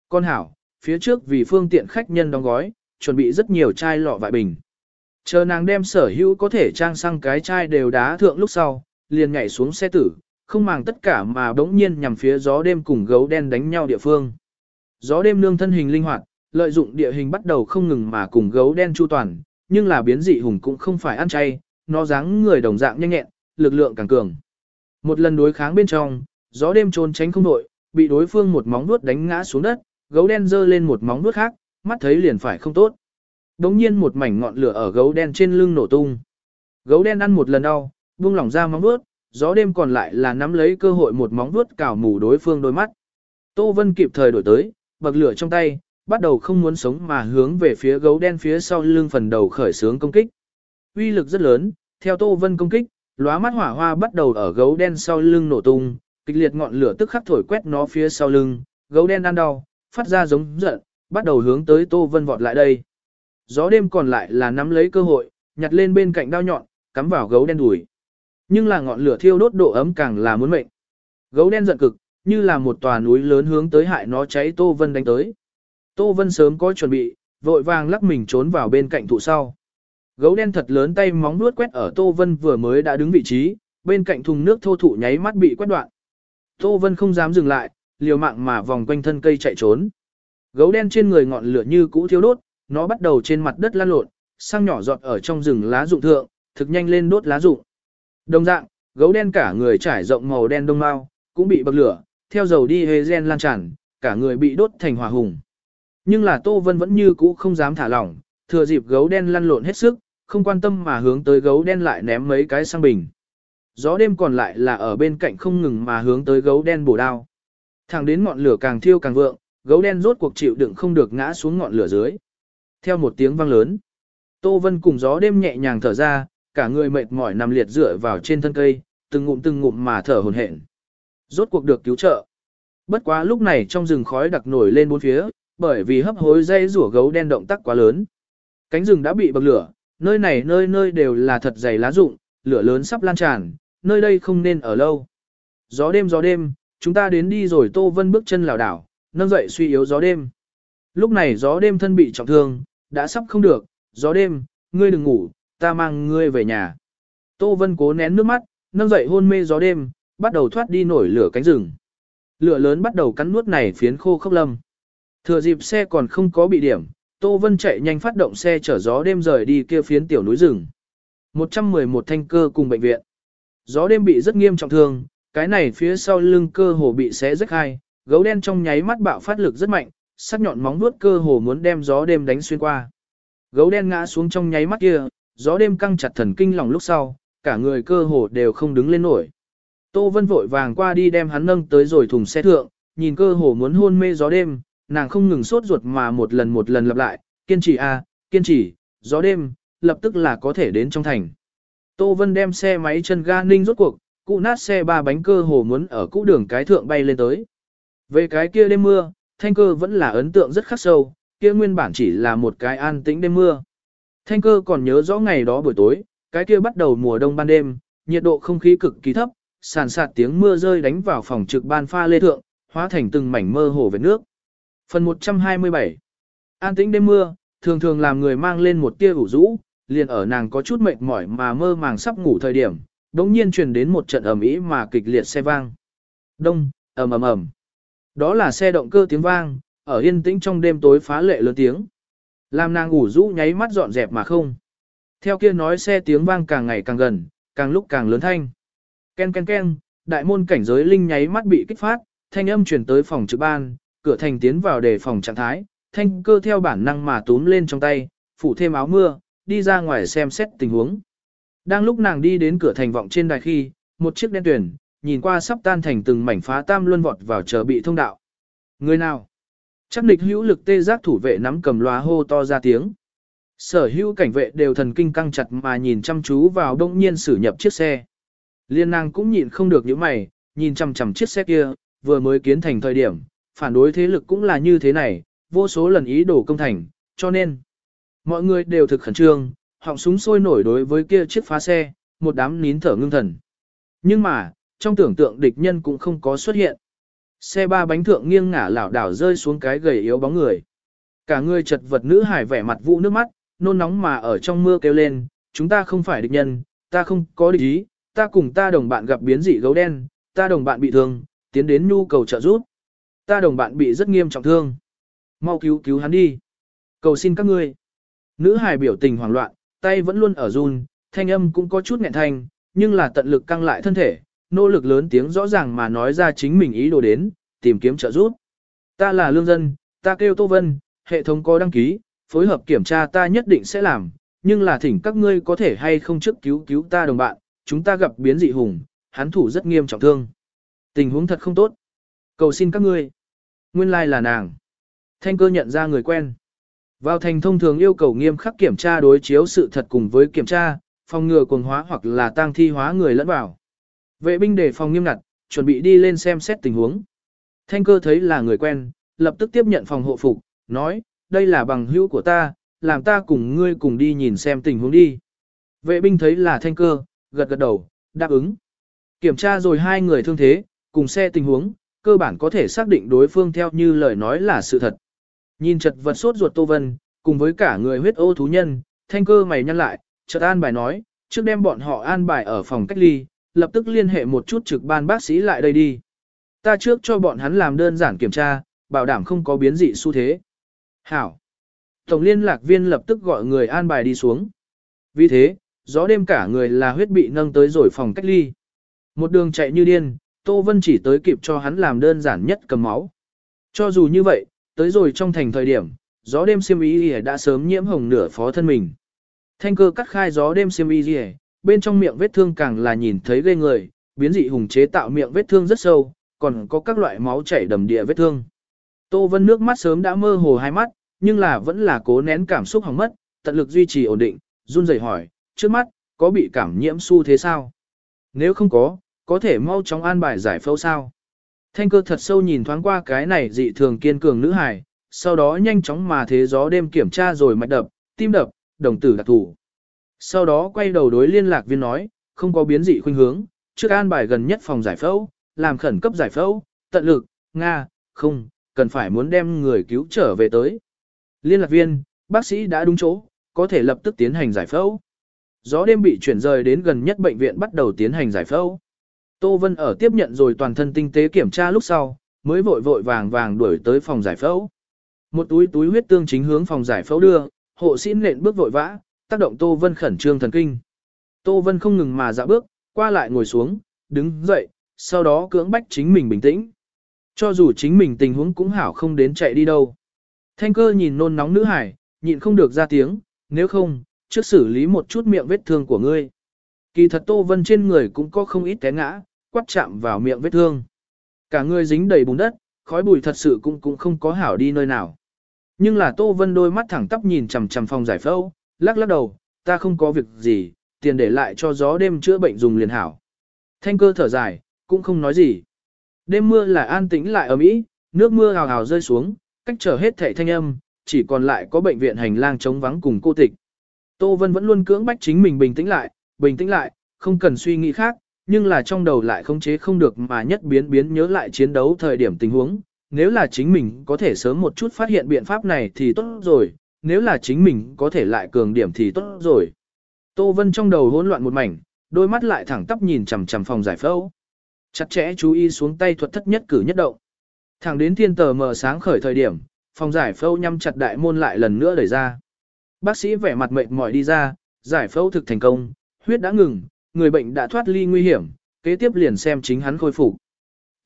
Con hảo, phía trước vì phương tiện khách nhân đóng gói, chuẩn bị rất nhiều chai lọ vại bình. Chờ nàng đem sở hữu có thể trang sang cái chai đều đá thượng lúc sau, liền nhảy xuống xe tử, không màng tất cả mà bỗng nhiên nhằm phía gió đêm cùng gấu đen đánh nhau địa phương. Gió đêm nương thân hình linh hoạt, lợi dụng địa hình bắt đầu không ngừng mà cùng gấu đen chu toàn, nhưng là biến dị hùng cũng không phải ăn chay, nó dáng người đồng dạng nhanh nhẹn, lực lượng càng cường. Một lần đối kháng bên trong, gió đêm trốn tránh không đội, bị đối phương một móng vuốt đánh ngã xuống đất, gấu đen giơ lên một móng vuốt khác, mắt thấy liền phải không tốt. Đống nhiên một mảnh ngọn lửa ở gấu đen trên lưng nổ tung. Gấu đen ăn một lần đau, buông lỏng ra móng vuốt, gió đêm còn lại là nắm lấy cơ hội một móng vuốt cào mù đối phương đôi mắt. Tô Vân kịp thời đổi tới, bậc lửa trong tay, bắt đầu không muốn sống mà hướng về phía gấu đen phía sau lưng phần đầu khởi sướng công kích. Uy lực rất lớn, theo Tô Vân công kích, lóa mắt hỏa hoa bắt đầu ở gấu đen sau lưng nổ tung, kịch liệt ngọn lửa tức khắc thổi quét nó phía sau lưng, gấu đen ăn đau, phát ra giống giận, bắt đầu hướng tới Tô Vân vọt lại đây. Gió đêm còn lại là nắm lấy cơ hội, nhặt lên bên cạnh đao nhọn, cắm vào gấu đen đùi. Nhưng là ngọn lửa thiêu đốt độ ấm càng là muốn mệnh. Gấu đen giận cực, như là một tòa núi lớn hướng tới hại nó cháy Tô Vân đánh tới. Tô Vân sớm có chuẩn bị, vội vàng lắc mình trốn vào bên cạnh thụ sau. Gấu đen thật lớn tay móng nuốt quét ở Tô Vân vừa mới đã đứng vị trí, bên cạnh thùng nước thô thụ nháy mắt bị quét đoạn. Tô Vân không dám dừng lại, liều mạng mà vòng quanh thân cây chạy trốn. Gấu đen trên người ngọn lửa như cũ thiêu đốt, nó bắt đầu trên mặt đất lăn lộn, sang nhỏ giọt ở trong rừng lá rụng thượng, thực nhanh lên đốt lá rụng. Đồng dạng, gấu đen cả người trải rộng màu đen đông mau, cũng bị bậc lửa, theo dầu đi hê gen lan tràn, cả người bị đốt thành hỏa hùng. Nhưng là Tô Vân vẫn như cũ không dám thả lỏng, thừa dịp gấu đen lăn lộn hết sức, không quan tâm mà hướng tới gấu đen lại ném mấy cái sang bình. Gió đêm còn lại là ở bên cạnh không ngừng mà hướng tới gấu đen bổ đao. Thẳng đến ngọn lửa càng thiêu càng vượng, gấu đen rốt cuộc chịu đựng không được ngã xuống ngọn lửa dưới. Theo một tiếng vang lớn, Tô Vân cùng gió đêm nhẹ nhàng thở ra, cả người mệt mỏi nằm liệt dựa vào trên thân cây, từng ngụm từng ngụm mà thở hổn hển. Rốt cuộc được cứu trợ. Bất quá lúc này trong rừng khói đặc nổi lên bốn phía, bởi vì hấp hối dây rủa gấu đen động tác quá lớn. Cánh rừng đã bị bậc lửa, nơi này nơi nơi đều là thật dày lá rụng, lửa lớn sắp lan tràn, nơi đây không nên ở lâu. Gió đêm gió đêm, chúng ta đến đi rồi Tô Vân bước chân lảo đảo, nâng dậy suy yếu gió đêm. Lúc này gió đêm thân bị trọng thương, đã sắp không được, gió đêm, ngươi đừng ngủ, ta mang ngươi về nhà. Tô Vân cố nén nước mắt, nâng dậy hôn mê gió đêm, bắt đầu thoát đi nổi lửa cánh rừng. Lửa lớn bắt đầu cắn nuốt này phiến khô khốc lâm. Thừa dịp xe còn không có bị điểm, Tô Vân chạy nhanh phát động xe chở gió đêm rời đi kia phiến tiểu núi rừng. 111 thanh cơ cùng bệnh viện. Gió đêm bị rất nghiêm trọng thương, cái này phía sau lưng cơ hồ bị xé rách hai, gấu đen trong nháy mắt bạo phát lực rất mạnh, sắc nhọn móng vuốt cơ hồ muốn đem gió đêm đánh xuyên qua. Gấu đen ngã xuống trong nháy mắt kia, gió đêm căng chặt thần kinh lòng lúc sau, cả người cơ hồ đều không đứng lên nổi. Tô Vân vội vàng qua đi đem hắn nâng tới rồi thùng xe thượng, nhìn cơ hồ muốn hôn mê gió đêm, nàng không ngừng sốt ruột mà một lần một lần lặp lại, kiên trì a, kiên trì, gió đêm, lập tức là có thể đến trong thành. Tô Vân đem xe máy chân ga ninh rốt cuộc, cụ nát xe ba bánh cơ hồ muốn ở cũ đường cái thượng bay lên tới. Về cái kia đêm mưa, thanh cơ vẫn là ấn tượng rất khắc sâu, kia nguyên bản chỉ là một cái an tĩnh đêm mưa. Thanh cơ còn nhớ rõ ngày đó buổi tối, cái kia bắt đầu mùa đông ban đêm, nhiệt độ không khí cực kỳ thấp, sàn sạt tiếng mưa rơi đánh vào phòng trực ban pha lê thượng, hóa thành từng mảnh mơ hồ về nước. Phần 127 An tĩnh đêm mưa, thường thường làm người mang lên một tia ủ rũ, liền ở nàng có chút mệt mỏi mà mơ màng sắp ngủ thời điểm, đống nhiên truyền đến một trận ầm ĩ mà kịch liệt xe vang. Đông, ầm ầm ầm. Đó là xe động cơ tiếng vang, ở yên tĩnh trong đêm tối phá lệ lớn tiếng. Làm nàng ngủ rũ nháy mắt dọn dẹp mà không. Theo kia nói xe tiếng vang càng ngày càng gần, càng lúc càng lớn thanh. Ken ken ken, đại môn cảnh giới linh nháy mắt bị kích phát, thanh âm truyền tới phòng trực ban, cửa thành tiến vào để phòng trạng thái, thanh cơ theo bản năng mà túm lên trong tay, phủ thêm áo mưa, đi ra ngoài xem xét tình huống. Đang lúc nàng đi đến cửa thành vọng trên đài khi, một chiếc đen tuyển, nhìn qua sắp tan thành từng mảnh phá tam luân vọt vào chờ bị thông đạo. Người nào? Chắc nịch hữu lực tê giác thủ vệ nắm cầm loa hô to ra tiếng. Sở hữu cảnh vệ đều thần kinh căng chặt mà nhìn chăm chú vào đông nhiên xử nhập chiếc xe. Liên nàng cũng nhịn không được những mày, nhìn chăm chăm chiếc xe kia, vừa mới kiến thành thời điểm, phản đối thế lực cũng là như thế này, vô số lần ý đồ công thành, cho nên mọi người đều thực khẩn trương, họng súng sôi nổi đối với kia chiếc phá xe, một đám nín thở ngưng thần. Nhưng mà, trong tưởng tượng địch nhân cũng không có xuất hiện. Xe ba bánh thượng nghiêng ngả lảo đảo rơi xuống cái gầy yếu bóng người. Cả người chật vật nữ hải vẻ mặt vụ nước mắt, nôn nóng mà ở trong mưa kêu lên, chúng ta không phải địch nhân, ta không có địch ý, ta cùng ta đồng bạn gặp biến dị gấu đen, ta đồng bạn bị thương, tiến đến nhu cầu trợ giúp. Ta đồng bạn bị rất nghiêm trọng thương. Mau cứu cứu hắn đi. Cầu xin các ngươi. Nữ hài biểu tình hoảng loạn, tay vẫn luôn ở run, thanh âm cũng có chút nghẹn thanh, nhưng là tận lực căng lại thân thể, nỗ lực lớn tiếng rõ ràng mà nói ra chính mình ý đồ đến, tìm kiếm trợ giúp. Ta là lương dân, ta kêu Tô Vân, hệ thống có đăng ký, phối hợp kiểm tra ta nhất định sẽ làm, nhưng là thỉnh các ngươi có thể hay không trước cứu cứu ta đồng bạn, chúng ta gặp biến dị hùng, hắn thủ rất nghiêm trọng thương. Tình huống thật không tốt. Cầu xin các ngươi. Nguyên lai like là nàng. Thanh cơ nhận ra người quen. Vào thành thông thường yêu cầu nghiêm khắc kiểm tra đối chiếu sự thật cùng với kiểm tra, phòng ngừa cuồng hóa hoặc là tăng thi hóa người lẫn vào. Vệ binh đề phòng nghiêm ngặt, chuẩn bị đi lên xem xét tình huống. Thanh cơ thấy là người quen, lập tức tiếp nhận phòng hộ phục, nói, đây là bằng hữu của ta, làm ta cùng ngươi cùng đi nhìn xem tình huống đi. Vệ binh thấy là thanh cơ, gật gật đầu, đáp ứng. Kiểm tra rồi hai người thương thế, cùng xe tình huống, cơ bản có thể xác định đối phương theo như lời nói là sự thật. Nhìn chật vật sốt ruột Tô Vân, cùng với cả người huyết ô thú nhân, thanh cơ mày nhăn lại, chợt an bài nói, trước đem bọn họ an bài ở phòng cách ly, lập tức liên hệ một chút trực ban bác sĩ lại đây đi. Ta trước cho bọn hắn làm đơn giản kiểm tra, bảo đảm không có biến dị xu thế. Hảo. Tổng liên lạc viên lập tức gọi người an bài đi xuống. Vì thế, gió đêm cả người là huyết bị nâng tới rồi phòng cách ly. Một đường chạy như điên, Tô Vân chỉ tới kịp cho hắn làm đơn giản nhất cầm máu. Cho dù như vậy, tới rồi trong thành thời điểm, gió đêm xiêm y đã sớm nhiễm hồng nửa phó thân mình. Thanh cơ cắt khai gió đêm xiêm y bên trong miệng vết thương càng là nhìn thấy ghê người, biến dị hùng chế tạo miệng vết thương rất sâu, còn có các loại máu chảy đầm địa vết thương. Tô Vân nước mắt sớm đã mơ hồ hai mắt, nhưng là vẫn là cố nén cảm xúc hỏng mất, tận lực duy trì ổn định, run rẩy hỏi, trước mắt, có bị cảm nhiễm su thế sao? Nếu không có, có thể mau chóng an bài giải phẫu sao? Thanh cơ thật sâu nhìn thoáng qua cái này dị thường kiên cường nữ hài, sau đó nhanh chóng mà thế gió đêm kiểm tra rồi mạch đập, tim đập, đồng tử đặc thủ. Sau đó quay đầu đối liên lạc viên nói, không có biến dị khuynh hướng, trước an bài gần nhất phòng giải phẫu, làm khẩn cấp giải phẫu, tận lực, Nga, không, cần phải muốn đem người cứu trở về tới. Liên lạc viên, bác sĩ đã đúng chỗ, có thể lập tức tiến hành giải phẫu. Gió đêm bị chuyển rời đến gần nhất bệnh viện bắt đầu tiến hành giải phẫu. Tô Vân ở tiếp nhận rồi toàn thân tinh tế kiểm tra lúc sau, mới vội vội vàng vàng đuổi tới phòng giải phẫu. Một túi túi huyết tương chính hướng phòng giải phẫu đưa, hộ sĩ nện bước vội vã, tác động Tô Vân khẩn trương thần kinh. Tô Vân không ngừng mà dạo bước, qua lại ngồi xuống, đứng dậy, sau đó cưỡng bách chính mình bình tĩnh. Cho dù chính mình tình huống cũng hảo không đến chạy đi đâu. Thanh cơ nhìn nôn nóng nữ hải, nhịn không được ra tiếng, nếu không, trước xử lý một chút miệng vết thương của ngươi. Kỳ thật Tô Vân trên người cũng có không ít té ngã, quắt chạm vào miệng vết thương. Cả người dính đầy bùn đất, khói bụi thật sự cũng cũng không có hảo đi nơi nào. Nhưng là Tô Vân đôi mắt thẳng tắp nhìn chằm chằm phòng giải phẫu, lắc lắc đầu, ta không có việc gì, tiền để lại cho gió đêm chữa bệnh dùng liền hảo. Thanh cơ thở dài, cũng không nói gì. Đêm mưa là an tĩnh lại ở mỹ, nước mưa hào hào rơi xuống, cách trở hết thảy thanh âm, chỉ còn lại có bệnh viện hành lang trống vắng cùng cô tịch. Tô Vân vẫn luôn cưỡng bách chính mình bình tĩnh lại, bình tĩnh lại, không cần suy nghĩ khác, nhưng là trong đầu lại không chế không được mà nhất biến biến nhớ lại chiến đấu thời điểm tình huống. Nếu là chính mình có thể sớm một chút phát hiện biện pháp này thì tốt rồi, nếu là chính mình có thể lại cường điểm thì tốt rồi. Tô Vân trong đầu hỗn loạn một mảnh, đôi mắt lại thẳng tắp nhìn chằm chằm phòng giải phẫu. Chặt chẽ chú ý xuống tay thuật thất nhất cử nhất động. Thẳng đến thiên tờ mờ sáng khởi thời điểm, phòng giải phẫu nhắm chặt đại môn lại lần nữa đẩy ra. Bác sĩ vẻ mặt mệt mỏi đi ra, giải phẫu thực thành công, huyết đã ngừng, người bệnh đã thoát ly nguy hiểm, kế tiếp liền xem chính hắn khôi phục.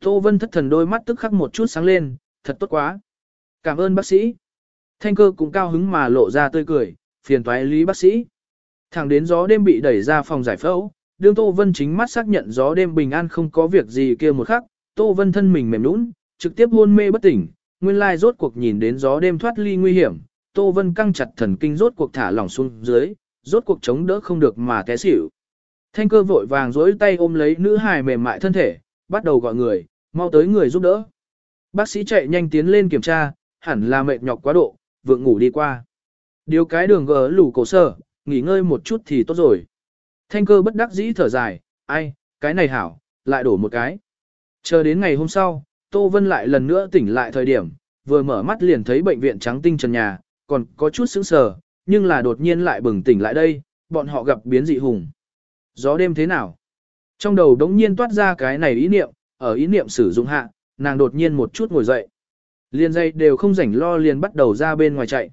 Tô Vân thất thần đôi mắt tức khắc một chút sáng lên, thật tốt quá. Cảm ơn bác sĩ. Thanh cơ cũng cao hứng mà lộ ra tươi cười, phiền toái lý bác sĩ. Thẳng đến gió đêm bị đẩy ra phòng giải phẫu, đương Tô Vân chính mắt xác nhận gió đêm bình an không có việc gì kia một khắc, Tô Vân thân mình mềm nũng, trực tiếp hôn mê bất tỉnh, nguyên lai rốt cuộc nhìn đến gió đêm thoát ly nguy hiểm, Tô Vân căng chặt thần kinh rốt cuộc thả lỏng xuống dưới, rốt cuộc chống đỡ không được mà té xỉu. Thanh cơ vội vàng dối tay ôm lấy nữ hài mềm mại thân thể, bắt đầu gọi người, mau tới người giúp đỡ. Bác sĩ chạy nhanh tiến lên kiểm tra, hẳn là mệt nhọc quá độ, vượng ngủ đi qua. Điều cái đường gờ lủ cổ sở, nghỉ ngơi một chút thì tốt rồi. Thanh cơ bất đắc dĩ thở dài, ai, cái này hảo, lại đổ một cái. Chờ đến ngày hôm sau, Tô Vân lại lần nữa tỉnh lại thời điểm, vừa mở mắt liền thấy bệnh viện trắng tinh trần nhà, còn có chút sững sờ, nhưng là đột nhiên lại bừng tỉnh lại đây, bọn họ gặp biến dị hùng. Gió đêm thế nào? Trong đầu đống nhiên toát ra cái này ý niệm, ở ý niệm sử dụng hạ, nàng đột nhiên một chút ngồi dậy. Liền dây đều không rảnh lo liền bắt đầu ra bên ngoài chạy.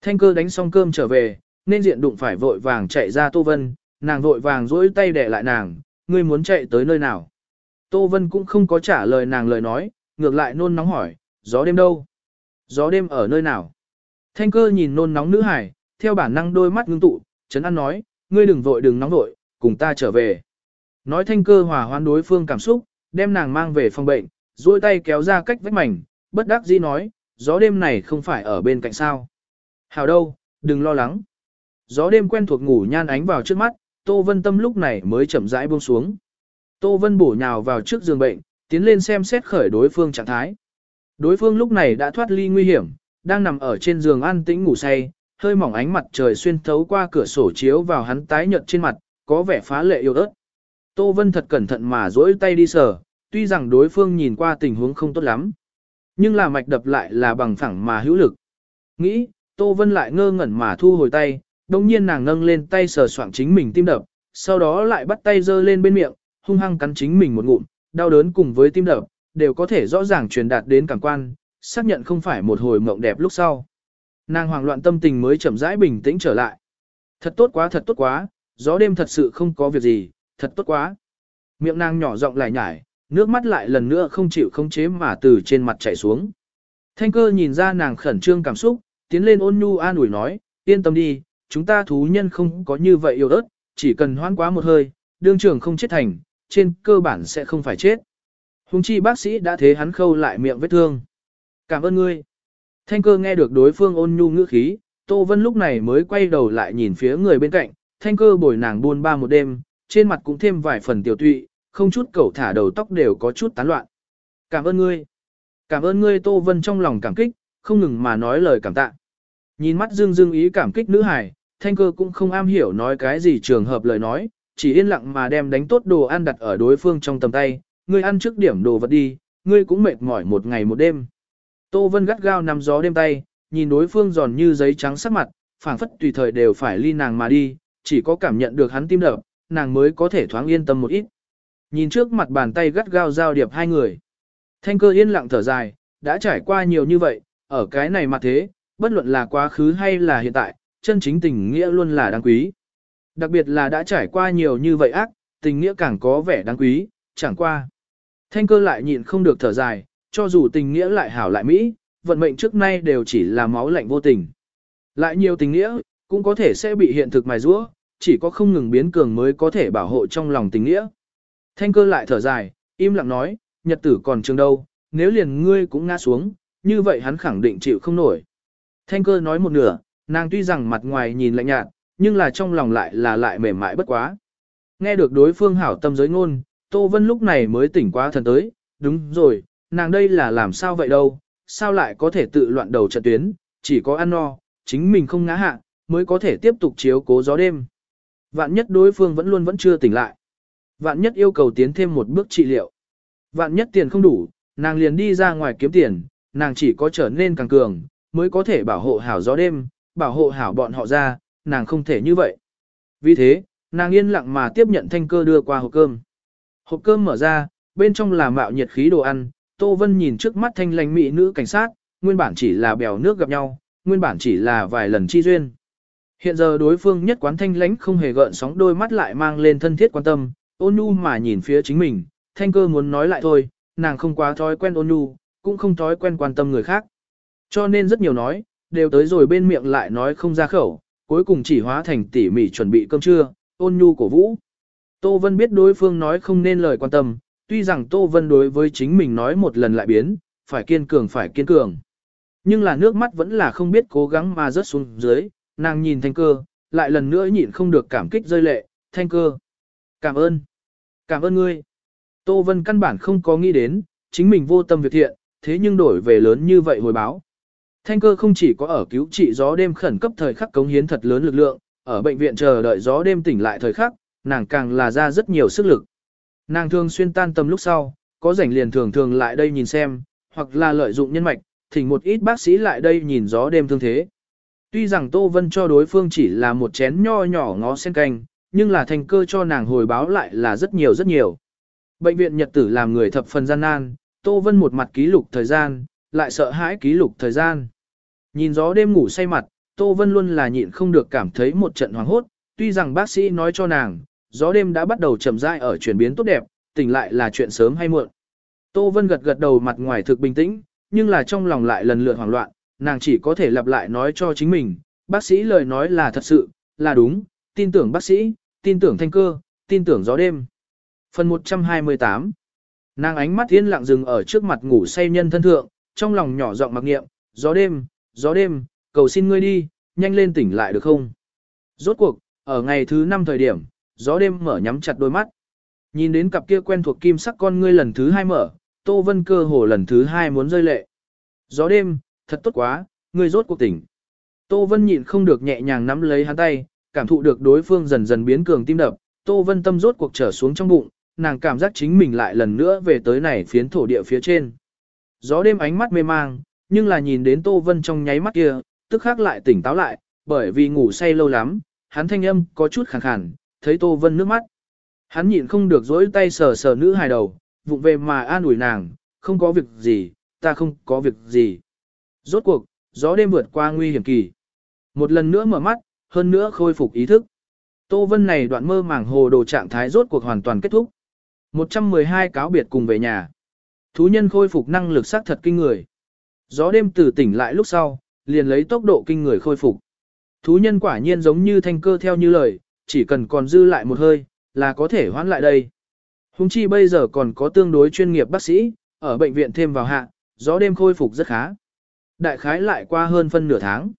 Thanh cơ đánh xong cơm trở về, nên diện đụng phải vội vàng chạy ra Tô Vân, nàng vội vàng dỗi tay để lại nàng, ngươi muốn chạy tới nơi nào. Tô Vân cũng không có trả lời nàng lời nói, ngược lại nôn nóng hỏi, gió đêm đâu? Gió đêm ở nơi nào? Thanh cơ nhìn nôn nóng nữ hải, theo bản năng đôi mắt ngưng tụ, chấn an nói, ngươi đừng vội đừng nóng vội, cùng ta trở về. Nói thanh cơ hòa hoan đối phương cảm xúc, đem nàng mang về phòng bệnh, duỗi tay kéo ra cách vách mảnh, bất đắc dĩ nói, gió đêm này không phải ở bên cạnh sao. Hào đâu, đừng lo lắng. Gió đêm quen thuộc ngủ nhan ánh vào trước mắt, Tô Vân Tâm lúc này mới chậm rãi buông xuống. Tô Vân bổ nhào vào trước giường bệnh, tiến lên xem xét khởi đối phương trạng thái. Đối phương lúc này đã thoát ly nguy hiểm, đang nằm ở trên giường an tĩnh ngủ say, hơi mỏng ánh mặt trời xuyên thấu qua cửa sổ chiếu vào hắn tái nhợt trên mặt, có vẻ phá lệ yêu ớt. Tô Vân thật cẩn thận mà duỗi tay đi sờ, tuy rằng đối phương nhìn qua tình huống không tốt lắm, nhưng là mạch đập lại là bằng phẳng mà hữu lực. Nghĩ, Tô Vân lại ngơ ngẩn mà thu hồi tay, đồng nhiên nàng nâng lên tay sờ soạng chính mình tim đập, sau đó lại bắt tay giơ lên bên miệng, hung hăng cắn chính mình một ngụm, đau đớn cùng với tim đập, đều có thể rõ ràng truyền đạt đến cảm quan, xác nhận không phải một hồi mộng đẹp lúc sau. Nàng hoảng loạn tâm tình mới chậm rãi bình tĩnh trở lại. Thật tốt quá thật tốt quá, gió đêm thật sự không có việc gì, thật tốt quá. Miệng nàng nhỏ giọng lại nhải, nước mắt lại lần nữa không chịu không chế mà từ trên mặt chảy xuống. Thanh cơ nhìn ra nàng khẩn trương cảm xúc, tiến lên ôn nhu an ủi nói, yên tâm đi, chúng ta thú nhân không có như vậy yêu ớt, chỉ cần hoan quá một hơi, đương trường không chết thành, trên cơ bản sẽ không phải chết. Hùng chi bác sĩ đã thế hắn khâu lại miệng vết thương. Cảm ơn ngươi. Thanh cơ nghe được đối phương ôn nhu ngữ khí, Tô Vân lúc này mới quay đầu lại nhìn phía người bên cạnh, thanh cơ bồi nàng buôn ba một đêm, trên mặt cũng thêm vài phần tiểu tụy, không chút cẩu thả đầu tóc đều có chút tán loạn. Cảm ơn ngươi. Cảm ơn ngươi Tô Vân trong lòng cảm kích, không ngừng mà nói lời cảm tạ. Nhìn mắt dương dương ý cảm kích nữ hải, thanh cơ cũng không am hiểu nói cái gì trường hợp lời nói, chỉ yên lặng mà đem đánh tốt đồ ăn đặt ở đối phương trong tầm tay, ngươi ăn trước điểm đồ vật đi, ngươi cũng mệt mỏi một ngày một đêm. Tô Vân gắt gao nằm gió đêm tay, nhìn đối phương giòn như giấy trắng sắc mặt, phảng phất tùy thời đều phải ly nàng mà đi, chỉ có cảm nhận được hắn tim đập, nàng mới có thể thoáng yên tâm một ít. Nhìn trước mặt bàn tay gắt gao giao điệp hai người. Thanh cơ yên lặng thở dài, đã trải qua nhiều như vậy, ở cái này mà thế, bất luận là quá khứ hay là hiện tại, chân chính tình nghĩa luôn là đáng quý. Đặc biệt là đã trải qua nhiều như vậy ác, tình nghĩa càng có vẻ đáng quý, chẳng qua. Thanh cơ lại nhịn không được thở dài, cho dù tình nghĩa lại hảo lại mỹ, vận mệnh trước nay đều chỉ là máu lạnh vô tình. Lại nhiều tình nghĩa, cũng có thể sẽ bị hiện thực mài rúa, chỉ có không ngừng biến cường mới có thể bảo hộ trong lòng tình nghĩa. Thanh cơ lại thở dài, im lặng nói, nhật tử còn trường đâu, nếu liền ngươi cũng ngã xuống, như vậy hắn khẳng định chịu không nổi. Thanh cơ nói một nửa, nàng tuy rằng mặt ngoài nhìn lạnh nhạt, nhưng là trong lòng lại là lại mềm mại bất quá. Nghe được đối phương hảo tâm giới ngôn, Tô Vân lúc này mới tỉnh quá thần tới, đúng rồi, nàng đây là làm sao vậy đâu, sao lại có thể tự loạn đầu trận tuyến, chỉ có ăn no, chính mình không ngã hạ, mới có thể tiếp tục chiếu cố gió đêm. Vạn nhất đối phương vẫn luôn vẫn chưa tỉnh lại. Vạn nhất yêu cầu tiến thêm một bước trị liệu. Vạn nhất tiền không đủ, nàng liền đi ra ngoài kiếm tiền, nàng chỉ có trở nên càng cường, mới có thể bảo hộ hảo gió đêm, bảo hộ hảo bọn họ ra, nàng không thể như vậy. Vì thế, nàng yên lặng mà tiếp nhận thanh cơ đưa qua hộp cơm. Hộp cơm mở ra, bên trong là mạo nhiệt khí đồ ăn, Tô Vân nhìn trước mắt thanh lãnh mỹ nữ cảnh sát, nguyên bản chỉ là bèo nước gặp nhau, nguyên bản chỉ là vài lần chi duyên. Hiện giờ đối phương nhất quán thanh lãnh không hề gợn sóng đôi mắt lại mang lên thân thiết quan tâm, ôn nhu mà nhìn phía chính mình, thanh cơ muốn nói lại thôi, nàng không quá thói quen ôn nhu, cũng không thói quen quan tâm người khác. Cho nên rất nhiều nói, đều tới rồi bên miệng lại nói không ra khẩu, cuối cùng chỉ hóa thành tỉ mỉ chuẩn bị cơm trưa, ôn nhu cổ vũ. Tô Vân biết đối phương nói không nên lời quan tâm, tuy rằng Tô Vân đối với chính mình nói một lần lại biến, phải kiên cường phải kiên cường. Nhưng là nước mắt vẫn là không biết cố gắng mà rớt xuống dưới, nàng nhìn thanh cơ, lại lần nữa nhịn không được cảm kích rơi lệ, thanh cơ. Cảm ơn. Cảm ơn ngươi. Tô Vân căn bản không có nghĩ đến, chính mình vô tâm việc thiện, thế nhưng đổi về lớn như vậy hồi báo. Thanh cơ không chỉ có ở cứu trị gió đêm khẩn cấp thời khắc cống hiến thật lớn lực lượng, ở bệnh viện chờ đợi gió đêm tỉnh lại thời khắc, nàng càng là ra rất nhiều sức lực. Nàng thường xuyên tan tâm lúc sau, có rảnh liền thường thường lại đây nhìn xem, hoặc là lợi dụng nhân mạch, thỉnh một ít bác sĩ lại đây nhìn gió đêm thương thế. Tuy rằng Tô Vân cho đối phương chỉ là một chén nho nhỏ ngó sen canh, nhưng là thành cơ cho nàng hồi báo lại là rất nhiều rất nhiều. Bệnh viện Nhật Tử làm người thập phần gian nan, Tô Vân một mặt ký lục thời gian, lại sợ hãi ký lục thời gian. Nhìn gió đêm ngủ say mặt, Tô Vân luôn là nhịn không được cảm thấy một trận hoảng hốt, tuy rằng bác sĩ nói cho nàng, gió đêm đã bắt đầu chậm rãi ở chuyển biến tốt đẹp, tỉnh lại là chuyện sớm hay muộn. Tô Vân gật gật đầu mặt ngoài thực bình tĩnh, nhưng là trong lòng lại lần lượt hoảng loạn, nàng chỉ có thể lặp lại nói cho chính mình, bác sĩ lời nói là thật sự, là đúng, tin tưởng bác sĩ, tin tưởng thanh cơ, tin tưởng gió đêm. Phần 128 Nàng ánh mắt yên lặng dừng ở trước mặt ngủ say nhân thân thượng, trong lòng nhỏ giọng mặc niệm, gió đêm, gió đêm, cầu xin ngươi đi, nhanh lên tỉnh lại được không? Rốt cuộc, ở ngày thứ năm thời điểm, gió đêm mở nhắm chặt đôi mắt. Nhìn đến cặp kia quen thuộc kim sắc con ngươi lần thứ hai mở, Tô Vân cơ hồ lần thứ hai muốn rơi lệ. Gió đêm, thật tốt quá, ngươi rốt cuộc tỉnh. Tô Vân nhịn không được nhẹ nhàng nắm lấy hắn tay, cảm thụ được đối phương dần dần biến cường tim đập, Tô Vân tâm rốt cuộc trở xuống trong bụng, nàng cảm giác chính mình lại lần nữa về tới này phiến thổ địa phía trên. Gió đêm ánh mắt mê mang, nhưng là nhìn đến Tô Vân trong nháy mắt kia, tức khắc lại tỉnh táo lại, bởi vì ngủ say lâu lắm, hắn thanh âm có chút khàn khàn, thấy Tô Vân nước mắt. Hắn nhịn không được dỗi tay sờ sờ nữ hài đầu, vụng về mà an ủi nàng, không có việc gì, ta không có việc gì. Rốt cuộc, gió đêm vượt qua nguy hiểm kỳ. Một lần nữa mở mắt, hơn nữa khôi phục ý thức. Tô Vân này đoạn mơ màng hồ đồ trạng thái rốt cuộc hoàn toàn kết thúc. 112 cáo biệt cùng về nhà. Thú nhân khôi phục năng lực sắc thật kinh người. Gió đêm từ tỉnh lại lúc sau, liền lấy tốc độ kinh người khôi phục. Thú nhân quả nhiên giống như thanh cơ theo như lời, chỉ cần còn dư lại một hơi, là có thể hoãn lại đây. Hùng chi bây giờ còn có tương đối chuyên nghiệp bác sĩ, ở bệnh viện thêm vào hạ, gió đêm khôi phục rất khá. Đại khái lại qua hơn phân nửa tháng.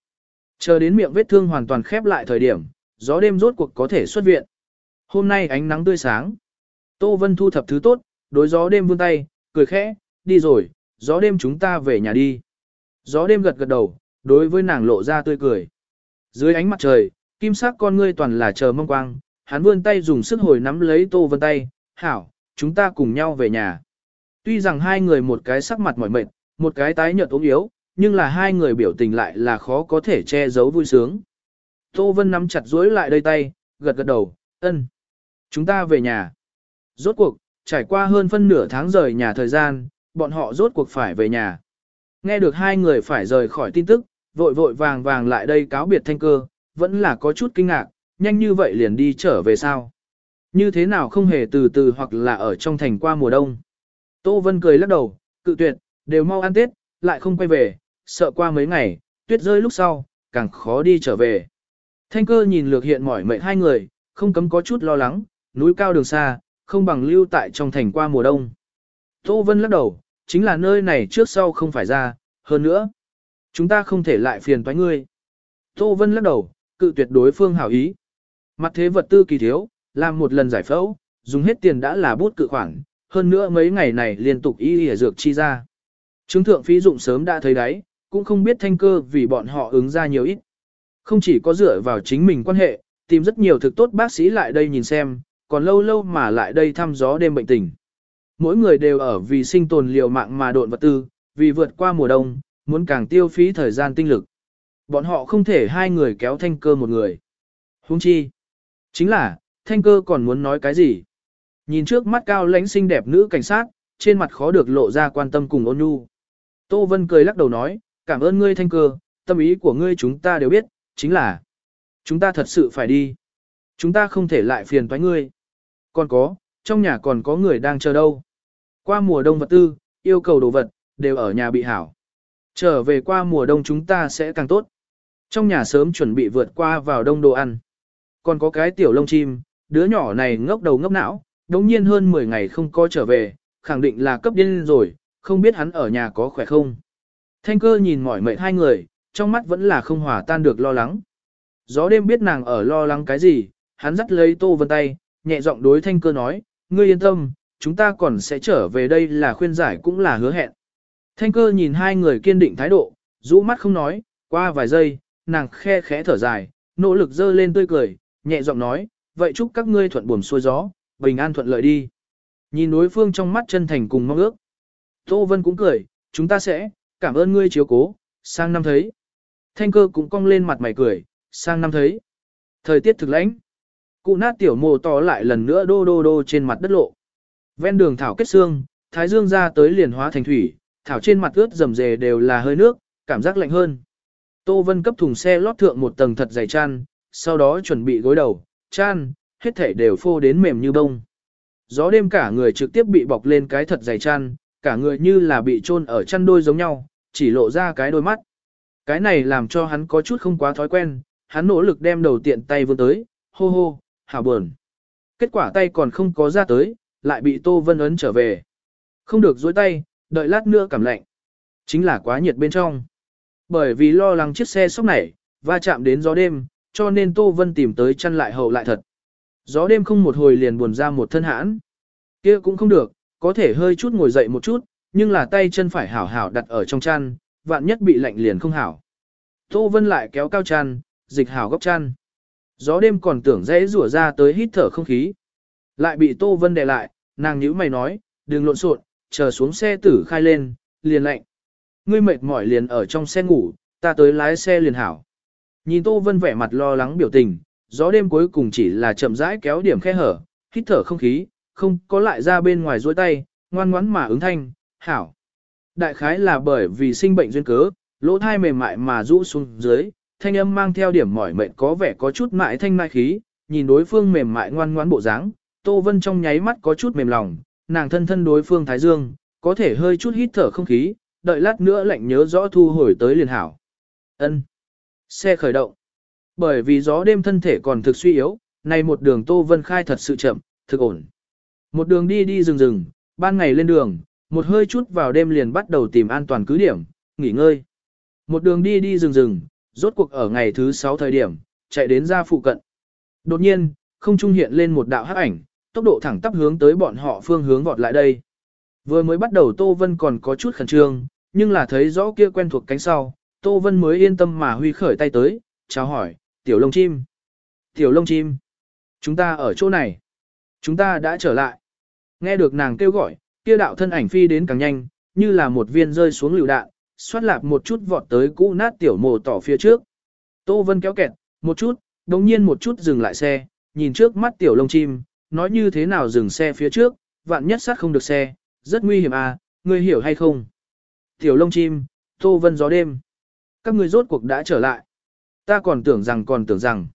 Chờ đến miệng vết thương hoàn toàn khép lại thời điểm, gió đêm rốt cuộc có thể xuất viện. Hôm nay ánh nắng tươi sáng. Tô Vân thu thập thứ tốt, đối gió đêm vươn tay, cười khẽ, đi rồi, gió đêm chúng ta về nhà đi. Gió đêm gật gật đầu, đối với nàng lộ ra tươi cười. Dưới ánh mặt trời, kim sắc con ngươi toàn là chờ mong quang, hắn vươn tay dùng sức hồi nắm lấy Tô Vân tay, hảo, chúng ta cùng nhau về nhà. Tuy rằng hai người một cái sắc mặt mỏi mệt, một cái tái nhợt ốm yếu, nhưng là hai người biểu tình lại là khó có thể che giấu vui sướng. Tô Vân nắm chặt duỗi lại đây tay, gật gật đầu, ân. Chúng ta về nhà. Rốt cuộc, trải qua hơn phân nửa tháng rời nhà thời gian, bọn họ rốt cuộc phải về nhà. Nghe được hai người phải rời khỏi tin tức, vội vội vàng vàng lại đây cáo biệt thanh cơ, vẫn là có chút kinh ngạc, nhanh như vậy liền đi trở về sao. Như thế nào không hề từ từ hoặc là ở trong thành qua mùa đông. Tô Vân cười lắc đầu, cự tuyệt, đều mau ăn Tết, lại không quay về, sợ qua mấy ngày, tuyết rơi lúc sau, càng khó đi trở về. Thanh cơ nhìn lược hiện mỏi mệt hai người, không cấm có chút lo lắng, núi cao đường xa, không bằng lưu tại trong thành qua mùa đông. Tô Vân lắc đầu, chính là nơi này trước sau không phải ra, hơn nữa. Chúng ta không thể lại phiền toái ngươi. Tô Vân lắc đầu, cự tuyệt đối phương hảo ý. Mặt thế vật tư kỳ thiếu, làm một lần giải phẫu, dùng hết tiền đã là bút cự khoản, hơn nữa mấy ngày này liên tục y y dược chi ra. Chứng thượng phí dụng sớm đã thấy đấy, cũng không biết thanh cơ vì bọn họ ứng ra nhiều ít. Không chỉ có dựa vào chính mình quan hệ, tìm rất nhiều thực tốt bác sĩ lại đây nhìn xem, còn lâu lâu mà lại đây thăm gió đêm bệnh tình. Mỗi người đều ở vì sinh tồn liều mạng mà độn vật tư, vì vượt qua mùa đông, muốn càng tiêu phí thời gian tinh lực. Bọn họ không thể hai người kéo thanh cơ một người. Huống chi. Chính là, thanh cơ còn muốn nói cái gì? Nhìn trước mắt cao lãnh xinh đẹp nữ cảnh sát, trên mặt khó được lộ ra quan tâm cùng ôn nhu. Tô Vân cười lắc đầu nói, cảm ơn ngươi thanh cơ, tâm ý của ngươi chúng ta đều biết, chính là chúng ta thật sự phải đi. Chúng ta không thể lại phiền toái ngươi. Còn có, trong nhà còn có người đang chờ đâu. Qua mùa đông vật tư, yêu cầu đồ vật, đều ở nhà bị hảo. Trở về qua mùa đông chúng ta sẽ càng tốt. Trong nhà sớm chuẩn bị vượt qua vào đông đồ ăn. Còn có cái tiểu lông chim, đứa nhỏ này ngốc đầu ngốc não, đống nhiên hơn 10 ngày không có trở về, khẳng định là cấp điên rồi, không biết hắn ở nhà có khỏe không. Thanh cơ nhìn mỏi mệt hai người, trong mắt vẫn là không hòa tan được lo lắng. Gió đêm biết nàng ở lo lắng cái gì, hắn dắt lấy tô vân tay, nhẹ giọng đối thanh cơ nói, ngươi yên tâm, chúng ta còn sẽ trở về đây là khuyên giải cũng là hứa hẹn. Thanh cơ nhìn hai người kiên định thái độ, rũ mắt không nói, qua vài giây, nàng khe khẽ thở dài, nỗ lực dơ lên tươi cười, nhẹ giọng nói, vậy chúc các ngươi thuận buồm xuôi gió, bình an thuận lợi đi. Nhìn đối phương trong mắt chân thành cùng mong ước. Tô Vân cũng cười, chúng ta sẽ, cảm ơn ngươi chiếu cố, sang năm thấy. Thanh cơ cũng cong lên mặt mày cười, sang năm thấy. Thời tiết thực lãnh. Cụ nát tiểu mồ to lại lần nữa đô đô đô trên mặt đất lộ. Ven đường thảo kết xương, thái dương ra tới liền hóa thành thủy, thảo trên mặt ướt rầm rề đều là hơi nước, cảm giác lạnh hơn. Tô Vân cấp thùng xe lót thượng một tầng thật dày chăn, sau đó chuẩn bị gối đầu, chăn, hết thể đều phô đến mềm như bông. Gió đêm cả người trực tiếp bị bọc lên cái thật dày chăn, cả người như là bị chôn ở chăn đôi giống nhau, chỉ lộ ra cái đôi mắt. Cái này làm cho hắn có chút không quá thói quen, hắn nỗ lực đem đầu tiện tay vươn tới, hô hô, hảo buồn. Kết quả tay còn không có ra tới, lại bị Tô Vân ấn trở về. Không được dối tay, đợi lát nữa cảm lạnh. Chính là quá nhiệt bên trong. Bởi vì lo lắng chiếc xe sốc này, va chạm đến gió đêm, cho nên Tô Vân tìm tới chăn lại hậu lại thật. Gió đêm không một hồi liền buồn ra một thân hãn. kia cũng không được, có thể hơi chút ngồi dậy một chút, nhưng là tay chân phải hảo hảo đặt ở trong chăn, vạn nhất bị lạnh liền không hảo. Tô Vân lại kéo cao chăn, dịch hảo góc chăn. Gió đêm còn tưởng dễ rủa ra tới hít thở không khí. Lại bị Tô Vân đè lại, nàng nhíu mày nói, đừng lộn xộn, chờ xuống xe tử khai lên, liền lạnh. Ngươi mệt mỏi liền ở trong xe ngủ, ta tới lái xe liền hảo. Nhìn Tô Vân vẻ mặt lo lắng biểu tình, gió đêm cuối cùng chỉ là chậm rãi kéo điểm khe hở, hít thở không khí, không có lại ra bên ngoài dối tay, ngoan ngoắn mà ứng thanh, hảo. Đại khái là bởi vì sinh bệnh duyên cớ, lỗ thai mềm mại mà rũ xuống dưới, thanh âm mang theo điểm mỏi mệt có vẻ có chút mại thanh mai khí, nhìn đối phương mềm mại ngoan ngoãn bộ dáng, Tô Vân trong nháy mắt có chút mềm lòng, nàng thân thân đối phương Thái Dương, có thể hơi chút hít thở không khí, đợi lát nữa lạnh nhớ rõ thu hồi tới liền hảo. Ân. Xe khởi động. Bởi vì gió đêm thân thể còn thực suy yếu, này một đường Tô Vân khai thật sự chậm, thực ổn. Một đường đi đi rừng rừng, ban ngày lên đường, một hơi chút vào đêm liền bắt đầu tìm an toàn cứ điểm, nghỉ ngơi. Một đường đi đi rừng rừng, rốt cuộc ở ngày thứ 6 thời điểm, chạy đến ra phụ cận. Đột nhiên, không trung hiện lên một đạo hắc ảnh, tốc độ thẳng tắp hướng tới bọn họ phương hướng vọt lại đây. Vừa mới bắt đầu Tô Vân còn có chút khẩn trương, nhưng là thấy rõ kia quen thuộc cánh sau, Tô Vân mới yên tâm mà huy khởi tay tới, chào hỏi, tiểu lông chim. Tiểu lông chim, chúng ta ở chỗ này. Chúng ta đã trở lại. Nghe được nàng kêu gọi, kia đạo thân ảnh phi đến càng nhanh, như là một viên rơi xuống lựu đạn, xoát lạp một chút vọt tới cũ nát tiểu mồ tỏ phía trước. Tô Vân kéo kẹt, Một chút, đồng nhiên một chút dừng lại xe, nhìn trước mắt tiểu lông chim, nói như thế nào dừng xe phía trước, vạn nhất sát không được xe, rất nguy hiểm à, ngươi hiểu hay không? Tiểu lông chim, tô vân gió đêm. Các ngươi rốt cuộc đã trở lại. Ta còn tưởng rằng còn tưởng rằng.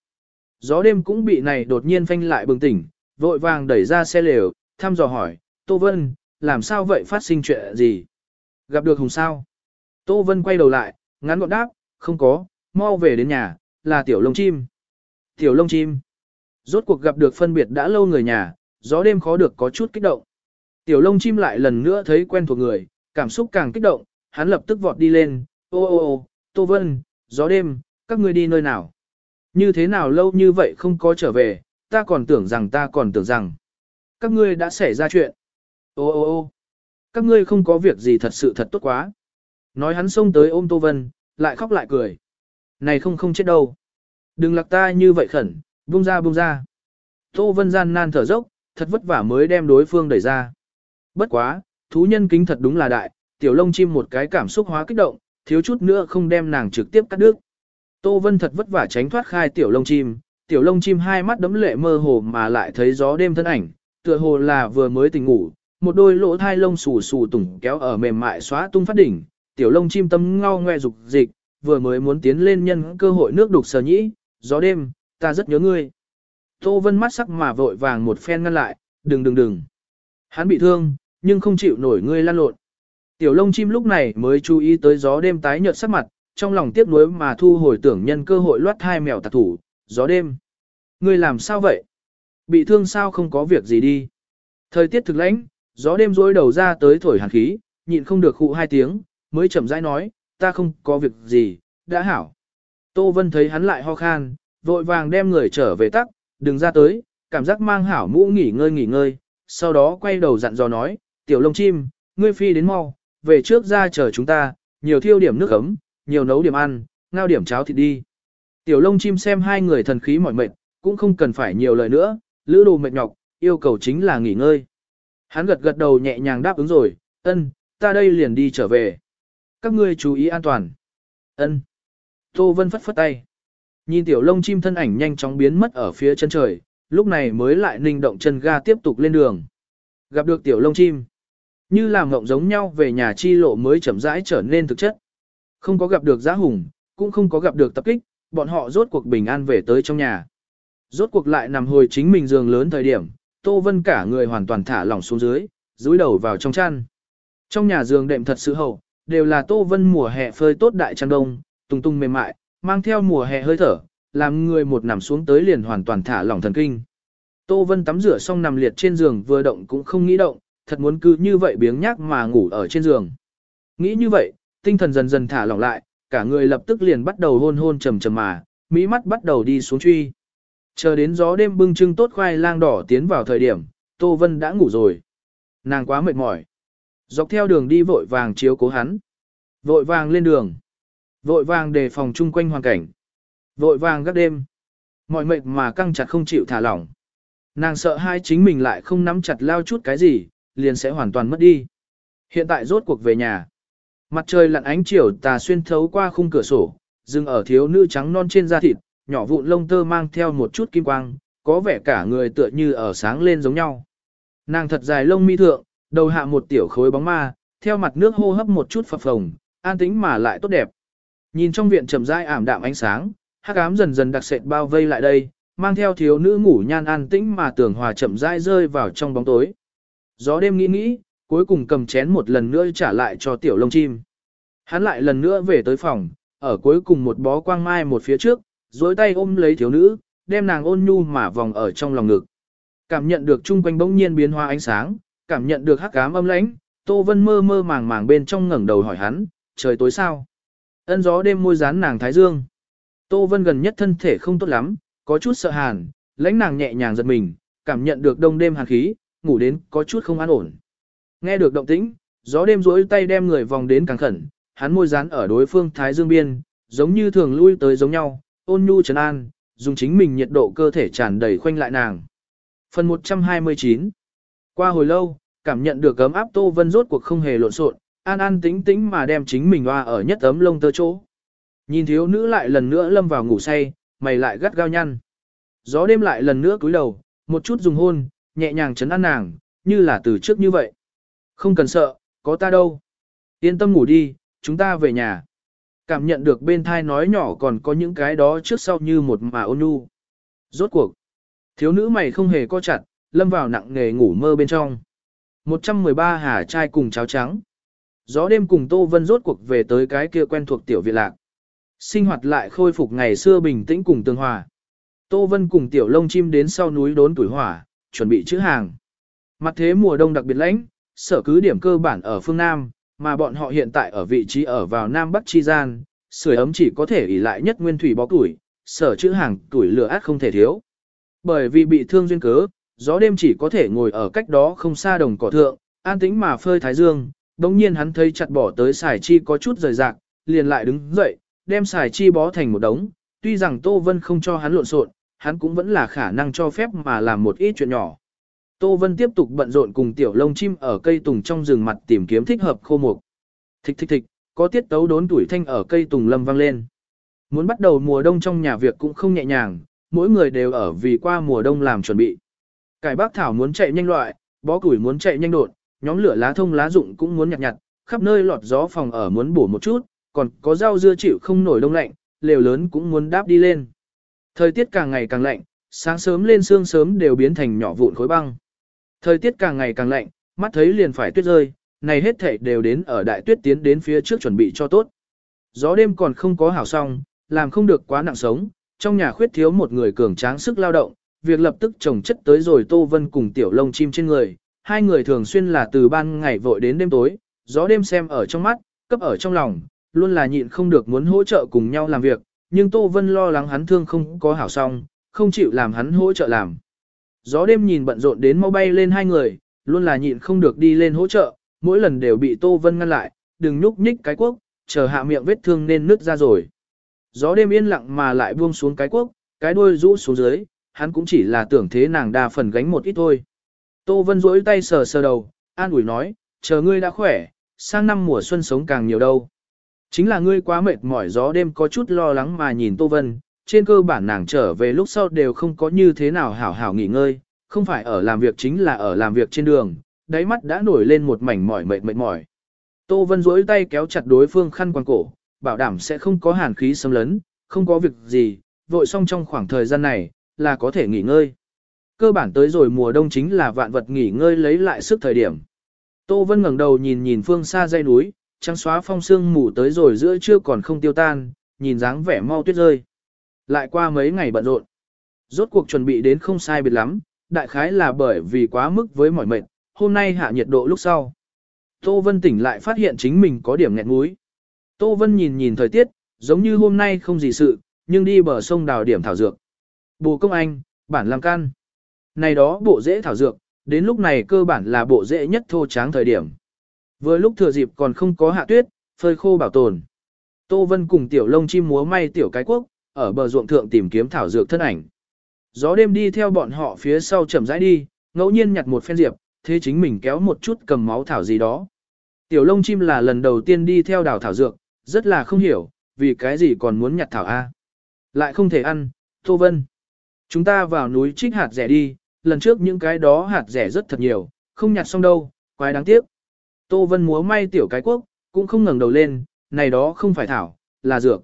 Gió đêm cũng bị này đột nhiên phanh lại bừng tỉnh, vội vàng đẩy ra xe lều, thăm dò hỏi, Tô Vân, làm sao vậy phát sinh chuyện gì? Gặp được Hùng sao? Tô Vân quay đầu lại, ngắn gọn đáp, không có, mau về đến nhà, là tiểu lông chim. Tiểu lông chim. Rốt cuộc gặp được phân biệt đã lâu người nhà, gió đêm khó được có chút kích động. Tiểu lông chim lại lần nữa thấy quen thuộc người, cảm xúc càng kích động, hắn lập tức vọt đi lên, ô ô ô, Tô Vân, gió đêm, các ngươi đi nơi nào? Như thế nào lâu như vậy không có trở về, ta còn tưởng rằng ta còn tưởng rằng. Các ngươi đã xảy ra chuyện. Ô ô ô các ngươi không có việc gì thật sự thật tốt quá. Nói hắn xông tới ôm Tô Vân, lại khóc lại cười. Này không không chết đâu. Đừng lạc ta như vậy khẩn, buông ra buông ra. Tô Vân gian nan thở dốc, thật vất vả mới đem đối phương đẩy ra. Bất quá, thú nhân kính thật đúng là đại, tiểu lông chim một cái cảm xúc hóa kích động, thiếu chút nữa không đem nàng trực tiếp cắt đứt. Tô Vân thật vất vả tránh thoát khai tiểu lông chim, tiểu lông chim hai mắt đấm lệ mơ hồ mà lại thấy gió đêm thân ảnh, tựa hồ là vừa mới tỉnh ngủ, một đôi lỗ thai lông xù xù tủng kéo ở mềm mại xóa tung phát đỉnh, tiểu lông chim tâm ngao ngoe dục dịch, vừa mới muốn tiến lên nhân cơ hội nước đục sờ nhĩ, gió đêm, ta rất nhớ ngươi. Tô Vân mắt sắc mà vội vàng một phen ngăn lại, đừng đừng đừng. Hắn bị thương, nhưng không chịu nổi ngươi lan lộn. Tiểu lông chim lúc này mới chú ý tới gió đêm tái nhợt sắc mặt, trong lòng tiếc nuối mà thu hồi tưởng nhân cơ hội loát hai mèo tạc thủ, gió đêm. Ngươi làm sao vậy? Bị thương sao không có việc gì đi? Thời tiết thực lãnh, gió đêm rối đầu ra tới thổi hàn khí, nhịn không được hụ hai tiếng, mới chậm rãi nói, ta không có việc gì, đã hảo. Tô Vân thấy hắn lại ho khan, vội vàng đem người trở về tắc, đừng ra tới, cảm giác mang hảo mũ nghỉ ngơi nghỉ ngơi, sau đó quay đầu dặn dò nói, tiểu lông chim, ngươi phi đến mau, về trước ra chờ chúng ta, nhiều thiêu điểm nước ấm, nhiều nấu điểm ăn, ngao điểm cháo thịt đi. Tiểu lông chim xem hai người thần khí mỏi mệt, cũng không cần phải nhiều lời nữa, lữ đồ mệt nhọc, yêu cầu chính là nghỉ ngơi. Hắn gật gật đầu nhẹ nhàng đáp ứng rồi, ân, ta đây liền đi trở về. Các ngươi chú ý an toàn. ân. Tô Vân phất phất tay. Nhìn tiểu lông chim thân ảnh nhanh chóng biến mất ở phía chân trời, lúc này mới lại ninh động chân ga tiếp tục lên đường. Gặp được tiểu lông chim. Như làm ngộng giống nhau về nhà chi lộ mới chậm rãi trở nên thực chất. Không có gặp được giá hùng, cũng không có gặp được tập kích, bọn họ rốt cuộc bình an về tới trong nhà. Rốt cuộc lại nằm hồi chính mình giường lớn thời điểm, Tô Vân cả người hoàn toàn thả lỏng xuống dưới, dúi đầu vào trong chăn. Trong nhà giường đệm thật sự hậu, đều là Tô Vân mùa hè phơi tốt đại chăn đông, tung tung mềm mại, mang theo mùa hè hơi thở, làm người một nằm xuống tới liền hoàn toàn thả lỏng thần kinh. Tô Vân tắm rửa xong nằm liệt trên giường vừa động cũng không nghĩ động, thật muốn cứ như vậy biếng nhác mà ngủ ở trên giường. Nghĩ như vậy, tinh thần dần dần thả lỏng lại, cả người lập tức liền bắt đầu hôn hôn trầm trầm mà, mỹ mắt bắt đầu đi xuống truy. Chờ đến gió đêm bưng trưng tốt khoai lang đỏ tiến vào thời điểm, Tô Vân đã ngủ rồi. Nàng quá mệt mỏi. Dọc theo đường đi vội vàng chiếu cố hắn. Vội vàng lên đường. Vội vàng đề phòng chung quanh hoàn cảnh. Vội vàng gác đêm. Mọi mệt mà căng chặt không chịu thả lỏng. Nàng sợ hai chính mình lại không nắm chặt lao chút cái gì, liền sẽ hoàn toàn mất đi. Hiện tại rốt cuộc về nhà. Mặt trời lặn ánh chiều tà xuyên thấu qua khung cửa sổ, dừng ở thiếu nữ trắng non trên da thịt, nhỏ vụn lông tơ mang theo một chút kim quang, có vẻ cả người tựa như ở sáng lên giống nhau. Nàng thật dài lông mi thượng, đầu hạ một tiểu khối bóng ma, theo mặt nước hô hấp một chút phập phồng, an tĩnh mà lại tốt đẹp. Nhìn trong viện trầm rãi ảm đạm ánh sáng, hắc ám dần dần đặc sệt bao vây lại đây, mang theo thiếu nữ ngủ nhan an tĩnh mà tưởng hòa chậm rãi rơi vào trong bóng tối. Gió đêm nghĩ nghĩ, cuối cùng cầm chén một lần nữa trả lại cho tiểu lông chim. Hắn lại lần nữa về tới phòng, ở cuối cùng một bó quang mai một phía trước, duỗi tay ôm lấy thiếu nữ, đem nàng ôn nhu mà vòng ở trong lòng ngực. Cảm nhận được chung quanh bỗng nhiên biến hóa ánh sáng, cảm nhận được hắc ám âm lãnh, Tô Vân mơ mơ màng màng bên trong ngẩng đầu hỏi hắn, trời tối sao? Ân gió đêm môi dán nàng thái dương. Tô Vân gần nhất thân thể không tốt lắm, có chút sợ hàn, lãnh nàng nhẹ nhàng giật mình, cảm nhận được đông đêm hàn khí, ngủ đến có chút không an ổn. Nghe được động tĩnh, gió đêm duỗi tay đem người vòng đến càng khẩn, hắn môi dán ở đối phương thái dương biên, giống như thường lui tới giống nhau, ôn nhu trấn an, dùng chính mình nhiệt độ cơ thể tràn đầy khoanh lại nàng. Phần 129 Qua hồi lâu, cảm nhận được ấm áp Tô Vân rốt cuộc không hề lộn xộn, an an tĩnh tĩnh mà đem chính mình hoa ở nhất ấm lông tơ chỗ. Nhìn thiếu nữ lại lần nữa lâm vào ngủ say, mày lại gắt gao nhăn. Gió đêm lại lần nữa cúi đầu, một chút dùng hôn, nhẹ nhàng chấn an nàng, như là từ trước như vậy. Không cần sợ, có ta đâu. Yên tâm ngủ đi, chúng ta về nhà. Cảm nhận được bên thai nói nhỏ còn có những cái đó trước sau như một mà ôn nhu. Rốt cuộc. Thiếu nữ mày không hề co chặt, lâm vào nặng nghề ngủ mơ bên trong. 113 hà trai cùng cháo trắng. Gió đêm cùng Tô Vân rốt cuộc về tới cái kia quen thuộc tiểu viện lạc. Sinh hoạt lại khôi phục ngày xưa bình tĩnh cùng tương hòa. Tô Vân cùng tiểu lông chim đến sau núi đốn tuổi hỏa, chuẩn bị chữ hàng. Mặt thế mùa đông đặc biệt lãnh, sở cứ điểm cơ bản ở phương Nam, mà bọn họ hiện tại ở vị trí ở vào Nam Bắc Chi Gian, sưởi ấm chỉ có thể ỉ lại nhất nguyên thủy bó tuổi, sở chữ hàng tuổi lửa át không thể thiếu. Bởi vì bị thương duyên cớ, gió đêm chỉ có thể ngồi ở cách đó không xa đồng cỏ thượng, an tĩnh mà phơi thái dương, đồng nhiên hắn thấy chặt bỏ tới xài chi có chút rời rạc, liền lại đứng dậy, đem xài chi bó thành một đống, tuy rằng Tô Vân không cho hắn lộn xộn, hắn cũng vẫn là khả năng cho phép mà làm một ít chuyện nhỏ. Tô Vân tiếp tục bận rộn cùng tiểu lông chim ở cây tùng trong rừng mặt tìm kiếm thích hợp khô mục. Thích thích thích, có tiết tấu đốn tuổi thanh ở cây tùng lâm vang lên. Muốn bắt đầu mùa đông trong nhà việc cũng không nhẹ nhàng, mỗi người đều ở vì qua mùa đông làm chuẩn bị. Cải bác thảo muốn chạy nhanh loại, bó củi muốn chạy nhanh đột, nhóm lửa lá thông lá rụng cũng muốn nhặt nhặt, khắp nơi lọt gió phòng ở muốn bổ một chút, còn có rau dưa chịu không nổi đông lạnh, lều lớn cũng muốn đáp đi lên. Thời tiết càng ngày càng lạnh, sáng sớm lên sương sớm đều biến thành nhỏ vụn khối băng. Thời tiết càng ngày càng lạnh, mắt thấy liền phải tuyết rơi, này hết thảy đều đến ở đại tuyết tiến đến phía trước chuẩn bị cho tốt. Gió đêm còn không có hảo xong, làm không được quá nặng sống, trong nhà khuyết thiếu một người cường tráng sức lao động, việc lập tức trồng chất tới rồi Tô Vân cùng tiểu lông chim trên người, hai người thường xuyên là từ ban ngày vội đến đêm tối, gió đêm xem ở trong mắt, cấp ở trong lòng, luôn là nhịn không được muốn hỗ trợ cùng nhau làm việc, nhưng Tô Vân lo lắng hắn thương không có hảo xong, không chịu làm hắn hỗ trợ làm. Gió đêm nhìn bận rộn đến mau bay lên hai người, luôn là nhịn không được đi lên hỗ trợ, mỗi lần đều bị Tô Vân ngăn lại, đừng nhúc nhích cái quốc, chờ hạ miệng vết thương nên nứt ra rồi. Gió đêm yên lặng mà lại buông xuống cái quốc, cái đuôi rũ xuống dưới, hắn cũng chỉ là tưởng thế nàng đa phần gánh một ít thôi. Tô Vân rỗi tay sờ sờ đầu, an ủi nói, chờ ngươi đã khỏe, sang năm mùa xuân sống càng nhiều đâu. Chính là ngươi quá mệt mỏi gió đêm có chút lo lắng mà nhìn Tô Vân, trên cơ bản nàng trở về lúc sau đều không có như thế nào hảo hảo nghỉ ngơi, không phải ở làm việc chính là ở làm việc trên đường, đáy mắt đã nổi lên một mảnh mỏi mệt mệt mỏi. Tô Vân duỗi tay kéo chặt đối phương khăn quàng cổ, bảo đảm sẽ không có hàn khí xâm lấn, không có việc gì, vội xong trong khoảng thời gian này, là có thể nghỉ ngơi. Cơ bản tới rồi mùa đông chính là vạn vật nghỉ ngơi lấy lại sức thời điểm. Tô Vân ngẩng đầu nhìn nhìn phương xa dãy núi, trắng xóa phong sương mù tới rồi giữa trưa còn không tiêu tan, nhìn dáng vẻ mau tuyết rơi. Lại qua mấy ngày bận rộn. Rốt cuộc chuẩn bị đến không sai biệt lắm, đại khái là bởi vì quá mức với mỏi mệt, hôm nay hạ nhiệt độ lúc sau. Tô Vân tỉnh lại phát hiện chính mình có điểm nghẹn mũi. Tô Vân nhìn nhìn thời tiết, giống như hôm nay không gì sự, nhưng đi bờ sông đào điểm thảo dược. Bồ công anh, bản làm Can. Này đó bộ dễ thảo dược, đến lúc này cơ bản là bộ dễ nhất thô tráng thời điểm. Vừa lúc thừa dịp còn không có hạ tuyết, phơi khô bảo tồn. Tô Vân cùng tiểu lông chim múa may tiểu cái quốc, ở bờ ruộng thượng tìm kiếm thảo dược thân ảnh. Gió đêm đi theo bọn họ phía sau chậm rãi đi, ngẫu nhiên nhặt một phen diệp, thế chính mình kéo một chút cầm máu thảo gì đó. Tiểu lông chim là lần đầu tiên đi theo đào thảo dược, rất là không hiểu, vì cái gì còn muốn nhặt thảo A. Lại không thể ăn, Tô Vân. Chúng ta vào núi trích hạt rẻ đi, lần trước những cái đó hạt rẻ rất thật nhiều, không nhặt xong đâu, quái đáng tiếc. Tô Vân múa may tiểu cái quốc, cũng không ngẩng đầu lên, này đó không phải thảo, là dược.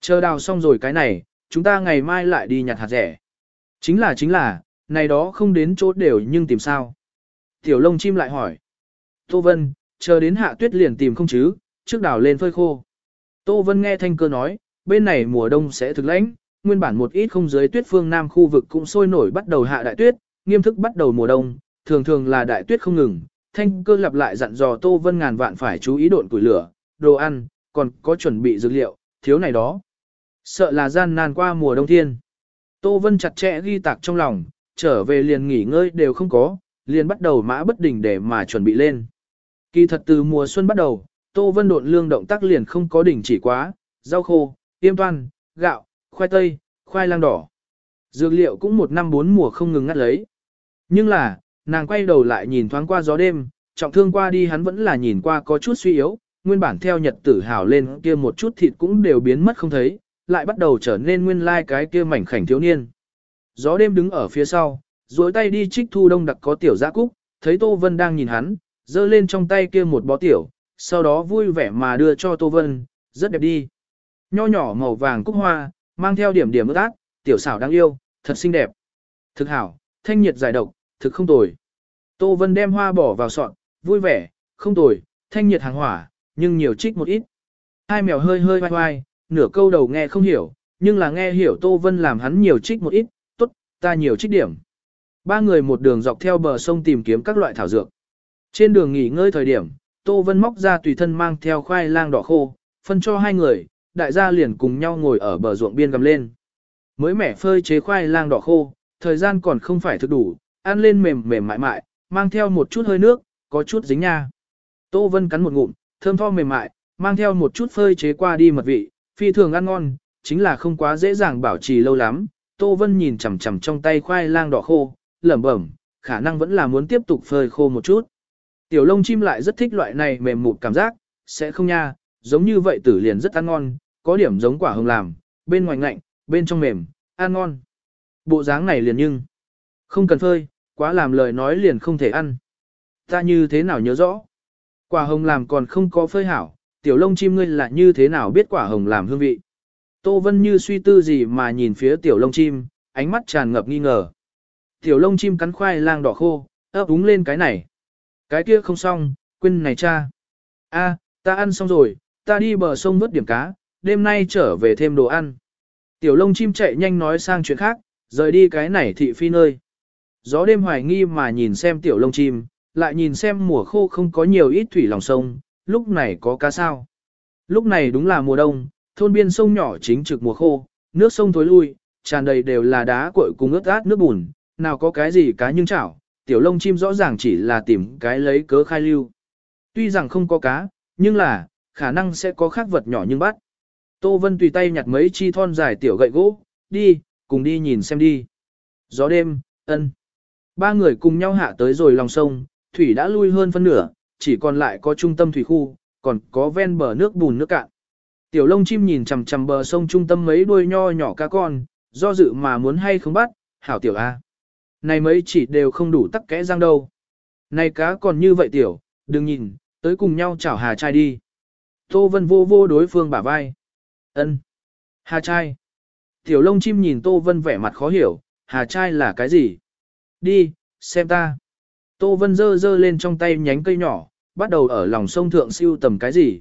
Chờ đào xong rồi cái này, chúng ta ngày mai lại đi nhặt hạt rẻ. Chính là chính là, này đó không đến chỗ đều nhưng tìm sao. Tiểu lông chim lại hỏi. Tô Vân, chờ đến hạ tuyết liền tìm không chứ, trước đào lên phơi khô. Tô Vân nghe thanh cơ nói, bên này mùa đông sẽ thực lãnh, nguyên bản một ít không dưới tuyết phương nam khu vực cũng sôi nổi bắt đầu hạ đại tuyết, nghiêm thức bắt đầu mùa đông, thường thường là đại tuyết không ngừng. Thanh cơ lặp lại dặn dò Tô Vân ngàn vạn phải chú ý độn củi lửa, đồ ăn, còn có chuẩn bị dược liệu, thiếu này đó. Sợ là gian nan qua mùa đông thiên. Tô Vân chặt chẽ ghi tạc trong lòng, trở về liền nghỉ ngơi đều không có, liền bắt đầu mã bất đỉnh để mà chuẩn bị lên. Kỳ thật từ mùa xuân bắt đầu, Tô Vân độn lương động tác liền không có đỉnh chỉ quá, rau khô, tiêm toan, gạo, khoai tây, khoai lang đỏ. Dược liệu cũng một năm bốn mùa không ngừng ngắt lấy. Nhưng là, nàng quay đầu lại nhìn thoáng qua gió đêm, trọng thương qua đi hắn vẫn là nhìn qua có chút suy yếu, nguyên bản theo nhật tử hào lên kia một chút thịt cũng đều biến mất không thấy, lại bắt đầu trở nên nguyên lai like cái kia mảnh khảnh thiếu niên. Gió đêm đứng ở phía sau, duỗi tay đi trích thu đông đặc có tiểu giã cúc, thấy Tô Vân đang nhìn hắn, giơ lên trong tay kia một bó tiểu, sau đó vui vẻ mà đưa cho Tô Vân, rất đẹp đi. Nho nhỏ màu vàng cúc hoa, mang theo điểm điểm ướt át, tiểu xảo đáng yêu, thật xinh đẹp. Thực hảo, thanh nhiệt giải độc, thực không tồi. Tô Vân đem hoa bỏ vào sọt vui vẻ, không tồi, thanh nhiệt hàng hỏa, nhưng nhiều trích một ít. Hai mèo hơi hơi vai vai, nửa câu đầu nghe không hiểu, nhưng là nghe hiểu Tô Vân làm hắn nhiều trích một ít, tốt, ta nhiều trích điểm. Ba người một đường dọc theo bờ sông tìm kiếm các loại thảo dược. Trên đường nghỉ ngơi thời điểm, Tô Vân móc ra tùy thân mang theo khoai lang đỏ khô, phân cho hai người, đại gia liền cùng nhau ngồi ở bờ ruộng biên gầm lên. Mới mẻ phơi chế khoai lang đỏ khô, thời gian còn không phải thực đủ, ăn lên mềm mềm mại mại, mang theo một chút hơi nước, có chút dính nha. Tô Vân cắn một ngụm, thơm tho mềm mại, mang theo một chút phơi chế qua đi mật vị, phi thường ăn ngon, chính là không quá dễ dàng bảo trì lâu lắm. Tô Vân nhìn chằm chằm trong tay khoai lang đỏ khô, lẩm bẩm, khả năng vẫn là muốn tiếp tục phơi khô một chút. Tiểu lông chim lại rất thích loại này mềm mụt cảm giác, sẽ không nha, giống như vậy tử liền rất ăn ngon, có điểm giống quả hồng làm, bên ngoài ngạnh, bên trong mềm, ăn ngon. Bộ dáng này liền nhưng, không cần phơi, quá làm lời nói liền không thể ăn. Ta như thế nào nhớ rõ? Quả hồng làm còn không có phơi hảo, tiểu lông chim ngươi là như thế nào biết quả hồng làm hương vị? Tô Vân như suy tư gì mà nhìn phía tiểu lông chim, ánh mắt tràn ngập nghi ngờ. Tiểu lông chim cắn khoai lang đỏ khô, ấp úng lên cái này. Cái kia không xong, quên này cha. A, ta ăn xong rồi, ta đi bờ sông vớt điểm cá, đêm nay trở về thêm đồ ăn. Tiểu lông chim chạy nhanh nói sang chuyện khác, rời đi cái này thị phi nơi. Gió đêm hoài nghi mà nhìn xem tiểu lông chim, lại nhìn xem mùa khô không có nhiều ít thủy lòng sông, lúc này có cá sao. Lúc này đúng là mùa đông, thôn biên sông nhỏ chính trực mùa khô, nước sông thối lui, tràn đầy đều là đá cội cùng ướt át nước bùn, nào có cái gì cá nhưng chảo, tiểu lông chim rõ ràng chỉ là tìm cái lấy cớ khai lưu. Tuy rằng không có cá, nhưng là, khả năng sẽ có khác vật nhỏ nhưng bắt. Tô Vân tùy tay nhặt mấy chi thon dài tiểu gậy gỗ, đi, cùng đi nhìn xem đi. Gió đêm, ân. Ba người cùng nhau hạ tới rồi lòng sông, thủy đã lui hơn phân nửa, chỉ còn lại có trung tâm thủy khu, còn có ven bờ nước bùn nước cạn. Tiểu lông chim nhìn chằm chằm bờ sông trung tâm mấy đuôi nho nhỏ cá con, do dự mà muốn hay không bắt, hảo tiểu A. Này mấy chỉ đều không đủ tắc kẽ răng đâu. Này cá còn như vậy tiểu, đừng nhìn, tới cùng nhau chảo hà trai đi. Tô Vân vô vô đối phương bả vai. ân Hà trai. Tiểu lông chim nhìn Tô Vân vẻ mặt khó hiểu, hà trai là cái gì? Đi, xem ta. Tô Vân dơ dơ lên trong tay nhánh cây nhỏ, bắt đầu ở lòng sông thượng siêu tầm cái gì.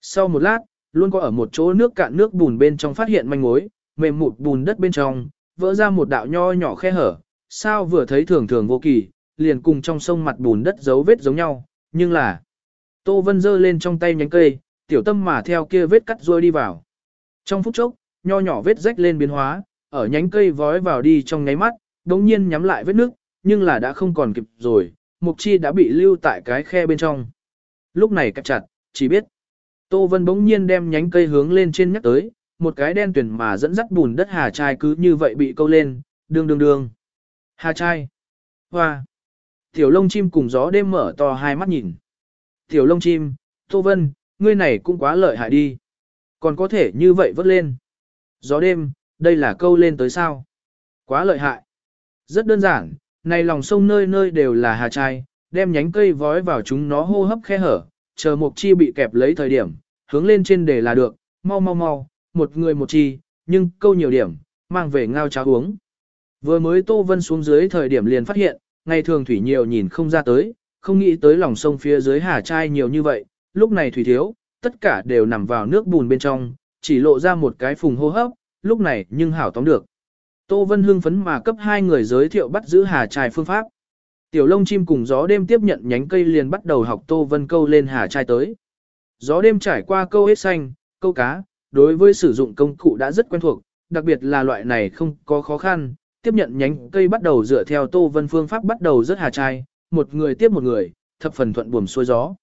Sau một lát, luôn có ở một chỗ nước cạn nước bùn bên trong phát hiện manh mối, mềm mụt bùn đất bên trong, vỡ ra một đạo nho nhỏ khe hở, sao vừa thấy thường thường vô kỳ, liền cùng trong sông mặt bùn đất dấu vết giống nhau, nhưng là Tô Vân dơ lên trong tay nhánh cây, tiểu tâm mà theo kia vết cắt rôi đi vào. Trong phút chốc, nho nhỏ vết rách lên biến hóa, ở nhánh cây vói vào đi trong nháy mắt, đống nhiên nhắm lại vết nước, nhưng là đã không còn kịp rồi, mục chi đã bị lưu tại cái khe bên trong. Lúc này cặp chặt, chỉ biết. Tô Vân bỗng nhiên đem nhánh cây hướng lên trên nhắc tới, một cái đen tuyển mà dẫn dắt bùn đất hà trai cứ như vậy bị câu lên, đương đương đương. Hà trai. Hoa. Tiểu lông chim cùng gió đêm mở to hai mắt nhìn. Tiểu lông chim, Tô Vân, ngươi này cũng quá lợi hại đi. Còn có thể như vậy vớt lên. Gió đêm, đây là câu lên tới sao? Quá lợi hại. Rất đơn giản, này lòng sông nơi nơi đều là hà trai, đem nhánh cây vói vào chúng nó hô hấp khe hở, chờ một chi bị kẹp lấy thời điểm, hướng lên trên để là được, mau mau mau, một người một chi, nhưng câu nhiều điểm, mang về ngao cháo uống. Vừa mới Tô Vân xuống dưới thời điểm liền phát hiện, ngày thường thủy nhiều nhìn không ra tới, không nghĩ tới lòng sông phía dưới hà trai nhiều như vậy, lúc này thủy thiếu, tất cả đều nằm vào nước bùn bên trong, chỉ lộ ra một cái phùng hô hấp, lúc này nhưng hảo tóm được. Tô Vân hưng phấn mà cấp hai người giới thiệu bắt giữ hà trai phương pháp. Tiểu lông chim cùng gió đêm tiếp nhận nhánh cây liền bắt đầu học Tô Vân câu lên hà trai tới. Gió đêm trải qua câu hết xanh, câu cá, đối với sử dụng công cụ đã rất quen thuộc, đặc biệt là loại này không có khó khăn, tiếp nhận nhánh cây bắt đầu dựa theo Tô Vân phương pháp bắt đầu rất hà trai, một người tiếp một người, thập phần thuận buồm xuôi gió.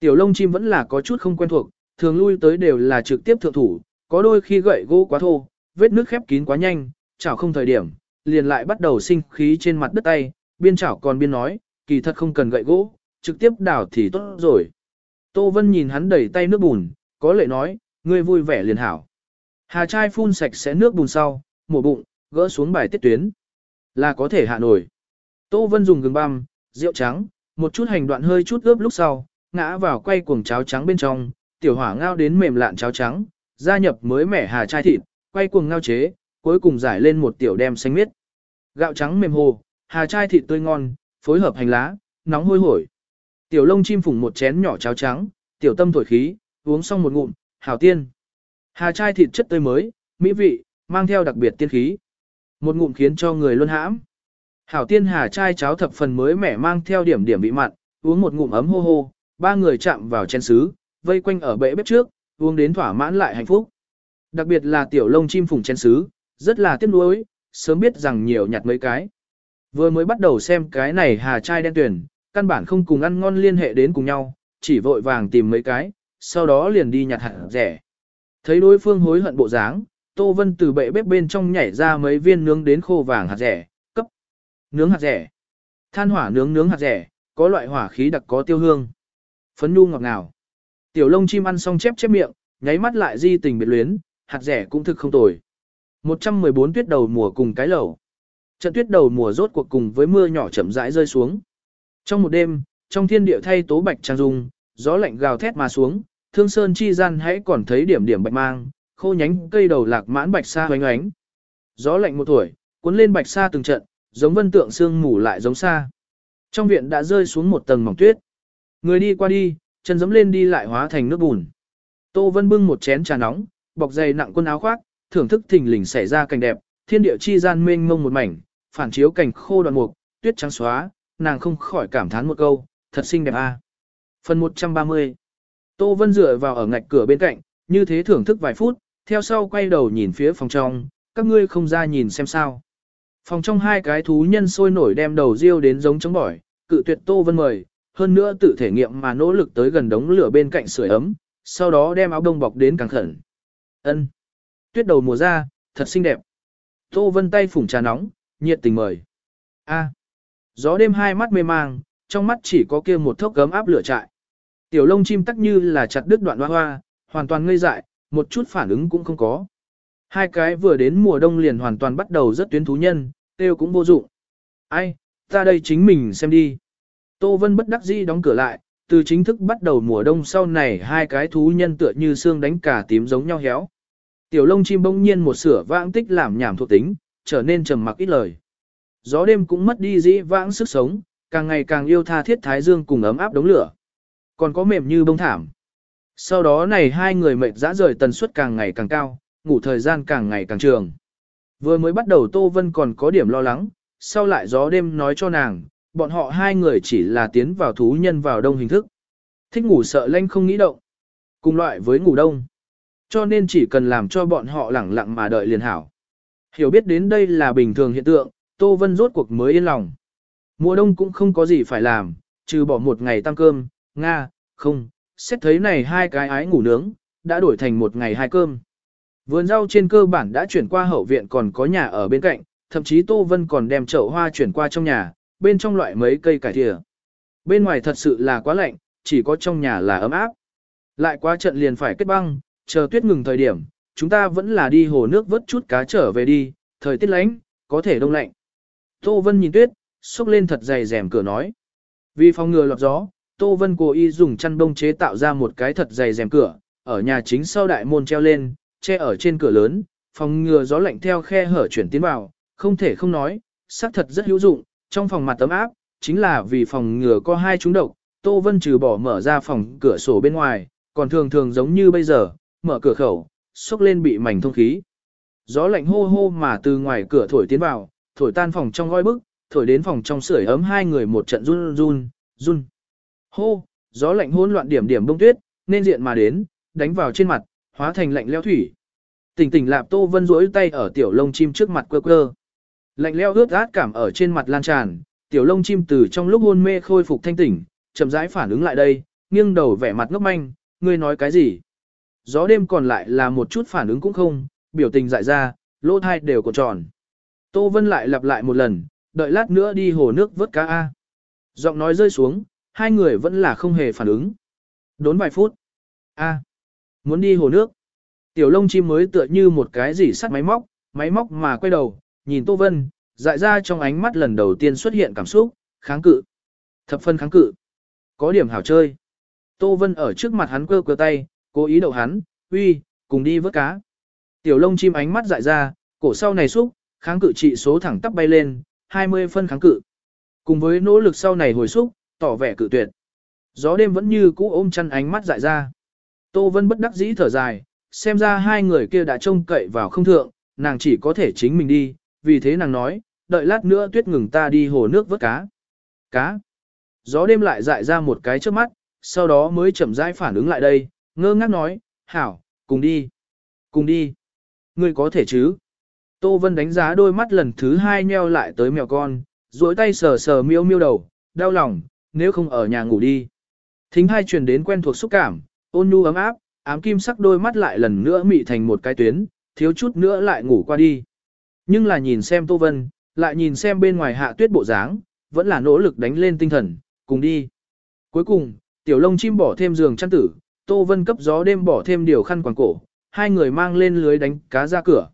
Tiểu lông chim vẫn là có chút không quen thuộc, thường lui tới đều là trực tiếp thượng thủ, có đôi khi gậy gỗ quá thô, vết nước khép kín quá nhanh, chảo không thời điểm, liền lại bắt đầu sinh khí trên mặt đất tay, biên chảo còn biên nói, kỳ thật không cần gậy gỗ, trực tiếp đảo thì tốt rồi. Tô Vân nhìn hắn đẩy tay nước bùn, có lệ nói, ngươi vui vẻ liền hảo. Hà trai phun sạch sẽ nước bùn sau, mổ bụng, gỡ xuống bài tiết tuyến. Là có thể hạ nổi. Tô Vân dùng gừng băm, rượu trắng, một chút hành đoạn hơi chút ướp lúc sau, ngã vào quay cuồng cháo trắng bên trong, tiểu hỏa ngao đến mềm lạn cháo trắng, gia nhập mới mẻ hà chai thịt, quay cuồng ngao chế, cuối cùng giải lên một tiểu đem xanh miết. Gạo trắng mềm hồ, hà chai thịt tươi ngon, phối hợp hành lá, nóng hôi hổi. Tiểu lông chim phủng một chén nhỏ cháo trắng, tiểu tâm thổi khí, uống xong một ngụm, hảo tiên. Hà chai thịt chất tươi mới, mỹ vị, mang theo đặc biệt tiên khí. Một ngụm khiến cho người luôn hãm. Hảo tiên hà chai cháo thập phần mới mẻ mang theo điểm điểm vị mặn, uống một ngụm ấm hô hô, ba người chạm vào chén sứ, vây quanh ở bệ bếp trước, uống đến thỏa mãn lại hạnh phúc. Đặc biệt là tiểu lông chim phùng chén sứ, rất là tiếc nuối, sớm biết rằng nhiều nhặt mấy cái. Vừa mới bắt đầu xem cái này hà chai đen tuyển, căn bản không cùng ăn ngon liên hệ đến cùng nhau, chỉ vội vàng tìm mấy cái, sau đó liền đi nhặt hạt rẻ. Thấy đối phương hối hận bộ dáng, Tô Vân từ bệ bếp bên trong nhảy ra mấy viên nướng đến khô vàng hạt rẻ, cấp. Nướng hạt rẻ. Than hỏa nướng nướng hạt rẻ, có loại hỏa khí đặc có tiêu hương. Phấn nu ngọt ngào. Tiểu lông chim ăn xong chép chép miệng, nháy mắt lại di tình biệt luyến, hạt rẻ cũng thực không tồi. 114 tuyết đầu mùa cùng cái lẩu. Trận tuyết đầu mùa rốt cuộc cùng với mưa nhỏ chậm rãi rơi xuống. Trong một đêm, trong thiên địa thay tố bạch trang dung, gió lạnh gào thét mà xuống, thương sơn chi gian hãy còn thấy điểm điểm bạch mang, khô nhánh cây đầu lạc mãn bạch sa hoánh ánh. Gió lạnh một tuổi, cuốn lên bạch sa từng trận, giống vân tượng sương mù lại giống xa. Trong viện đã rơi xuống một tầng mỏng tuyết. Người đi qua đi, chân dẫm lên đi lại hóa thành nước bùn. Tô Vân bưng một chén trà nóng, bọc dày nặng quần áo khoác, thưởng thức thình lình xảy ra cảnh đẹp, thiên địa chi gian mênh mông một mảnh, phản chiếu cảnh khô đoạn mục, tuyết trắng xóa, nàng không khỏi cảm thán một câu, thật xinh đẹp a. Phần 130 Tô Vân dựa vào ở ngạch cửa bên cạnh, như thế thưởng thức vài phút, theo sau quay đầu nhìn phía phòng trong, các ngươi không ra nhìn xem sao. Phòng trong hai cái thú nhân sôi nổi đem đầu riêu đến giống chống bỏi, cự tuyệt Tô Vân mời, hơn nữa tự thể nghiệm mà nỗ lực tới gần đống lửa bên cạnh sưởi ấm, sau đó đem áo đông bọc đến càng khẩn. Ân, Tuyết đầu mùa ra, thật xinh đẹp. Tô Vân tay phủng trà nóng, nhiệt tình mời. A. Gió đêm hai mắt mê mang, trong mắt chỉ có kia một thốc gấm áp lửa trại. Tiểu lông chim tắc như là chặt đứt đoạn hoa hoa, hoàn toàn ngây dại, một chút phản ứng cũng không có. Hai cái vừa đến mùa đông liền hoàn toàn bắt đầu rất tuyến thú nhân, tiêu cũng vô dụng. Ai, ta đây chính mình xem đi. Tô Vân bất đắc dĩ đóng cửa lại, từ chính thức bắt đầu mùa đông sau này hai cái thú nhân tựa như xương đánh cả tím giống nhau héo. Tiểu lông chim bỗng nhiên một sửa vãng tích làm nhảm thuộc tính, trở nên trầm mặc ít lời. Gió đêm cũng mất đi dĩ vãng sức sống, càng ngày càng yêu tha thiết thái dương cùng ấm áp đống lửa. Còn có mềm như bông thảm. Sau đó này hai người mệt dã rời tần suất càng ngày càng cao, ngủ thời gian càng ngày càng trường. Vừa mới bắt đầu Tô Vân còn có điểm lo lắng, sau lại gió đêm nói cho nàng, bọn họ hai người chỉ là tiến vào thú nhân vào đông hình thức. Thích ngủ sợ lanh không nghĩ động. Cùng loại với ngủ đông. Cho nên chỉ cần làm cho bọn họ lẳng lặng mà đợi liền hảo. Hiểu biết đến đây là bình thường hiện tượng, Tô Vân rốt cuộc mới yên lòng. Mùa đông cũng không có gì phải làm, trừ bỏ một ngày tăng cơm, Nga, không, xét thấy này hai cái ái ngủ nướng, đã đổi thành một ngày hai cơm. Vườn rau trên cơ bản đã chuyển qua hậu viện còn có nhà ở bên cạnh, thậm chí Tô Vân còn đem chậu hoa chuyển qua trong nhà, bên trong loại mấy cây cải thìa. Bên ngoài thật sự là quá lạnh, chỉ có trong nhà là ấm áp. Lại quá trận liền phải kết băng, chờ tuyết ngừng thời điểm, chúng ta vẫn là đi hồ nước vớt chút cá trở về đi, thời tiết lạnh, có thể đông lạnh. Tô Vân nhìn tuyết, xúc lên thật dày rèm cửa nói. Vì phòng ngừa lọt gió, Tô Vân cố ý dùng chăn bông chế tạo ra một cái thật dày rèm cửa, ở nhà chính sau đại môn treo lên, che ở trên cửa lớn, phòng ngừa gió lạnh theo khe hở chuyển tiến vào, không thể không nói, xác thật rất hữu dụng, trong phòng mặt tấm áp, chính là vì phòng ngừa có hai chúng độc, Tô Vân trừ bỏ mở ra phòng cửa sổ bên ngoài, còn thường thường giống như bây giờ, mở cửa khẩu, xúc lên bị mảnh thông khí. Gió lạnh hô hô mà từ ngoài cửa thổi tiến vào, thổi tan phòng trong gói bức, thổi đến phòng trong sưởi ấm hai người một trận run run, run. Hô, gió lạnh hỗn loạn điểm điểm bông tuyết, nên diện mà đến, đánh vào trên mặt, hóa thành lạnh leo thủy. Tỉnh tỉnh lạp Tô Vân duỗi tay ở tiểu lông chim trước mặt quơ quơ. Lạnh leo ướt át cảm ở trên mặt lan tràn, tiểu lông chim từ trong lúc hôn mê khôi phục thanh tỉnh, chậm rãi phản ứng lại đây, nghiêng đầu vẻ mặt ngốc manh, ngươi nói cái gì? Gió đêm còn lại là một chút phản ứng cũng không, biểu tình dại ra, lỗ thai đều còn tròn. Tô Vân lại lặp lại một lần, đợi lát nữa đi hồ nước vớt cá A. Giọng nói rơi xuống, hai người vẫn là không hề phản ứng. Đốn vài phút. A. muốn đi hồ nước. Tiểu lông chim mới tựa như một cái gì sắt máy móc, máy móc mà quay đầu, nhìn Tô Vân, dại ra trong ánh mắt lần đầu tiên xuất hiện cảm xúc, kháng cự. Thập phân kháng cự. Có điểm hảo chơi. Tô Vân ở trước mặt hắn cơ cơ tay, cố ý đậu hắn, uy, cùng đi vớt cá. Tiểu lông chim ánh mắt dại ra, cổ sau này xúc, kháng cự trị số thẳng tắp bay lên, 20 phân kháng cự. Cùng với nỗ lực sau này hồi xúc, tỏ vẻ cự tuyệt. Gió đêm vẫn như cũ ôm chăn ánh mắt dại ra. Tô Vân bất đắc dĩ thở dài, xem ra hai người kia đã trông cậy vào không thượng, nàng chỉ có thể chính mình đi, vì thế nàng nói, đợi lát nữa tuyết ngừng ta đi hồ nước vớt cá. Cá. Gió đêm lại dại ra một cái trước mắt, sau đó mới chậm rãi phản ứng lại đây, ngơ ngác nói, hảo, cùng đi. Cùng đi. Ngươi có thể chứ? Tô Vân đánh giá đôi mắt lần thứ hai nheo lại tới mèo con, duỗi tay sờ sờ miêu miêu đầu, đau lòng, nếu không ở nhà ngủ đi. Thính hai truyền đến quen thuộc xúc cảm, ôn nhu ấm áp, ám kim sắc đôi mắt lại lần nữa mị thành một cái tuyến, thiếu chút nữa lại ngủ qua đi. Nhưng là nhìn xem Tô Vân, lại nhìn xem bên ngoài hạ tuyết bộ dáng, vẫn là nỗ lực đánh lên tinh thần, cùng đi. Cuối cùng, tiểu lông chim bỏ thêm giường chăn tử, Tô Vân cấp gió đêm bỏ thêm điều khăn quàng cổ, hai người mang lên lưới đánh cá ra cửa.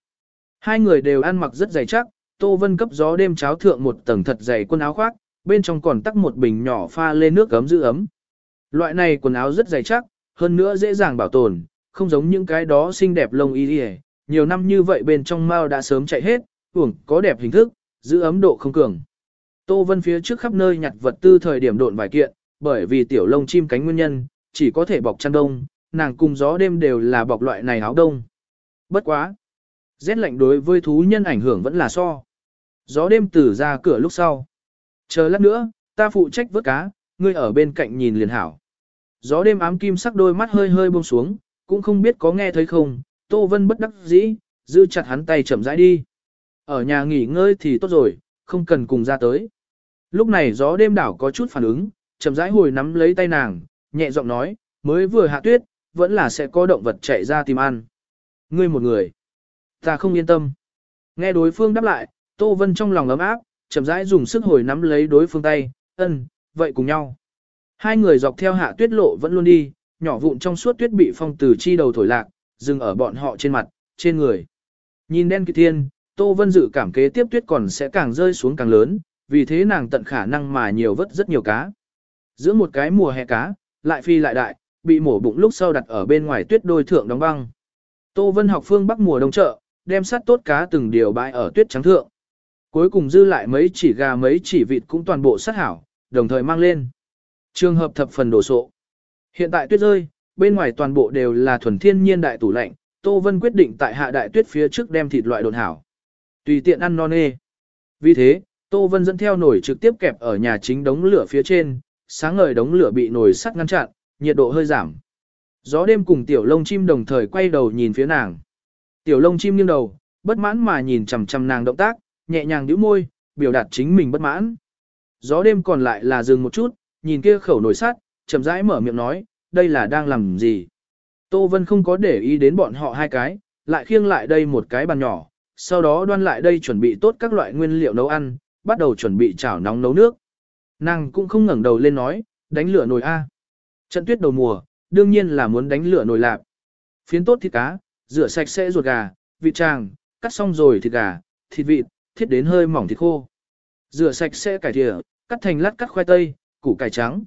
Hai người đều ăn mặc rất dày chắc, Tô Vân cấp gió đêm cháo thượng một tầng thật dày quần áo khoác, bên trong còn tắc một bình nhỏ pha lên nước gấm giữ ấm. Loại này quần áo rất dày chắc, hơn nữa dễ dàng bảo tồn, không giống những cái đó xinh đẹp lông y đi nhiều năm như vậy bên trong mao đã sớm chạy hết, uổng có đẹp hình thức, giữ ấm độ không cường. Tô Vân phía trước khắp nơi nhặt vật tư thời điểm độn vài kiện, bởi vì tiểu lông chim cánh nguyên nhân, chỉ có thể bọc chăn đông, nàng cùng gió đêm đều là bọc loại này áo đông. Bất quá. Rét lạnh đối với thú nhân ảnh hưởng vẫn là so. Gió đêm từ ra cửa lúc sau. Chờ lát nữa, ta phụ trách vớt cá, ngươi ở bên cạnh nhìn liền hảo. Gió đêm ám kim sắc đôi mắt hơi hơi buông xuống, cũng không biết có nghe thấy không, Tô Vân bất đắc dĩ, giữ chặt hắn tay chậm rãi đi. Ở nhà nghỉ ngơi thì tốt rồi, không cần cùng ra tới. Lúc này gió đêm đảo có chút phản ứng, chậm rãi hồi nắm lấy tay nàng, nhẹ giọng nói, mới vừa hạ tuyết, vẫn là sẽ có động vật chạy ra tìm ăn. Ngươi một người. Ta không yên tâm. Nghe đối phương đáp lại, Tô Vân trong lòng ấm áp, chậm rãi dùng sức hồi nắm lấy đối phương tay, ân, vậy cùng nhau. Hai người dọc theo hạ tuyết lộ vẫn luôn đi, nhỏ vụn trong suốt tuyết bị phong từ chi đầu thổi lạc, dừng ở bọn họ trên mặt, trên người. Nhìn đen kỳ thiên, Tô Vân dự cảm kế tiếp tuyết còn sẽ càng rơi xuống càng lớn, vì thế nàng tận khả năng mà nhiều vớt rất nhiều cá. Giữa một cái mùa hè cá, lại phi lại đại, bị mổ bụng lúc sau đặt ở bên ngoài tuyết đôi thượng đóng băng. Tô Vân học phương Bắc mùa đông chợ, đem sắt tốt cá từng điều bãi ở tuyết trắng thượng. Cuối cùng dư lại mấy chỉ gà mấy chỉ vịt cũng toàn bộ sát hảo, đồng thời mang lên. Trường hợp thập phần đổ sộ. Hiện tại tuyết rơi, bên ngoài toàn bộ đều là thuần thiên nhiên đại tủ lạnh, Tô Vân quyết định tại hạ đại tuyết phía trước đem thịt loại đồn hảo. Tùy tiện ăn non nê. Vì thế, Tô Vân dẫn theo nổi trực tiếp kẹp ở nhà chính đống lửa phía trên, sáng ngời đống lửa bị nồi sắt ngăn chặn, nhiệt độ hơi giảm. Gió đêm cùng tiểu lông chim đồng thời quay đầu nhìn phía nàng. Tiểu lông chim nghiêng đầu, bất mãn mà nhìn chằm chằm nàng động tác, nhẹ nhàng nhíu môi, biểu đạt chính mình bất mãn. Gió đêm còn lại là dừng một chút, nhìn kia khẩu nồi sắt, chậm rãi mở miệng nói, đây là đang làm gì. Tô Vân không có để ý đến bọn họ hai cái, lại khiêng lại đây một cái bàn nhỏ, sau đó đoan lại đây chuẩn bị tốt các loại nguyên liệu nấu ăn, bắt đầu chuẩn bị chảo nóng nấu nước. Nàng cũng không ngẩng đầu lên nói, đánh lửa nồi A. Trận tuyết đầu mùa, đương nhiên là muốn đánh lửa nồi lạp. Phiến tốt thịt cá, rửa sạch sẽ ruột gà, vịt tràng, cắt xong rồi thịt gà, thịt vịt, thiết đến hơi mỏng thịt khô. Rửa sạch sẽ cải thịa, cắt thành lát cắt khoai tây, củ cải trắng.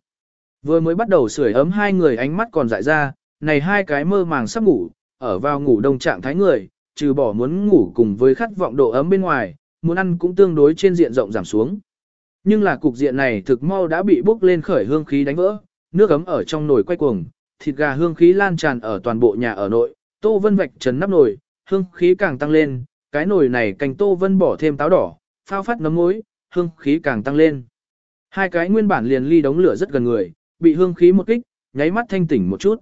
Vừa mới bắt đầu sưởi ấm hai người ánh mắt còn dại ra, này hai cái mơ màng sắp ngủ, ở vào ngủ đông trạng thái người, trừ bỏ muốn ngủ cùng với khát vọng độ ấm bên ngoài, muốn ăn cũng tương đối trên diện rộng giảm xuống. Nhưng là cục diện này thực mau đã bị bốc lên khởi hương khí đánh vỡ, nước ấm ở trong nồi quay cuồng, thịt gà hương khí lan tràn ở toàn bộ nhà ở nội, Tô Vân vạch trần nắp nồi, hương khí càng tăng lên, cái nồi này cành Tô Vân bỏ thêm táo đỏ, phao phát nấm muối, hương khí càng tăng lên. Hai cái nguyên bản liền ly đống lửa rất gần người, bị hương khí một kích, nháy mắt thanh tỉnh một chút.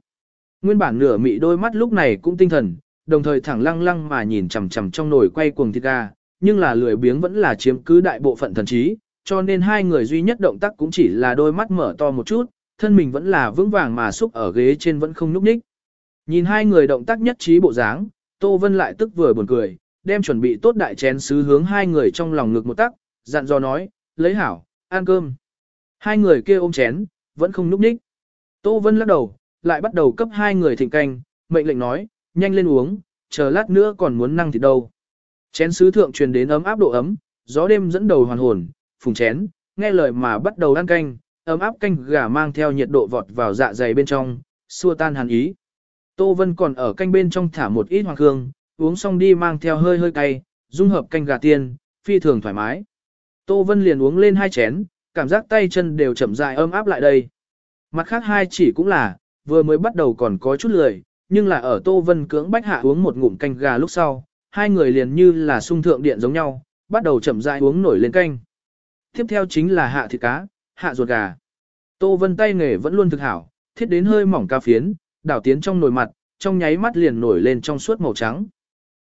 Nguyên bản nửa mị đôi mắt lúc này cũng tinh thần, đồng thời thẳng lăng lăng mà nhìn chằm chằm trong nồi quay cuồng thịt gà, nhưng là lười biếng vẫn là chiếm cứ đại bộ phận thần trí, cho nên hai người duy nhất động tác cũng chỉ là đôi mắt mở to một chút, thân mình vẫn là vững vàng mà xúc ở ghế trên vẫn không nhúc nhích. Nhìn hai người động tác nhất trí bộ dáng, Tô Vân lại tức vừa buồn cười, đem chuẩn bị tốt đại chén sứ hướng hai người trong lòng ngực một tắc, dặn dò nói, lấy hảo, ăn cơm. Hai người kia ôm chén, vẫn không nhúc nhích. Tô Vân lắc đầu, lại bắt đầu cấp hai người thịnh canh, mệnh lệnh nói, nhanh lên uống, chờ lát nữa còn muốn năng thì đâu. Chén sứ thượng truyền đến ấm áp độ ấm, gió đêm dẫn đầu hoàn hồn, phùng chén, nghe lời mà bắt đầu ăn canh, ấm áp canh gà mang theo nhiệt độ vọt vào dạ dày bên trong, xua tan hàn ý. Tô Vân còn ở canh bên trong thả một ít hoàng hương, uống xong đi mang theo hơi hơi cay, dung hợp canh gà tiên, phi thường thoải mái. Tô Vân liền uống lên hai chén, cảm giác tay chân đều chậm rãi ấm áp lại đây. Mặt khác hai chỉ cũng là, vừa mới bắt đầu còn có chút lười, nhưng là ở Tô Vân cưỡng bách hạ uống một ngụm canh gà lúc sau, hai người liền như là sung thượng điện giống nhau, bắt đầu chậm rãi uống nổi lên canh. Tiếp theo chính là hạ thịt cá, hạ ruột gà. Tô Vân tay nghề vẫn luôn thực hảo, thiết đến hơi mỏng ca phiến, đảo tiến trong nồi mặt, trong nháy mắt liền nổi lên trong suốt màu trắng.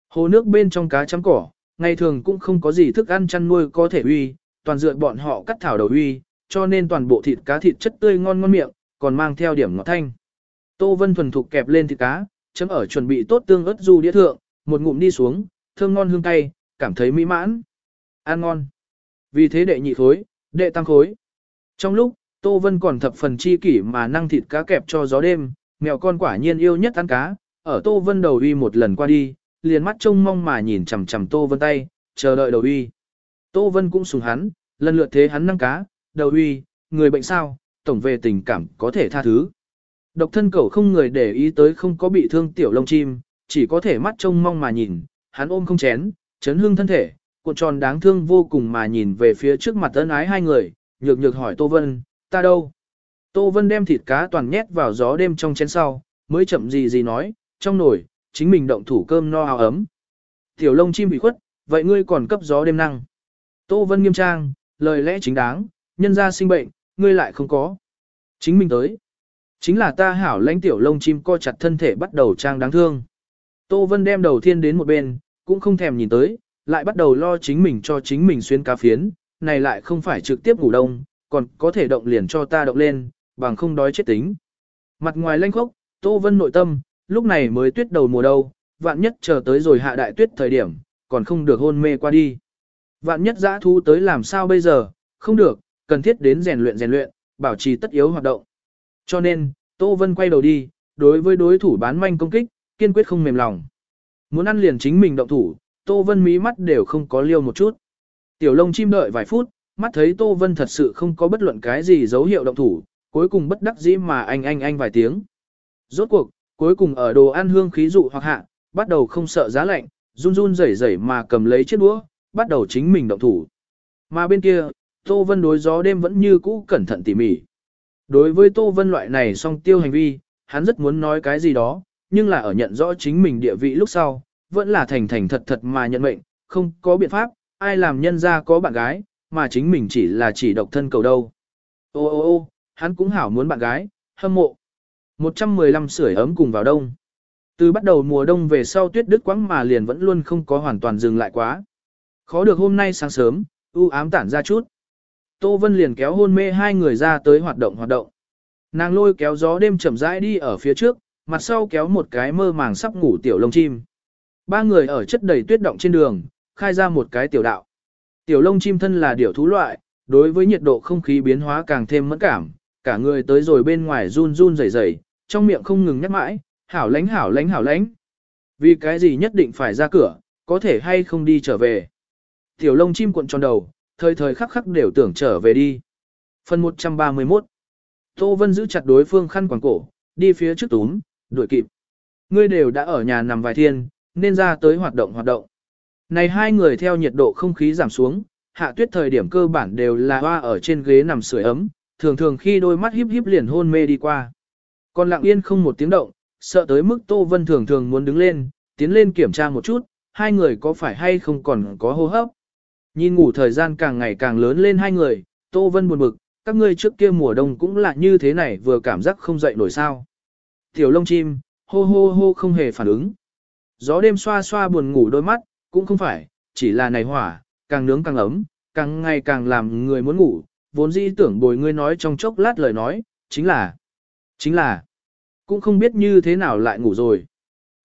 Hồ nước bên trong cá chấm cỏ, ngày thường cũng không có gì thức ăn chăn nuôi có thể uy, toàn dựa bọn họ cắt thảo đầu uy, cho nên toàn bộ thịt cá thịt chất tươi ngon ngon miệng, còn mang theo điểm ngọt thanh. Tô Vân thuần thục kẹp lên thịt cá, chấm ở chuẩn bị tốt tương ớt du đĩa thượng, một ngụm đi xuống, thơm ngon hương cay, cảm thấy mỹ mãn. Ăn ngon. Vì thế đệ nhị khối, đệ tăng khối. Trong lúc, Tô Vân còn thập phần chi kỷ mà năng thịt cá kẹp cho gió đêm, mèo con quả nhiên yêu nhất ăn cá, ở Tô Vân đầu uy một lần qua đi, liền mắt trông mong mà nhìn chằm chằm Tô Vân tay, chờ đợi đầu uy. Tô Vân cũng sùng hắn, lần lượt thế hắn năng cá, đầu uy, người bệnh sao, tổng về tình cảm có thể tha thứ. Độc thân cẩu không người để ý tới không có bị thương tiểu lông chim, chỉ có thể mắt trông mong mà nhìn, hắn ôm không chén, chấn hương thân thể, cuộn tròn đáng thương vô cùng mà nhìn về phía trước mặt ân ái hai người, nhược nhược hỏi Tô Vân, ta đâu? Tô Vân đem thịt cá toàn nhét vào gió đêm trong chén sau, mới chậm gì gì nói, trong nồi, chính mình động thủ cơm no hào ấm. Tiểu lông chim bị khuất, vậy ngươi còn cấp gió đêm năng. Tô Vân nghiêm trang, lời lẽ chính đáng, nhân ra sinh bệnh, ngươi lại không có. Chính mình tới. Chính là ta hảo lãnh tiểu lông chim co chặt thân thể bắt đầu trang đáng thương. Tô Vân đem đầu tiên đến một bên, cũng không thèm nhìn tới, lại bắt đầu lo chính mình cho chính mình xuyên cá phiến, này lại không phải trực tiếp ngủ đông, còn có thể động liền cho ta động lên, bằng không đói chết tính. Mặt ngoài lanh khốc, Tô Vân nội tâm, lúc này mới tuyết đầu mùa đâu, vạn nhất chờ tới rồi hạ đại tuyết thời điểm, còn không được hôn mê qua đi. Vạn nhất giã thu tới làm sao bây giờ, không được, cần thiết đến rèn luyện rèn luyện, bảo trì tất yếu hoạt động. Cho nên, Tô Vân quay đầu đi, đối với đối thủ bán manh công kích, kiên quyết không mềm lòng. Muốn ăn liền chính mình động thủ, Tô Vân mí mắt đều không có liêu một chút. Tiểu lông chim đợi vài phút, mắt thấy Tô Vân thật sự không có bất luận cái gì dấu hiệu động thủ, cuối cùng bất đắc dĩ mà anh anh anh vài tiếng. Rốt cuộc, cuối cùng ở đồ ăn hương khí dụ hoặc hạ, bắt đầu không sợ giá lạnh, run run rẩy rẩy mà cầm lấy chiếc đũa, bắt đầu chính mình động thủ. Mà bên kia, Tô Vân đối gió đêm vẫn như cũ cẩn thận tỉ mỉ. Đối với Tô Vân loại này song tiêu hành vi, hắn rất muốn nói cái gì đó, nhưng là ở nhận rõ chính mình địa vị lúc sau, vẫn là thành thành thật thật mà nhận mệnh, không có biện pháp, ai làm nhân ra có bạn gái, mà chính mình chỉ là chỉ độc thân cầu đâu. Ô ô ô, hắn cũng hảo muốn bạn gái, hâm mộ. 115 sưởi ấm cùng vào đông. Từ bắt đầu mùa đông về sau tuyết đứt quãng mà liền vẫn luôn không có hoàn toàn dừng lại quá. Khó được hôm nay sáng sớm, u ám tản ra chút. Tô Vân liền kéo hôn mê hai người ra tới hoạt động hoạt động. Nàng lôi kéo gió đêm chậm rãi đi ở phía trước, mặt sau kéo một cái mơ màng sắp ngủ tiểu lông chim. Ba người ở chất đầy tuyết động trên đường, khai ra một cái tiểu đạo. Tiểu lông chim thân là điều thú loại, đối với nhiệt độ không khí biến hóa càng thêm mẫn cảm, cả người tới rồi bên ngoài run run rẩy rẩy, trong miệng không ngừng nhắc mãi, hảo lánh hảo lánh hảo lánh. Vì cái gì nhất định phải ra cửa, có thể hay không đi trở về. Tiểu lông chim cuộn tròn đầu, thời thời khắc khắc đều tưởng trở về đi. Phần 131 Tô Vân giữ chặt đối phương khăn quàng cổ, đi phía trước túm, đuổi kịp. Ngươi đều đã ở nhà nằm vài thiên, nên ra tới hoạt động hoạt động. Này hai người theo nhiệt độ không khí giảm xuống, hạ tuyết thời điểm cơ bản đều là hoa ở trên ghế nằm sưởi ấm, thường thường khi đôi mắt híp híp liền hôn mê đi qua. Còn lặng yên không một tiếng động, sợ tới mức Tô Vân thường thường muốn đứng lên, tiến lên kiểm tra một chút, hai người có phải hay không còn có hô hấp. Nhìn ngủ thời gian càng ngày càng lớn lên hai người, Tô Vân buồn bực, các ngươi trước kia mùa đông cũng là như thế này vừa cảm giác không dậy nổi sao. Tiểu lông chim, hô hô hô không hề phản ứng. Gió đêm xoa xoa buồn ngủ đôi mắt, cũng không phải, chỉ là này hỏa, càng nướng càng ấm, càng ngày càng làm người muốn ngủ, vốn dĩ tưởng bồi ngươi nói trong chốc lát lời nói, chính là, chính là, cũng không biết như thế nào lại ngủ rồi.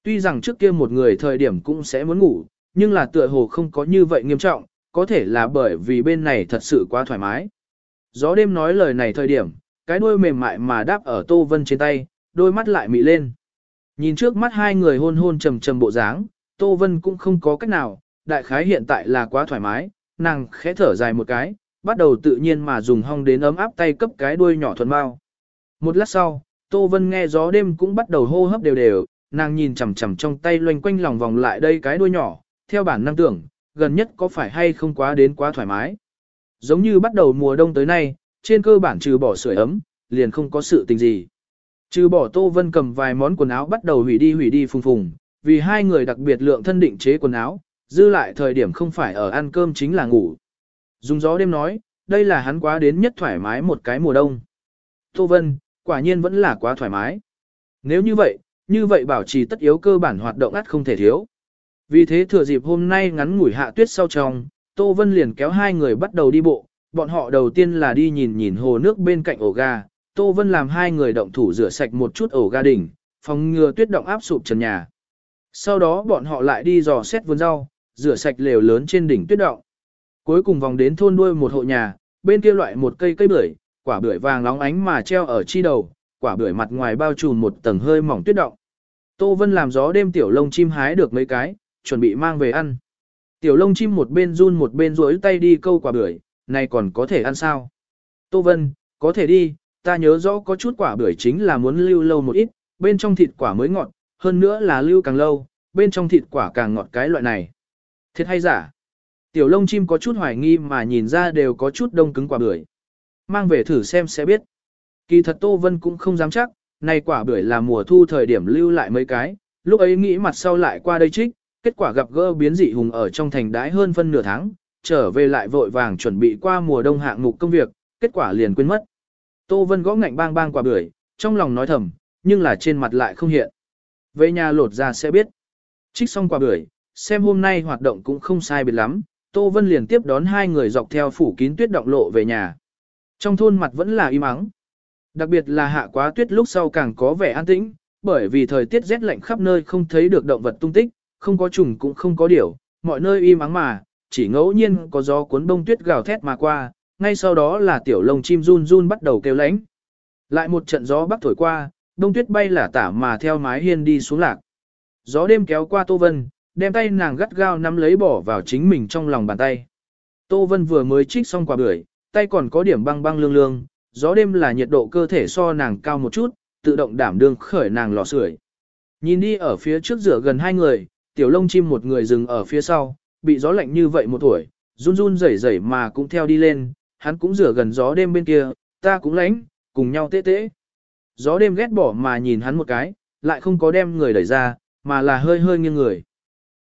Tuy rằng trước kia một người thời điểm cũng sẽ muốn ngủ, nhưng là tựa hồ không có như vậy nghiêm trọng, có thể là bởi vì bên này thật sự quá thoải mái. Gió đêm nói lời này thời điểm, cái đuôi mềm mại mà đáp ở Tô Vân trên tay, đôi mắt lại mị lên. Nhìn trước mắt hai người hôn hôn trầm trầm bộ dáng, Tô Vân cũng không có cách nào, đại khái hiện tại là quá thoải mái, nàng khẽ thở dài một cái, bắt đầu tự nhiên mà dùng hong đến ấm áp tay cấp cái đuôi nhỏ thuần bao. Một lát sau, Tô Vân nghe gió đêm cũng bắt đầu hô hấp đều đều, nàng nhìn chằm chằm trong tay loanh quanh lòng vòng lại đây cái đuôi nhỏ, theo bản năng tưởng, gần nhất có phải hay không quá đến quá thoải mái. Giống như bắt đầu mùa đông tới nay, trên cơ bản trừ bỏ sưởi ấm, liền không có sự tình gì. Trừ bỏ Tô Vân cầm vài món quần áo bắt đầu hủy đi hủy đi phùng phùng, vì hai người đặc biệt lượng thân định chế quần áo, dư lại thời điểm không phải ở ăn cơm chính là ngủ. Dùng gió đêm nói, đây là hắn quá đến nhất thoải mái một cái mùa đông. Tô Vân, quả nhiên vẫn là quá thoải mái. Nếu như vậy, như vậy bảo trì tất yếu cơ bản hoạt động ắt không thể thiếu. Vì thế thừa dịp hôm nay ngắn ngủi hạ tuyết sau trong, Tô Vân liền kéo hai người bắt đầu đi bộ, bọn họ đầu tiên là đi nhìn nhìn hồ nước bên cạnh ổ gà Tô Vân làm hai người động thủ rửa sạch một chút ổ ga đình, phòng ngừa tuyết động áp sụp trần nhà. Sau đó bọn họ lại đi dò xét vườn rau, rửa sạch lều lớn trên đỉnh tuyết động. Cuối cùng vòng đến thôn đuôi một hộ nhà, bên kia loại một cây cây bưởi, quả bưởi vàng lóng ánh mà treo ở chi đầu, quả bưởi mặt ngoài bao trùm một tầng hơi mỏng tuyết động. Tô Vân làm gió đêm tiểu lông chim hái được mấy cái, chuẩn bị mang về ăn. Tiểu lông chim một bên run một bên duỗi tay đi câu quả bưởi, này còn có thể ăn sao? Tô Vân, có thể đi, ta nhớ rõ có chút quả bưởi chính là muốn lưu lâu một ít, bên trong thịt quả mới ngọt, hơn nữa là lưu càng lâu, bên trong thịt quả càng ngọt cái loại này. Thiệt hay giả? Tiểu lông chim có chút hoài nghi mà nhìn ra đều có chút đông cứng quả bưởi. Mang về thử xem sẽ biết. Kỳ thật Tô Vân cũng không dám chắc, này quả bưởi là mùa thu thời điểm lưu lại mấy cái, lúc ấy nghĩ mặt sau lại qua đây trích, kết quả gặp gỡ biến dị hùng ở trong thành đái hơn phân nửa tháng, trở về lại vội vàng chuẩn bị qua mùa đông hạng mục công việc, kết quả liền quên mất. Tô Vân gõ ngạnh bang bang quả bưởi, trong lòng nói thầm, nhưng là trên mặt lại không hiện. Về nhà lột ra sẽ biết. Trích xong quả bưởi, xem hôm nay hoạt động cũng không sai biệt lắm, Tô Vân liền tiếp đón hai người dọc theo phủ kín tuyết động lộ về nhà. Trong thôn mặt vẫn là im ắng. Đặc biệt là hạ quá tuyết lúc sau càng có vẻ an tĩnh, bởi vì thời tiết rét lạnh khắp nơi không thấy được động vật tung tích, không có trùng cũng không có điểu, mọi nơi im ắng mà, chỉ ngẫu nhiên có gió cuốn bông tuyết gào thét mà qua, ngay sau đó là tiểu lông chim run run bắt đầu kêu lánh. Lại một trận gió bắc thổi qua, đông tuyết bay là tả mà theo mái hiên đi xuống lạc. Gió đêm kéo qua Tô Vân, đem tay nàng gắt gao nắm lấy bỏ vào chính mình trong lòng bàn tay. Tô Vân vừa mới trích xong quả bưởi, tay còn có điểm băng băng lương lương, gió đêm là nhiệt độ cơ thể so nàng cao một chút, tự động đảm đương khởi nàng lò sưởi. Nhìn đi ở phía trước rửa gần hai người, tiểu lông chim một người dừng ở phía sau, bị gió lạnh như vậy một tuổi, run run rẩy rẩy mà cũng theo đi lên, hắn cũng rửa gần gió đêm bên kia, ta cũng lánh, cùng nhau tê tê. Gió đêm ghét bỏ mà nhìn hắn một cái, lại không có đem người đẩy ra, mà là hơi hơi nghiêng người.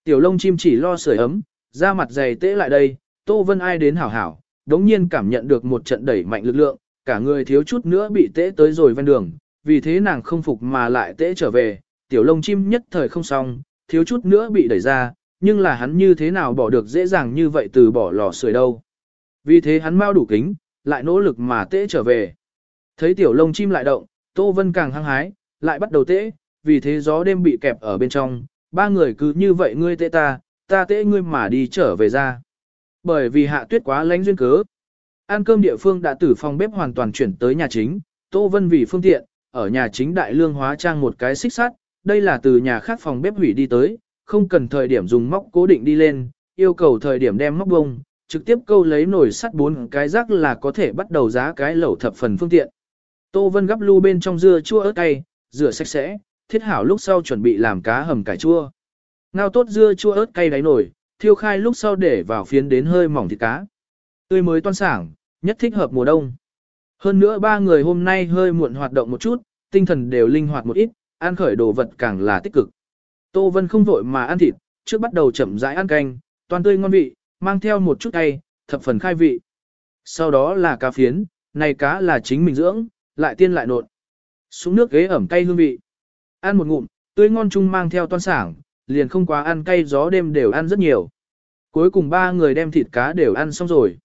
Tiểu lông chim chỉ lo sưởi ấm, da mặt dày tễ lại đây, Tô Vân ai đến hảo hảo, đống nhiên cảm nhận được một trận đẩy mạnh lực lượng, cả người thiếu chút nữa bị tễ tới rồi ven đường, vì thế nàng không phục mà lại tễ trở về, tiểu lông chim nhất thời không xong, thiếu chút nữa bị đẩy ra, nhưng là hắn như thế nào bỏ được dễ dàng như vậy từ bỏ lò sưởi đâu. Vì thế hắn mau đủ kính, lại nỗ lực mà tễ trở về. Thấy tiểu lông chim lại động, Tô Vân càng hăng hái, lại bắt đầu tễ, vì thế gió đêm bị kẹp ở bên trong, ba người cứ như vậy ngươi tễ ta, ta tễ ngươi mà đi trở về ra. Bởi vì hạ tuyết quá lánh duyên cớ. Ăn cơm địa phương đã từ phòng bếp hoàn toàn chuyển tới nhà chính, Tô Vân vì phương tiện, ở nhà chính đại lương hóa trang một cái xích sắt, đây là từ nhà khác phòng bếp hủy đi tới, không cần thời điểm dùng móc cố định đi lên, yêu cầu thời điểm đem móc bông, trực tiếp câu lấy nồi sắt bốn cái rác là có thể bắt đầu giá cái lẩu thập phần phương tiện. Tô Vân gắp lu bên trong dưa chua ớt cay, rửa sạch sẽ, thiết hảo lúc sau chuẩn bị làm cá hầm cải chua. Ngao tốt dưa chua ớt cay đáy nồi, thiêu khai lúc sau để vào phiến đến hơi mỏng thịt cá. Tươi mới toan sảng, nhất thích hợp mùa đông. Hơn nữa ba người hôm nay hơi muộn hoạt động một chút, tinh thần đều linh hoạt một ít, ăn khởi đồ vật càng là tích cực. Tô Vân không vội mà ăn thịt, trước bắt đầu chậm rãi ăn canh, toàn tươi ngon vị, mang theo một chút cay, thập phần khai vị. Sau đó là cá phiến, này cá là chính mình dưỡng, lại tiên lại nộn. Xuống nước ghế ẩm cay hương vị. Ăn một ngụm, tươi ngon chung mang theo toan sảng, liền không quá ăn cay gió đêm đều ăn rất nhiều. Cuối cùng ba người đem thịt cá đều ăn xong rồi.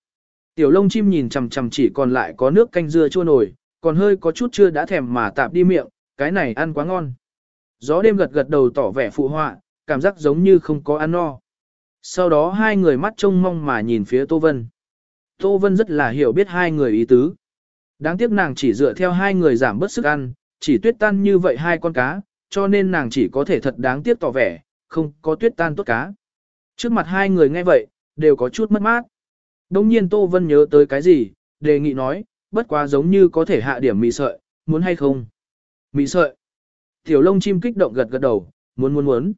Tiểu lông chim nhìn chằm chằm chỉ còn lại có nước canh dưa chua nổi, còn hơi có chút chưa đã thèm mà tạp đi miệng, cái này ăn quá ngon. Gió đêm gật gật đầu tỏ vẻ phụ họa, cảm giác giống như không có ăn no. Sau đó hai người mắt trông mong mà nhìn phía Tô Vân. Tô Vân rất là hiểu biết hai người ý tứ. Đáng tiếc nàng chỉ dựa theo hai người giảm bớt sức ăn, chỉ tuyết tan như vậy hai con cá, cho nên nàng chỉ có thể thật đáng tiếc tỏ vẻ, không có tuyết tan tốt cá. Trước mặt hai người nghe vậy, đều có chút mất mát. Đông nhiên Tô Vân nhớ tới cái gì, đề nghị nói, bất quá giống như có thể hạ điểm mì sợi, muốn hay không? Mì sợi. Tiểu lông chim kích động gật gật đầu, muốn muốn muốn.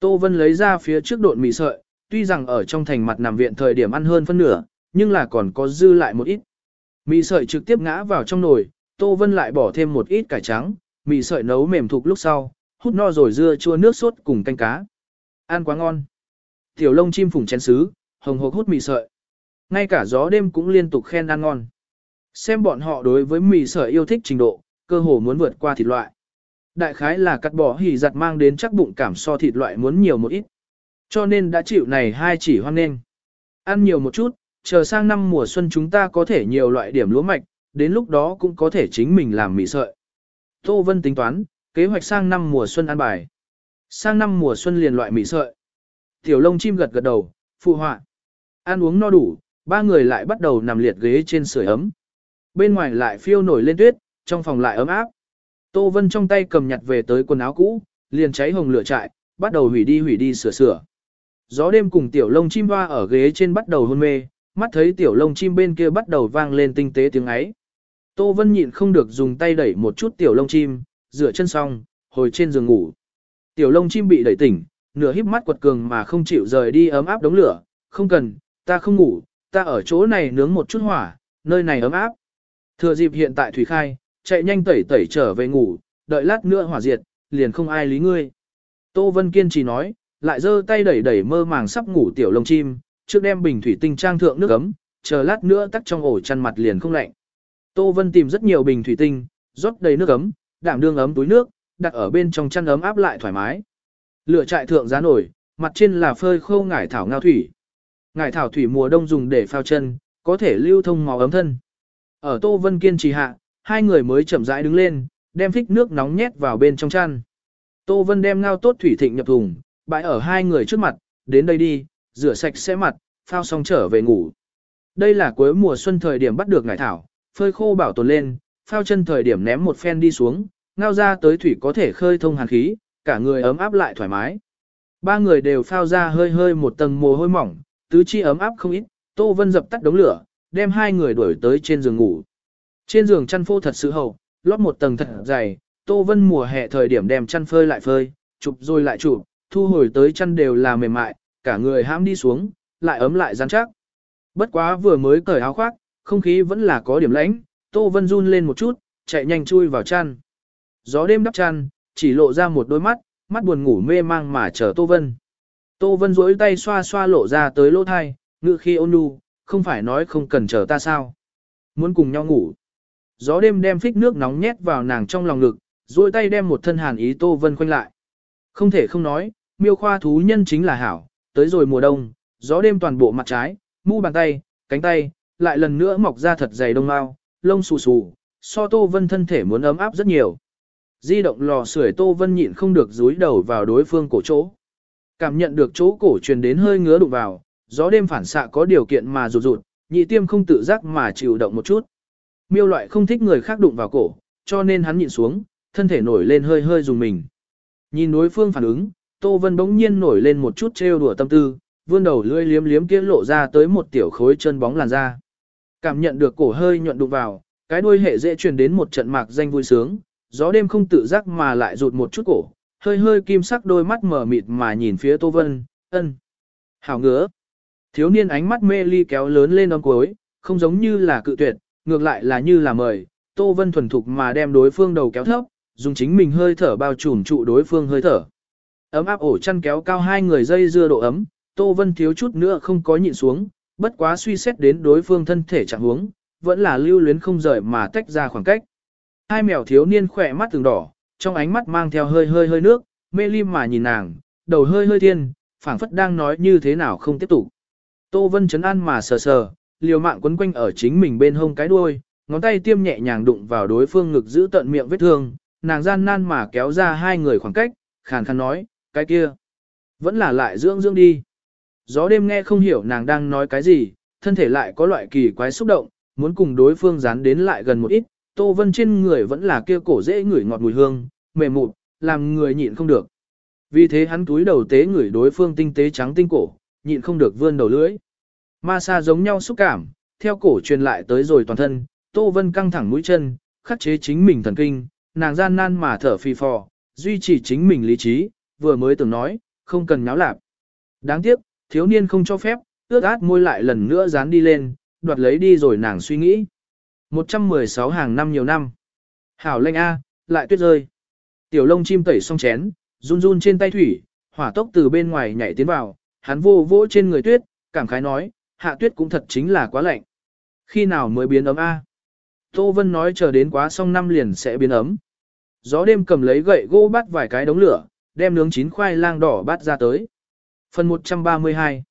Tô Vân lấy ra phía trước độn mì sợi, tuy rằng ở trong thành mặt nằm viện thời điểm ăn hơn phân nửa, nhưng là còn có dư lại một ít. Mì sợi trực tiếp ngã vào trong nồi, Tô Vân lại bỏ thêm một ít cải trắng, mì sợi nấu mềm thục lúc sau, hút no rồi dưa chua nước sốt cùng canh cá. Ăn quá ngon. Tiểu lông chim phùng chén sứ, hồng hộc hút mì sợi. Ngay cả gió đêm cũng liên tục khen ăn ngon. Xem bọn họ đối với mì sợi yêu thích trình độ, cơ hồ muốn vượt qua thịt loại. Đại khái là cắt bỏ hỉ giặt mang đến chắc bụng cảm so thịt loại muốn nhiều một ít. Cho nên đã chịu này hai chỉ hoan nghênh. Ăn nhiều một chút, chờ sang năm mùa xuân chúng ta có thể nhiều loại điểm lúa mạch, đến lúc đó cũng có thể chính mình làm mì sợi. Tô Vân tính toán, kế hoạch sang năm mùa xuân ăn bài. Sang năm mùa xuân liền loại mì sợi. Tiểu lông chim gật gật đầu, phụ họa. Ăn uống no đủ, ba người lại bắt đầu nằm liệt ghế trên sưởi ấm. Bên ngoài lại phiêu nổi lên tuyết, trong phòng lại ấm áp. Tô Vân trong tay cầm nhặt về tới quần áo cũ, liền cháy hồng lửa trại, bắt đầu hủy đi hủy đi sửa sửa. Gió đêm cùng tiểu lông chim hoa ở ghế trên bắt đầu hôn mê, mắt thấy tiểu lông chim bên kia bắt đầu vang lên tinh tế tiếng ấy. Tô Vân nhịn không được dùng tay đẩy một chút tiểu lông chim, rửa chân xong, hồi trên giường ngủ. Tiểu lông chim bị đẩy tỉnh, nửa híp mắt quật cường mà không chịu rời đi ấm áp đống lửa, không cần, ta không ngủ, ta ở chỗ này nướng một chút hỏa, nơi này ấm áp. Thừa dịp hiện tại thủy khai, chạy nhanh tẩy tẩy trở về ngủ, đợi lát nữa hỏa diệt, liền không ai lý ngươi. Tô Vân kiên trì nói, lại giơ tay đẩy đẩy mơ màng sắp ngủ tiểu lông chim, trước đem bình thủy tinh trang thượng nước ấm, chờ lát nữa tắt trong ổ chăn mặt liền không lạnh. Tô Vân tìm rất nhiều bình thủy tinh, rót đầy nước ấm, đảm đương ấm túi nước, đặt ở bên trong chăn ấm áp lại thoải mái. Lửa trại thượng giá nổi, mặt trên là phơi khô ngải thảo ngao thủy. Ngải thảo thủy mùa đông dùng để phao chân, có thể lưu thông máu ấm thân. Ở Tô Vân kiên trì hạ, hai người mới chậm rãi đứng lên, đem phích nước nóng nhét vào bên trong chăn. Tô Vân đem ngao tốt thủy thịnh nhập thùng, bãi ở hai người trước mặt, đến đây đi, rửa sạch sẽ mặt, phao xong trở về ngủ. Đây là cuối mùa xuân thời điểm bắt được ngải thảo, phơi khô bảo tồn lên, phao chân thời điểm ném một phen đi xuống, ngao ra tới thủy có thể khơi thông hàn khí, cả người ấm áp lại thoải mái. Ba người đều phao ra hơi hơi một tầng mồ hôi mỏng, tứ chi ấm áp không ít, Tô Vân dập tắt đống lửa, đem hai người đuổi tới trên giường ngủ. Trên giường chăn phô thật sự hậu, lót một tầng thật dày, Tô Vân mùa hè thời điểm đem chăn phơi lại phơi, chụp rồi lại chụp, thu hồi tới chân đều là mềm mại, cả người hãm đi xuống, lại ấm lại rắn chắc. Bất quá vừa mới cởi áo khoác, không khí vẫn là có điểm lãnh, Tô Vân run lên một chút, chạy nhanh chui vào chăn. Gió đêm đắp chăn, chỉ lộ ra một đôi mắt, mắt buồn ngủ mê mang mà chờ Tô Vân. Tô Vân duỗi tay xoa xoa lộ ra tới lỗ thai, ngự khi ôn nhu, không phải nói không cần chờ ta sao. Muốn cùng nhau ngủ. Gió đêm đem phích nước nóng nhét vào nàng trong lòng ngực, duỗi tay đem một thân hàn ý Tô Vân khoanh lại. Không thể không nói, miêu khoa thú nhân chính là hảo, tới rồi mùa đông, gió đêm toàn bộ mặt trái, mu bàn tay, cánh tay, lại lần nữa mọc ra thật dày đông mau, lông xù xù, so Tô Vân thân thể muốn ấm áp rất nhiều. Di động lò sưởi Tô Vân nhịn không được dúi đầu vào đối phương cổ chỗ. Cảm nhận được chỗ cổ truyền đến hơi ngứa đụng vào, gió đêm phản xạ có điều kiện mà rụt rụt, nhị tiêm không tự giác mà chịu động một chút. Miêu loại không thích người khác đụng vào cổ, cho nên hắn nhịn xuống, thân thể nổi lên hơi hơi dùng mình. Nhìn đối phương phản ứng, Tô Vân bỗng nhiên nổi lên một chút trêu đùa tâm tư, vươn đầu lưỡi liếm liếm kia lộ ra tới một tiểu khối chân bóng làn da. Cảm nhận được cổ hơi nhuận đụng vào, cái đuôi hệ dễ truyền đến một trận mạc danh vui sướng, gió đêm không tự giác mà lại rụt một chút cổ, hơi hơi kim sắc đôi mắt mở mịt mà nhìn phía Tô Vân, ân. Hảo ngứa. Thiếu niên ánh mắt mê ly kéo lớn lên ôm cuối, không giống như là cự tuyệt, ngược lại là như là mời, Tô Vân thuần thục mà đem đối phương đầu kéo thấp, dùng chính mình hơi thở bao trùm trụ đối phương hơi thở. Ấm áp ổ chăn kéo cao hai người dây dưa độ ấm, Tô Vân thiếu chút nữa không có nhịn xuống, bất quá suy xét đến đối phương thân thể trạng huống, vẫn là lưu luyến không rời mà tách ra khoảng cách. Hai mèo thiếu niên khỏe mắt từng đỏ, trong ánh mắt mang theo hơi hơi hơi nước, mê lim mà nhìn nàng, đầu hơi hơi thiên, phảng phất đang nói như thế nào không tiếp tục. Tô Vân chấn an mà sờ sờ, liều mạng quấn quanh ở chính mình bên hông cái đuôi, ngón tay tiêm nhẹ nhàng đụng vào đối phương ngực giữ tận miệng vết thương, nàng gian nan mà kéo ra hai người khoảng cách, khàn khàn nói, cái kia, vẫn là lại dưỡng dưỡng đi. Gió đêm nghe không hiểu nàng đang nói cái gì, thân thể lại có loại kỳ quái xúc động, muốn cùng đối phương dán đến lại gần một ít, Tô Vân trên người vẫn là kia cổ dễ ngửi ngọt mùi hương, mềm mụn, làm người nhịn không được. Vì thế hắn túi đầu tế ngửi đối phương tinh tế trắng tinh cổ, nhịn không được vươn đầu lưỡi. Ma sa giống nhau xúc cảm, theo cổ truyền lại tới rồi toàn thân, Tô Vân căng thẳng mũi chân, khắc chế chính mình thần kinh, nàng gian nan mà thở phì phò, duy trì chính mình lý trí, vừa mới từng nói, không cần nháo lạp. Đáng tiếc, thiếu niên không cho phép, ước át môi lại lần nữa dán đi lên, đoạt lấy đi rồi nàng suy nghĩ. 116 hàng năm nhiều năm. Hảo lệnh A, lại tuyết rơi. Tiểu lông chim tẩy xong chén, run run trên tay thủy, hỏa tốc từ bên ngoài nhảy tiến vào, hắn vô vỗ trên người tuyết, cảm khái nói, hạ tuyết cũng thật chính là quá lạnh. Khi nào mới biến ấm A? Tô Vân nói chờ đến quá xong năm liền sẽ biến ấm. Gió đêm cầm lấy gậy gỗ bắt vài cái đống lửa, đem nướng chín khoai lang đỏ bắt ra tới. Phần 132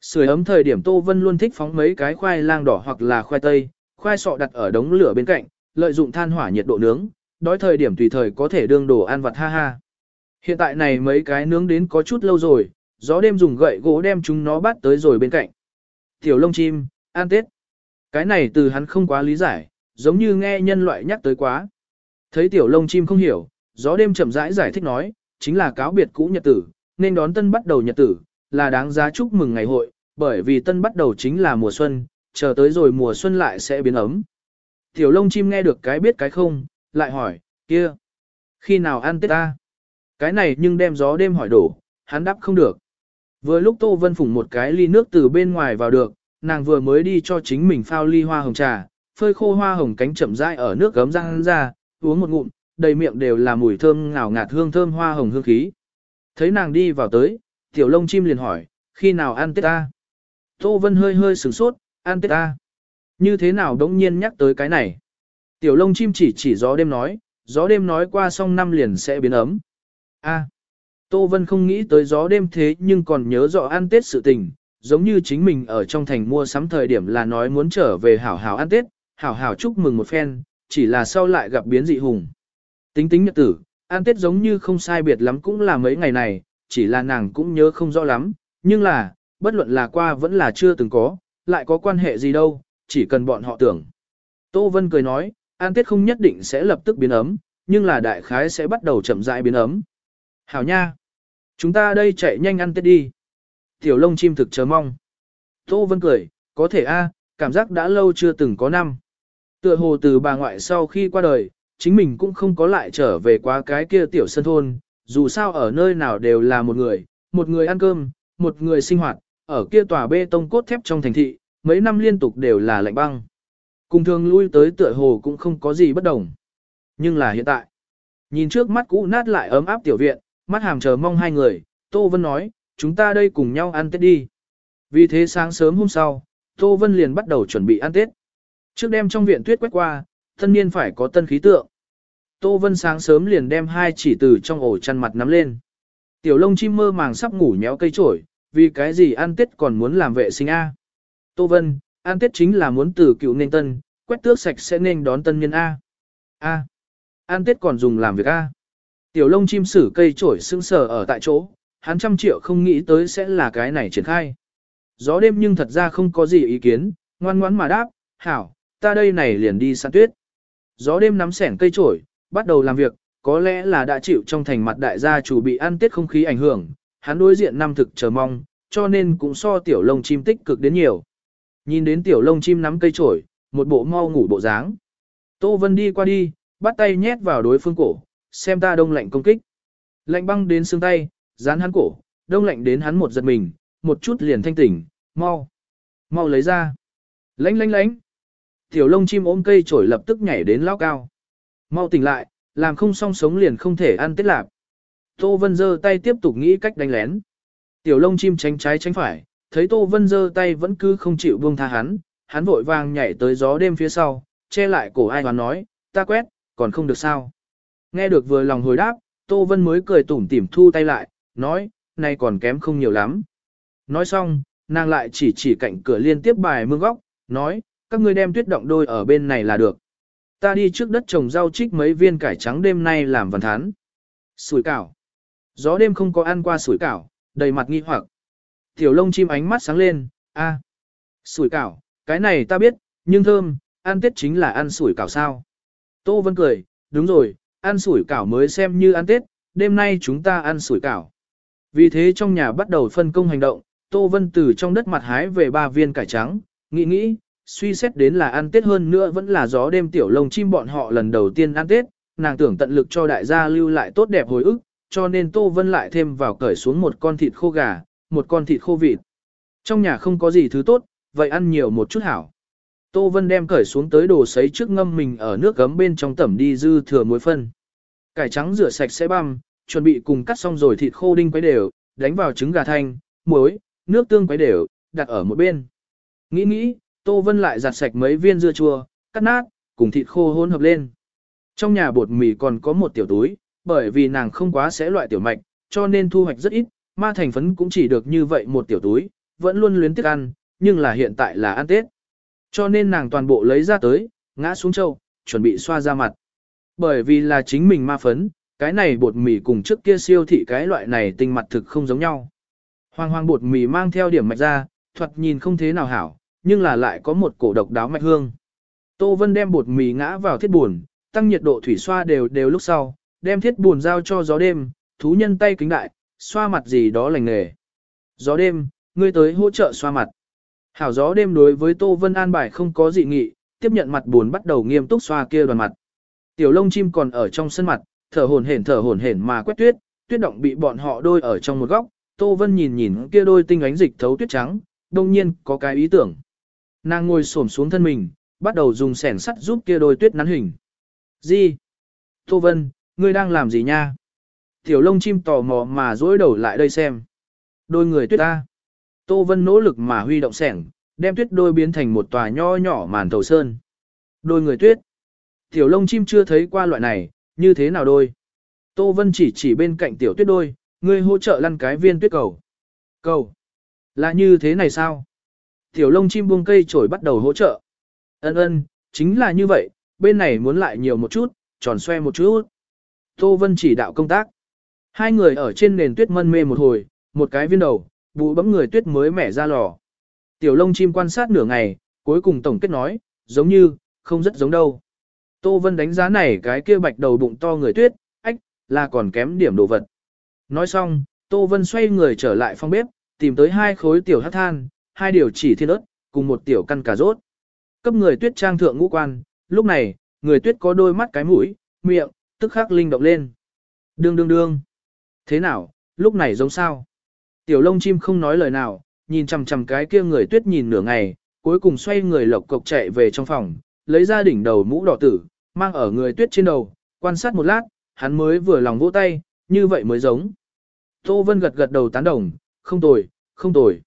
Sưởi ấm thời điểm Tô Vân luôn thích phóng mấy cái khoai lang đỏ hoặc là khoai tây, khoai sọ đặt ở đống lửa bên cạnh, lợi dụng than hỏa nhiệt độ nướng, đói thời điểm tùy thời có thể đương đồ ăn vặt ha ha. Hiện tại này mấy cái nướng đến có chút lâu rồi, gió đêm dùng gậy gỗ đem chúng nó bắt tới rồi bên cạnh. Tiểu lông chim, ăn tết. Cái này từ hắn không quá lý giải, giống như nghe nhân loại nhắc tới quá. Thấy tiểu lông chim không hiểu, gió đêm chậm rãi giải, giải thích nói, chính là cáo biệt cũ nhật tử, nên đón tân bắt đầu nhật tử, là đáng giá chúc mừng ngày hội, bởi vì tân bắt đầu chính là mùa xuân, chờ tới rồi mùa xuân lại sẽ biến ấm. Tiểu lông chim nghe được cái biết cái không, lại hỏi, kia, khi nào ăn tết ta? Cái này nhưng đem gió đêm hỏi đổ, hắn đáp không được. Vừa lúc Tô Vân phủng một cái ly nước từ bên ngoài vào được, nàng vừa mới đi cho chính mình phao ly hoa hồng trà, phơi khô hoa hồng cánh chậm rãi ở nước gấm răng ra, uống một ngụm, đầy miệng đều là mùi thơm ngào ngạt hương thơm hoa hồng hương khí. Thấy nàng đi vào tới, tiểu lông chim liền hỏi, khi nào ăn tết ta? Tô Vân hơi hơi sửng sốt, ăn tết ta. Như thế nào đống nhiên nhắc tới cái này? Tiểu lông chim chỉ chỉ gió đêm nói, gió đêm nói qua xong năm liền sẽ biến ấm. A. Tô Vân không nghĩ tới gió đêm thế nhưng còn nhớ rõ ăn tết sự tình, giống như chính mình ở trong thành mua sắm thời điểm là nói muốn trở về hảo hảo ăn tết, hảo hảo chúc mừng một phen, chỉ là sau lại gặp biến dị hùng. Tính tính nhật tử, ăn tết giống như không sai biệt lắm cũng là mấy ngày này, chỉ là nàng cũng nhớ không rõ lắm, nhưng là, bất luận là qua vẫn là chưa từng có, lại có quan hệ gì đâu, chỉ cần bọn họ tưởng. Tô Vân cười nói, ăn tết không nhất định sẽ lập tức biến ấm, nhưng là đại khái sẽ bắt đầu chậm rãi biến ấm. Hảo nha! Chúng ta đây chạy nhanh ăn tết đi. Tiểu lông chim thực chờ mong. Tô Vân cười, có thể a, cảm giác đã lâu chưa từng có năm. Tựa hồ từ bà ngoại sau khi qua đời, chính mình cũng không có lại trở về qua cái kia tiểu sân thôn, dù sao ở nơi nào đều là một người, một người ăn cơm, một người sinh hoạt, ở kia tòa bê tông cốt thép trong thành thị, mấy năm liên tục đều là lạnh băng. Cùng thường lui tới tựa hồ cũng không có gì bất đồng. Nhưng là hiện tại, nhìn trước mắt cũ nát lại ấm áp tiểu viện, mắt hàm chờ mong hai người, Tô Vân nói, chúng ta đây cùng nhau ăn Tết đi. Vì thế sáng sớm hôm sau, Tô Vân liền bắt đầu chuẩn bị ăn Tết. Trước đêm trong viện tuyết quét qua, thân niên phải có tân khí tượng. Tô Vân sáng sớm liền đem hai chỉ từ trong ổ chăn mặt nắm lên. Tiểu lông chim mơ màng sắp ngủ nhéo cây trổi, vì cái gì ăn Tết còn muốn làm vệ sinh A. Tô Vân, ăn Tết chính là muốn từ cựu nên tân, quét tước sạch sẽ nên đón tân nhân A. A. Ăn Tết còn dùng làm việc A. Tiểu lông chim sử cây trổi sững sờ ở tại chỗ, hắn trăm triệu không nghĩ tới sẽ là cái này triển khai. Gió đêm nhưng thật ra không có gì ý kiến, ngoan ngoãn mà đáp, hảo, ta đây này liền đi săn tuyết. Gió đêm nắm sẻng cây trổi, bắt đầu làm việc, có lẽ là đã chịu trong thành mặt đại gia chủ bị ăn tiết không khí ảnh hưởng, hắn đối diện năm thực chờ mong, cho nên cũng so tiểu lông chim tích cực đến nhiều. Nhìn đến tiểu lông chim nắm cây trổi, một bộ mau ngủ bộ dáng. Tô Vân đi qua đi, bắt tay nhét vào đối phương cổ, xem ta đông lạnh công kích. Lạnh băng đến xương tay, dán hắn cổ, đông lạnh đến hắn một giật mình, một chút liền thanh tỉnh, mau, mau lấy ra. Lánh lánh lánh. Tiểu lông chim ôm cây trổi lập tức nhảy đến lao cao. Mau tỉnh lại, làm không xong sống liền không thể ăn tết lạp. Tô Vân giơ tay tiếp tục nghĩ cách đánh lén. Tiểu lông chim tránh trái tránh phải, thấy Tô Vân giơ tay vẫn cứ không chịu buông tha hắn, hắn vội vàng nhảy tới gió đêm phía sau, che lại cổ ai hoán nói, ta quét, còn không được sao. Nghe được vừa lòng hồi đáp, Tô Vân mới cười tủm tỉm thu tay lại, nói, này còn kém không nhiều lắm. Nói xong, nàng lại chỉ chỉ cạnh cửa liên tiếp bài mương góc, nói, các ngươi đem tuyết động đôi ở bên này là được. Ta đi trước đất trồng rau trích mấy viên cải trắng đêm nay làm văn thán. Sủi cảo. Gió đêm không có ăn qua sủi cảo, đầy mặt nghi hoặc. Tiểu lông chim ánh mắt sáng lên, a, à, sủi cảo, cái này ta biết, nhưng thơm, ăn tết chính là ăn sủi cảo sao. Tô Vân cười, đúng rồi, ăn sủi cảo mới xem như ăn tết, đêm nay chúng ta ăn sủi cảo. Vì thế trong nhà bắt đầu phân công hành động, Tô Vân từ trong đất mặt hái về ba viên cải trắng, nghĩ nghĩ, suy xét đến là ăn Tết hơn nữa vẫn là gió đêm tiểu lông chim bọn họ lần đầu tiên ăn Tết, nàng tưởng tận lực cho đại gia lưu lại tốt đẹp hồi ức, cho nên Tô Vân lại thêm vào cởi xuống một con thịt khô gà, một con thịt khô vịt. Trong nhà không có gì thứ tốt, vậy ăn nhiều một chút hảo. Tô Vân đem cởi xuống tới đồ sấy trước ngâm mình ở nước gấm bên trong tẩm đi dư thừa muối phân. Cải trắng rửa sạch sẽ băm, chuẩn bị cùng cắt xong rồi thịt khô đinh quấy đều, đánh vào trứng gà thanh, muối, nước tương quấy đều, đặt ở một bên. Nghĩ nghĩ, Tô Vân lại giặt sạch mấy viên dưa chua, cắt nát, cùng thịt khô hỗn hợp lên. Trong nhà bột mì còn có một tiểu túi, bởi vì nàng không quá sẽ loại tiểu mạch, cho nên thu hoạch rất ít, ma thành phấn cũng chỉ được như vậy một tiểu túi, vẫn luôn luyến tiếc ăn, nhưng là hiện tại là ăn Tết. Cho nên nàng toàn bộ lấy ra tới, ngã xuống châu, chuẩn bị xoa ra mặt. Bởi vì là chính mình ma phấn, cái này bột mì cùng trước kia siêu thị cái loại này tinh mặt thực không giống nhau. Hoàng hoàng bột mì mang theo điểm mạch ra, thuật nhìn không thế nào hảo, nhưng là lại có một cổ độc đáo mạch hương. Tô Vân đem bột mì ngã vào thiết buồn, tăng nhiệt độ thủy xoa đều đều lúc sau, đem thiết buồn giao cho gió đêm, thú nhân tay kính đại, xoa mặt gì đó lành nghề. Gió đêm, ngươi tới hỗ trợ xoa mặt. Hảo gió đêm đối với Tô Vân an bài không có dị nghị, tiếp nhận mặt buồn bắt đầu nghiêm túc xoa kia đoàn mặt. Tiểu lông chim còn ở trong sân mặt, thở hổn hển thở hổn hển mà quét tuyết, tuyết động bị bọn họ đôi ở trong một góc, Tô Vân nhìn nhìn kia đôi tinh ánh dịch thấu tuyết trắng, đông nhiên có cái ý tưởng. Nàng ngồi xổm xuống thân mình, bắt đầu dùng sẻn sắt giúp kia đôi tuyết nắn hình. Gì? Tô Vân, ngươi đang làm gì nha? Tiểu lông chim tò mò mà dối đầu lại đây xem. Đôi người tuyết ta. Tô Vân nỗ lực mà huy động sẻng, đem tuyết đôi biến thành một tòa nho nhỏ màn thầu sơn. Đôi người tuyết. Tiểu lông chim chưa thấy qua loại này, như thế nào đôi? Tô Vân chỉ chỉ bên cạnh tiểu tuyết đôi, ngươi hỗ trợ lăn cái viên tuyết cầu. Cầu. Là như thế này sao? Tiểu lông chim buông cây trổi bắt đầu hỗ trợ. Ân ân, chính là như vậy, bên này muốn lại nhiều một chút, tròn xoe một chút. Tô Vân chỉ đạo công tác. Hai người ở trên nền tuyết mân mê một hồi, một cái viên đầu, vụ bấm người tuyết mới mẻ ra lò. Tiểu lông chim quan sát nửa ngày, cuối cùng tổng kết nói, giống như, không rất giống đâu. Tô Vân đánh giá này cái kia bạch đầu bụng to người tuyết, ách, là còn kém điểm đồ vật. Nói xong, Tô Vân xoay người trở lại phòng bếp, tìm tới hai khối tiểu hát than, hai điều chỉ thiên ớt, cùng một tiểu căn cà rốt. Cấp người tuyết trang thượng ngũ quan, lúc này, người tuyết có đôi mắt cái mũi, miệng, tức khắc linh động lên. Đương đương đương. Thế nào, lúc này giống sao? Tiểu lông chim không nói lời nào, nhìn chằm chằm cái kia người tuyết nhìn nửa ngày, cuối cùng xoay người lộc cộc chạy về trong phòng, lấy ra đỉnh đầu mũ đỏ tử, mang ở người tuyết trên đầu, quan sát một lát, hắn mới vừa lòng vỗ tay, như vậy mới giống. Tô Vân gật gật đầu tán đồng, không tồi, không tồi.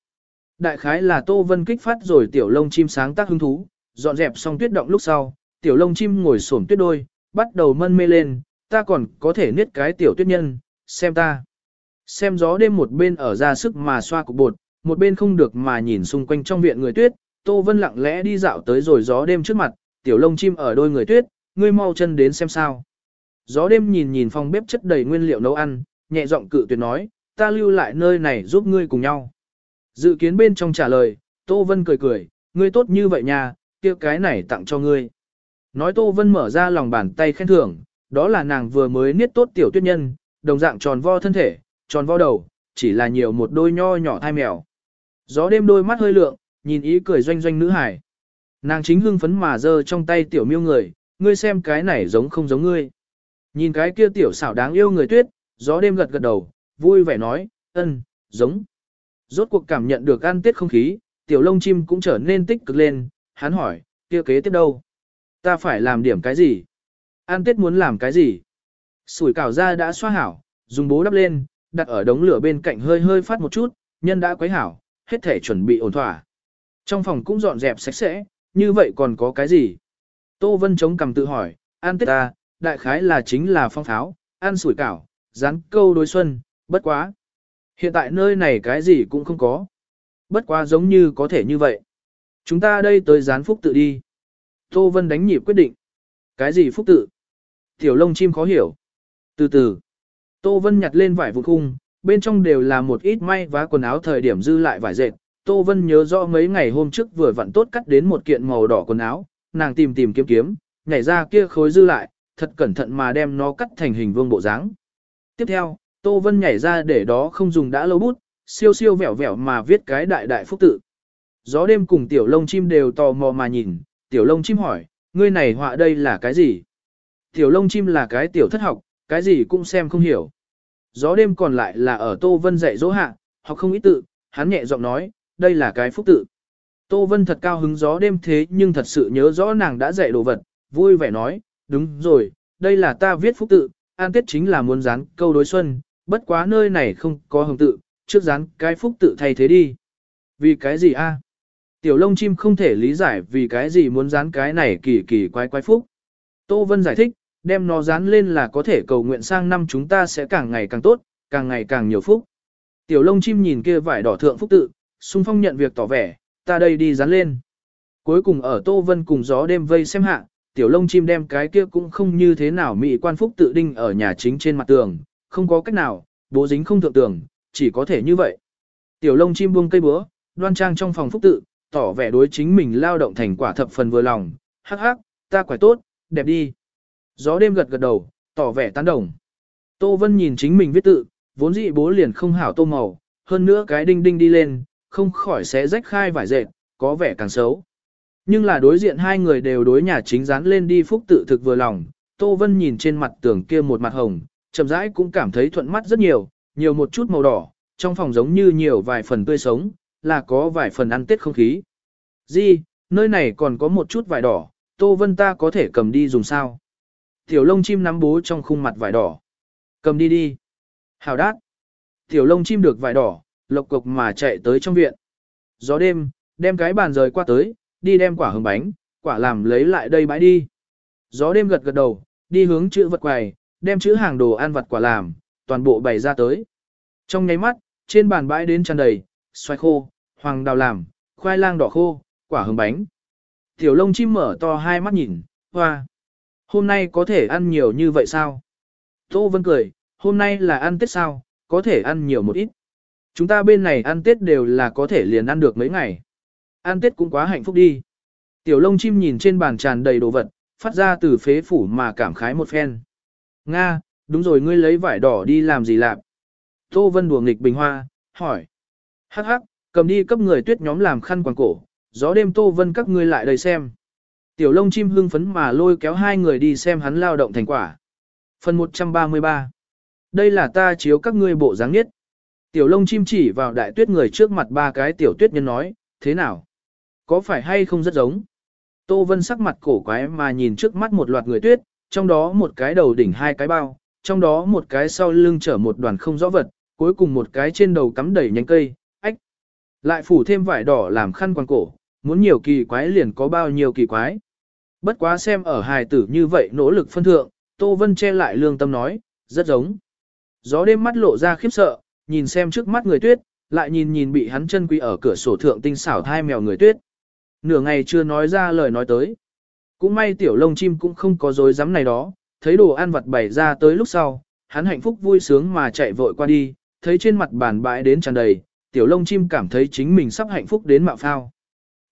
Đại khái là Tô Vân kích phát rồi tiểu lông chim sáng tác hứng thú, dọn dẹp xong tuyết động lúc sau, tiểu lông chim ngồi xổm tuyết đôi, bắt đầu mân mê lên, ta còn có thể niết cái tiểu tuyết nhân, xem ta. Xem gió đêm một bên ở ra sức mà xoa cục bột, một bên không được mà nhìn xung quanh trong viện người tuyết, Tô Vân lặng lẽ đi dạo tới rồi gió đêm trước mặt, tiểu lông chim ở đôi người tuyết, ngươi mau chân đến xem sao. Gió đêm nhìn nhìn phòng bếp chất đầy nguyên liệu nấu ăn, nhẹ giọng cự tuyệt nói, ta lưu lại nơi này giúp ngươi cùng nhau. Dự kiến bên trong trả lời, Tô Vân cười cười, ngươi tốt như vậy nha, kia cái này tặng cho ngươi. Nói Tô Vân mở ra lòng bàn tay khen thưởng, đó là nàng vừa mới niết tốt tiểu tuyết nhân, đồng dạng tròn vo thân thể, tròn vo đầu, chỉ là nhiều một đôi nho nhỏ thai mèo. Gió đêm đôi mắt hơi lượng, nhìn ý cười doanh doanh nữ hải. Nàng chính hưng phấn mà giơ trong tay tiểu miêu người, ngươi xem cái này giống không giống ngươi. Nhìn cái kia tiểu xảo đáng yêu người tuyết, gió đêm gật gật đầu, vui vẻ nói, ân, giống. Rốt cuộc cảm nhận được ăn tiết không khí, tiểu lông chim cũng trở nên tích cực lên, hắn hỏi, kia kế tiếp đâu? Ta phải làm điểm cái gì? Ăn tiết muốn làm cái gì? Sủi cảo ra đã xoa hảo, dùng bố đắp lên, đặt ở đống lửa bên cạnh hơi hơi phát một chút, nhân đã quấy hảo, hết thể chuẩn bị ổn thỏa. Trong phòng cũng dọn dẹp sạch sẽ, như vậy còn có cái gì? Tô Vân chống cầm tự hỏi, ăn tết ta, đại khái là chính là phong tháo, ăn sủi cảo, rán câu đối xuân, bất quá. Hiện tại nơi này cái gì cũng không có. Bất quá giống như có thể như vậy. Chúng ta đây tới gián phúc tự đi. Tô Vân đánh nhịp quyết định. Cái gì phúc tự? Tiểu lông chim khó hiểu. Từ từ. Tô Vân nhặt lên vải vụn khung, bên trong đều là một ít may vá quần áo thời điểm dư lại vải dệt. Tô Vân nhớ rõ mấy ngày hôm trước vừa vặn tốt cắt đến một kiện màu đỏ quần áo, nàng tìm tìm kiếm kiếm, nhảy ra kia khối dư lại, thật cẩn thận mà đem nó cắt thành hình vuông bộ dáng. Tiếp theo, Tô Vân nhảy ra để đó không dùng đã lâu bút, siêu siêu vẻo vẻo mà viết cái đại đại phúc tự. Gió đêm cùng tiểu lông chim đều tò mò mà nhìn, tiểu lông chim hỏi, ngươi này họa đây là cái gì? Tiểu lông chim là cái tiểu thất học, cái gì cũng xem không hiểu. Gió đêm còn lại là ở Tô Vân dạy dỗ hạ, học không ít tự, hắn nhẹ giọng nói, đây là cái phúc tự. Tô Vân thật cao hứng gió đêm thế nhưng thật sự nhớ rõ nàng đã dạy đồ vật, vui vẻ nói, đúng rồi, đây là ta viết phúc tự, an tiết chính là muốn dán câu đối xuân, bất quá nơi này không có hồng tự, trước dán cái phúc tự thay thế đi. Vì cái gì a? Tiểu lông chim không thể lý giải vì cái gì muốn dán cái này kỳ kỳ quái quái phúc. Tô Vân giải thích, đem nó dán lên là có thể cầu nguyện sang năm chúng ta sẽ càng ngày càng tốt, càng ngày càng nhiều phúc. Tiểu lông chim nhìn kia vải đỏ thượng phúc tự, xung phong nhận việc tỏ vẻ, ta đây đi dán lên. Cuối cùng ở Tô Vân cùng gió đêm vây xem hạ, tiểu lông chim đem cái kia cũng không như thế nào mỹ quan phúc tự đinh ở nhà chính trên mặt tường, không có cách nào, bố dính không thượng tưởng, chỉ có thể như vậy. Tiểu lông chim buông cây búa, đoan trang trong phòng phúc tự, tỏ vẻ đối chính mình lao động thành quả thập phần vừa lòng, hắc hắc, ta quải tốt, đẹp đi. Gió đêm gật gật đầu, tỏ vẻ tán đồng. Tô Vân nhìn chính mình viết tự, vốn dĩ bố liền không hảo tô màu, hơn nữa cái đinh đinh đi lên, không khỏi sẽ rách khai vải dệt, có vẻ càng xấu. Nhưng là đối diện hai người đều đối nhà chính dán lên đi phúc tự thực vừa lòng, Tô Vân nhìn trên mặt tường kia một mặt hồng, chậm rãi cũng cảm thấy thuận mắt rất nhiều, nhiều một chút màu đỏ, trong phòng giống như nhiều vài phần tươi sống, là có vài phần ăn tết không khí. Di, nơi này còn có một chút vải đỏ, Tô Vân ta có thể cầm đi dùng sao? Tiểu lông chim nắm bố trong khung mặt vải đỏ. Cầm đi đi. Hào đát. Tiểu lông chim được vải đỏ, lộc cục mà chạy tới trong viện. Gió đêm, đem cái bàn rời qua tới, đi đem quả hứng bánh, quả làm lấy lại đây bãi đi. Gió đêm gật gật đầu, đi hướng chữ vật quầy, đem chữ hàng đồ ăn vặt quả làm, toàn bộ bày ra tới. Trong nháy mắt, trên bàn bãi đến tràn đầy, xoài khô, hoàng đào làm, khoai lang đỏ khô, quả hồng bánh. Tiểu lông chim mở to hai mắt nhìn, hoa. Hôm nay có thể ăn nhiều như vậy sao? Tô Vân cười, hôm nay là ăn Tết sao, có thể ăn nhiều một ít. Chúng ta bên này ăn Tết đều là có thể liền ăn được mấy ngày. Ăn Tết cũng quá hạnh phúc đi. Tiểu lông chim nhìn trên bàn tràn đầy đồ vật, phát ra từ phế phủ mà cảm khái một phen. Nga, đúng rồi ngươi lấy vải đỏ đi làm gì lạp? Tô Vân đùa nghịch bình hoa, hỏi. Hắc hắc, cầm đi cấp người tuyết nhóm làm khăn quàng cổ, gió đêm Tô Vân các ngươi lại đây xem. Tiểu lông chim hưng phấn mà lôi kéo hai người đi xem hắn lao động thành quả. Phần 133 Đây là ta chiếu các ngươi bộ dáng nhất. Tiểu lông chim chỉ vào đại tuyết người trước mặt ba cái tiểu tuyết nhân nói, thế nào? Có phải hay không rất giống? Tô Vân sắc mặt cổ quái mà nhìn trước mắt một loạt người tuyết, trong đó một cái đầu đỉnh hai cái bao, trong đó một cái sau lưng chở một đoàn không rõ vật, cuối cùng một cái trên đầu cắm đầy nhánh cây, ách. Lại phủ thêm vải đỏ làm khăn quàng cổ, muốn nhiều kỳ quái liền có bao nhiêu kỳ quái. Bất quá xem ở hài tử như vậy nỗ lực phân thượng, Tô Vân che lại lương tâm nói, rất giống. Gió đêm mắt lộ ra khiếp sợ, nhìn xem trước mắt người tuyết, lại nhìn nhìn bị hắn chân quý ở cửa sổ thượng tinh xảo hai mèo người tuyết. Nửa ngày chưa nói ra lời nói tới. Cũng may tiểu lông chim cũng không có dối dám này đó, thấy đồ ăn vặt bày ra tới lúc sau, hắn hạnh phúc vui sướng mà chạy vội qua đi, thấy trên mặt bàn bãi đến tràn đầy, tiểu lông chim cảm thấy chính mình sắp hạnh phúc đến mạo phao.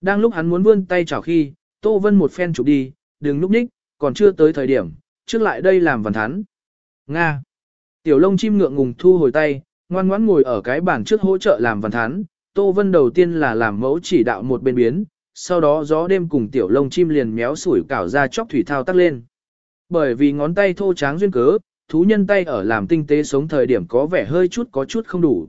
Đang lúc hắn muốn vươn tay chào khi, Tô Vân một phen chụp đi, đừng lúc ních, còn chưa tới thời điểm, trước lại đây làm văn thắn. Nga. Tiểu lông chim ngượng ngùng thu hồi tay, ngoan ngoãn ngồi ở cái bàn trước hỗ trợ làm văn thắn. Tô Vân đầu tiên là làm mẫu chỉ đạo một bên biến, sau đó gió đêm cùng tiểu lông chim liền méo sủi cảo ra chóc thủy thao tác lên. Bởi vì ngón tay thô tráng duyên cớ, thú nhân tay ở làm tinh tế sống thời điểm có vẻ hơi chút có chút không đủ.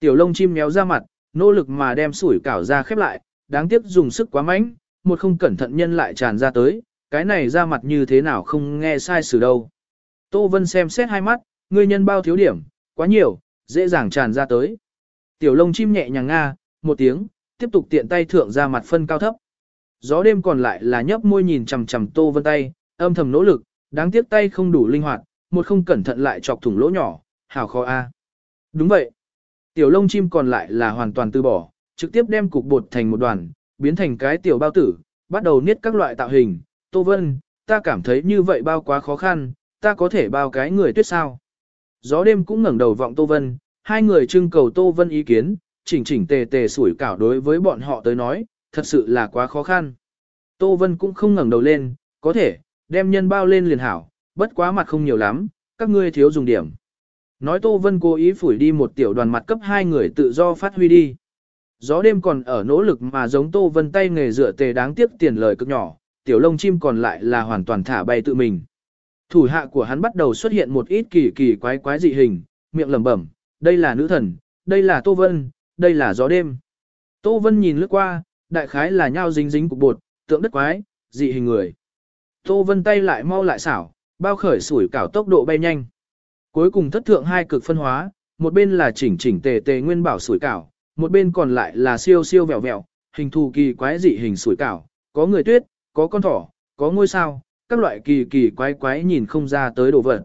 Tiểu lông chim méo ra mặt, nỗ lực mà đem sủi cảo ra khép lại, đáng tiếc dùng sức quá mạnh, một không cẩn thận nhân lại tràn ra tới, cái này ra mặt như thế nào không nghe sai sự đâu. Tô Vân xem xét hai mắt, ngươi nhân bao thiếu điểm, quá nhiều, dễ dàng tràn ra tới. Tiểu lông chim nhẹ nhàng nga, một tiếng, tiếp tục tiện tay thượng ra mặt phân cao thấp. Gió đêm còn lại là nhấp môi nhìn chằm chằm Tô Vân tay, âm thầm nỗ lực, đáng tiếc tay không đủ linh hoạt, một không cẩn thận lại chọc thủng lỗ nhỏ, hảo khó a. Đúng vậy. Tiểu lông chim còn lại là hoàn toàn từ bỏ, trực tiếp đem cục bột thành một đoàn, biến thành cái tiểu bao tử, bắt đầu niết các loại tạo hình. Tô Vân, ta cảm thấy như vậy bao quá khó khăn, ta có thể bao cái người tuyết sao. Gió đêm cũng ngẩng đầu vọng Tô Vân, hai người trưng cầu Tô Vân ý kiến, chỉnh chỉnh tề tề sủi cảo đối với bọn họ tới nói, thật sự là quá khó khăn. Tô Vân cũng không ngẩng đầu lên, có thể, đem nhân bao lên liền hảo, bất quá mặt không nhiều lắm, các ngươi thiếu dùng điểm. Nói Tô Vân cố ý phủi đi một tiểu đoàn mặt cấp hai người tự do phát huy đi. Gió đêm còn ở nỗ lực mà giống Tô Vân tay nghề dựa tề đáng tiếc tiền lời cực nhỏ, tiểu lông chim còn lại là hoàn toàn thả bay tự mình. Thủ hạ của hắn bắt đầu xuất hiện một ít kỳ kỳ quái quái dị hình, miệng lẩm bẩm, đây là nữ thần, đây là Tô Vân, đây là gió đêm. Tô Vân nhìn lướt qua, đại khái là nhau dính dính cục bột, tượng đất quái, dị hình người. Tô Vân tay lại mau lại xảo, bao khởi sủi cảo tốc độ bay nhanh. Cuối cùng thất thượng hai cực phân hóa, một bên là chỉnh chỉnh tề tề nguyên bảo sủi cảo, một bên còn lại là siêu siêu vẹo vẹo, hình thù kỳ quái dị hình sủi cảo, có người tuyết, có con thỏ, có ngôi sao, các loại kỳ kỳ quái quái nhìn không ra tới đồ vật.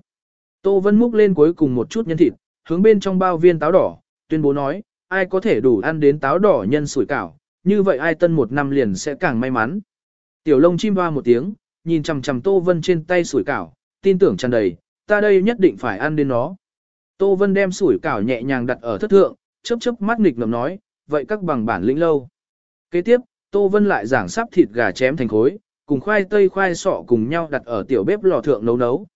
Tô Vân múc lên cuối cùng một chút nhân thịt, hướng bên trong bao viên táo đỏ, tuyên bố nói, ai có thể đủ ăn đến táo đỏ nhân sủi cảo, như vậy ai tân một năm liền sẽ càng may mắn. Tiểu lông chim hoa một tiếng, nhìn chằm chằm Tô Vân trên tay sủi cảo, tin tưởng tràn đầy, ta đây nhất định phải ăn đến nó. Tô Vân đem sủi cảo nhẹ nhàng đặt ở thất thượng, chớp chớp mắt nghịch ngầm nói, vậy các bằng bản lĩnh lâu. Kế tiếp, Tô Vân lại giảng sắp thịt gà chém thành khối, cùng khoai tây khoai sọ cùng nhau đặt ở tiểu bếp lò thượng nấu nấu.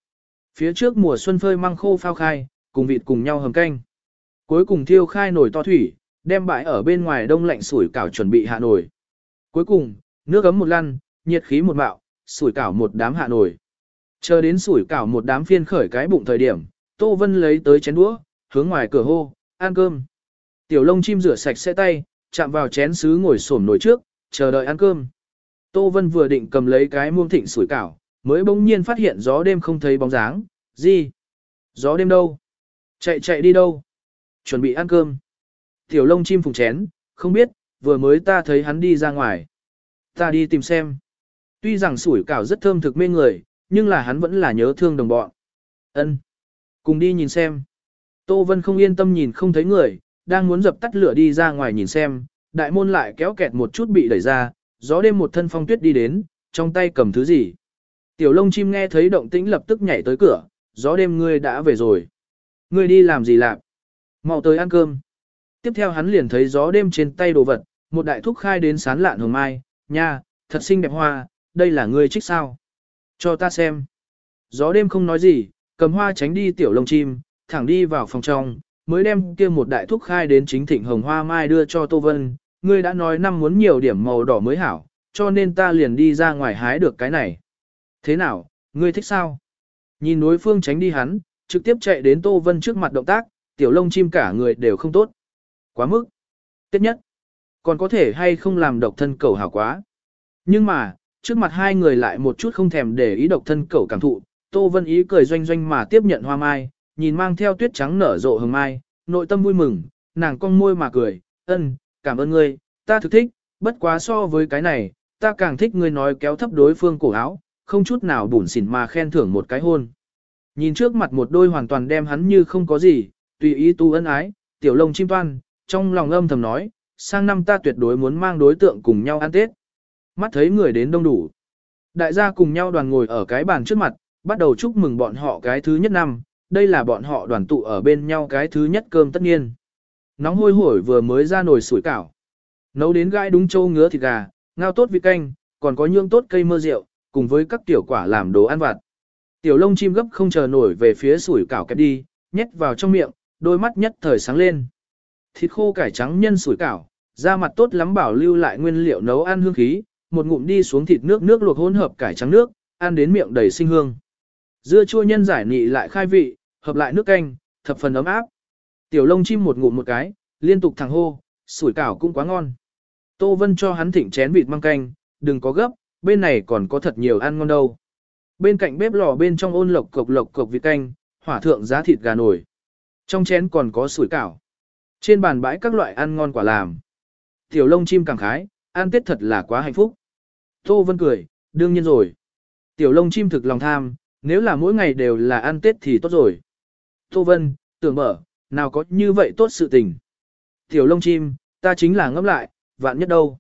Phía trước mùa xuân phơi măng khô phao khai, cùng vịt cùng nhau hầm canh. Cuối cùng thiêu khai nồi to thủy, đem bãi ở bên ngoài đông lạnh sủi cảo chuẩn bị hạ nồi. Cuối cùng, nước ấm một lăn, nhiệt khí một bạo, sủi cảo một đám hạ nồi. Chờ đến sủi cảo một đám phiên khởi cái bụng thời điểm, Tô Vân lấy tới chén đũa, hướng ngoài cửa hô, ăn cơm. Tiểu lông chim rửa sạch sẽ tay, chạm vào chén sứ ngồi xổm nồi trước, chờ đợi ăn cơm. Tô Vân vừa định cầm lấy cái muông thịnh sủi cảo, mới bỗng nhiên phát hiện gió đêm không thấy bóng dáng, gì? Gió đêm đâu? Chạy chạy đi đâu? Chuẩn bị ăn cơm. Tiểu lông chim phùng chén, không biết, vừa mới ta thấy hắn đi ra ngoài. Ta đi tìm xem. Tuy rằng sủi cảo rất thơm thực mê người, nhưng là hắn vẫn là nhớ thương đồng bọn. Ân, Cùng đi nhìn xem. Tô Vân không yên tâm nhìn không thấy người, đang muốn dập tắt lửa đi ra ngoài nhìn xem, đại môn lại kéo kẹt một chút bị đẩy ra, gió đêm một thân phong tuyết đi đến, trong tay cầm thứ gì. Tiểu lông chim nghe thấy động tĩnh lập tức nhảy tới cửa, gió đêm ngươi đã về rồi. Ngươi đi làm gì lạc? Mau tới ăn cơm. Tiếp theo hắn liền thấy gió đêm trên tay đồ vật, một đại thúc khai đến sán lạn hồng mai, nha, thật xinh đẹp hoa, đây là ngươi trích sao? Cho ta xem. Gió đêm không nói gì, cầm hoa tránh đi tiểu lông chim, thẳng đi vào phòng trong, mới đem kia một đại thúc khai đến chính thịnh hồng hoa mai đưa cho Tô Vân. Ngươi đã nói năm muốn nhiều điểm màu đỏ mới hảo, cho nên ta liền đi ra ngoài hái được cái này. Thế nào, ngươi thích sao? Nhìn đối phương tránh đi hắn, trực tiếp chạy đến Tô Vân trước mặt động tác, tiểu lông chim cả người đều không tốt. Quá mức. Tiếp nhất, còn có thể hay không làm độc thân cầu hảo quá. Nhưng mà, trước mặt hai người lại một chút không thèm để ý độc thân cầu cảm thụ, Tô Vân Ý cười doanh doanh mà tiếp nhận hoa mai, nhìn mang theo tuyết trắng nở rộ hồng mai, nội tâm vui mừng, nàng cong môi mà cười, ân, cảm ơn ngươi, ta thực thích, bất quá so với cái này, ta càng thích ngươi nói kéo thấp đối phương cổ áo, không chút nào bủn xỉn mà khen thưởng một cái hôn. Nhìn trước mặt một đôi hoàn toàn đem hắn như không có gì, tùy ý tu ân ái, tiểu lông chim toan, trong lòng âm thầm nói, sang năm ta tuyệt đối muốn mang đối tượng cùng nhau ăn Tết. Mắt thấy người đến đông đủ. Đại gia cùng nhau đoàn ngồi ở cái bàn trước mặt, bắt đầu chúc mừng bọn họ cái thứ nhất năm, đây là bọn họ đoàn tụ ở bên nhau cái thứ nhất cơm tất nhiên. Nóng hôi hổi vừa mới ra nồi sủi cảo. Nấu đến gai đúng châu ngứa thịt gà, ngao tốt vị canh, còn có nhương tốt cây mơ rượu, cùng với các tiểu quả làm đồ ăn vặt. Tiểu lông chim gấp không chờ nổi về phía sủi cảo kẹp đi, nhét vào trong miệng, đôi mắt nhất thời sáng lên. Thịt khô cải trắng nhân sủi cảo, da mặt tốt lắm bảo lưu lại nguyên liệu nấu ăn hương khí, một ngụm đi xuống thịt nước nước luộc hỗn hợp cải trắng nước, ăn đến miệng đầy sinh hương. Dưa chua nhân giải nị lại khai vị, hợp lại nước canh, thập phần ấm áp. Tiểu lông chim một ngụm một cái, liên tục thẳng hô, sủi cảo cũng quá ngon. Tô Vân cho hắn thỉnh chén vịt măng canh, đừng có gấp, bên này còn có thật nhiều ăn ngon đâu. Bên cạnh bếp lò bên trong ôn lộc cộc lộc cộc vịt canh, hỏa thượng giá thịt gà nổi. Trong chén còn có sủi cảo. Trên bàn bãi các loại ăn ngon quả làm. Tiểu lông chim cảm khái, ăn tết thật là quá hạnh phúc. Tô Vân cười, đương nhiên rồi. Tiểu lông chim thực lòng tham, nếu là mỗi ngày đều là ăn tết thì tốt rồi. Tô Vân, tưởng mở, nào có như vậy tốt sự tình. Tiểu lông chim, ta chính là ngẫm lại, vạn nhất đâu.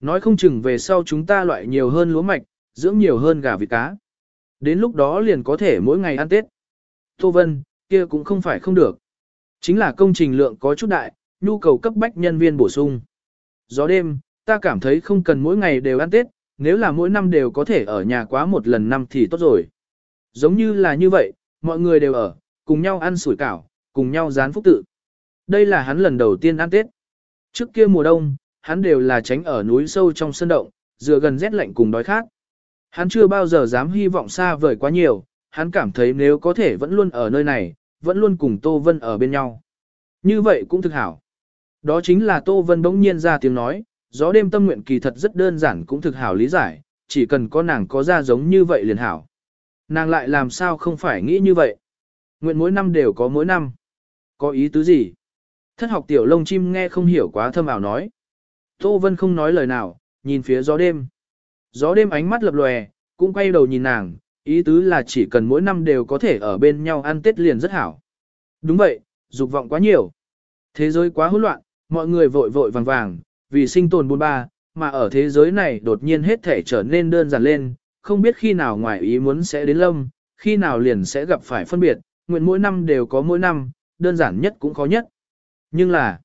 Nói không chừng về sau chúng ta loại nhiều hơn lúa mạch, dưỡng nhiều hơn gà vịt cá. Đến lúc đó liền có thể mỗi ngày ăn Tết. Tô Vân, kia cũng không phải không được. Chính là công trình lượng có chút đại, nhu cầu cấp bách nhân viên bổ sung. Gió đêm, ta cảm thấy không cần mỗi ngày đều ăn Tết, nếu là mỗi năm đều có thể ở nhà quá một lần năm thì tốt rồi. Giống như là như vậy, mọi người đều ở, cùng nhau ăn sủi cảo, cùng nhau dán phúc tự. Đây là hắn lần đầu tiên ăn Tết. Trước kia mùa đông, hắn đều là tránh ở núi sâu trong sân động, dựa gần rét lạnh cùng đói khát. Hắn chưa bao giờ dám hy vọng xa vời quá nhiều, hắn cảm thấy nếu có thể vẫn luôn ở nơi này, vẫn luôn cùng Tô Vân ở bên nhau. Như vậy cũng thực hảo. Đó chính là Tô Vân bỗng nhiên ra tiếng nói, gió đêm tâm nguyện kỳ thật rất đơn giản cũng thực hảo lý giải, chỉ cần có nàng có ra giống như vậy liền hảo. Nàng lại làm sao không phải nghĩ như vậy. Nguyện mỗi năm đều có mỗi năm. Có ý tứ gì? Thất học tiểu lông chim nghe không hiểu quá thâm ảo nói. Tô Vân không nói lời nào, nhìn phía gió đêm. Gió đêm ánh mắt lập lòe, cũng quay đầu nhìn nàng, ý tứ là chỉ cần mỗi năm đều có thể ở bên nhau ăn Tết liền rất hảo. Đúng vậy, dục vọng quá nhiều. Thế giới quá hỗn loạn, mọi người vội vội vàng vàng, vì sinh tồn buôn ba, mà ở thế giới này đột nhiên hết thể trở nên đơn giản lên, không biết khi nào ngoài ý muốn sẽ đến lâm, khi nào liền sẽ gặp phải phân biệt, nguyện mỗi năm đều có mỗi năm, đơn giản nhất cũng khó nhất. Nhưng là,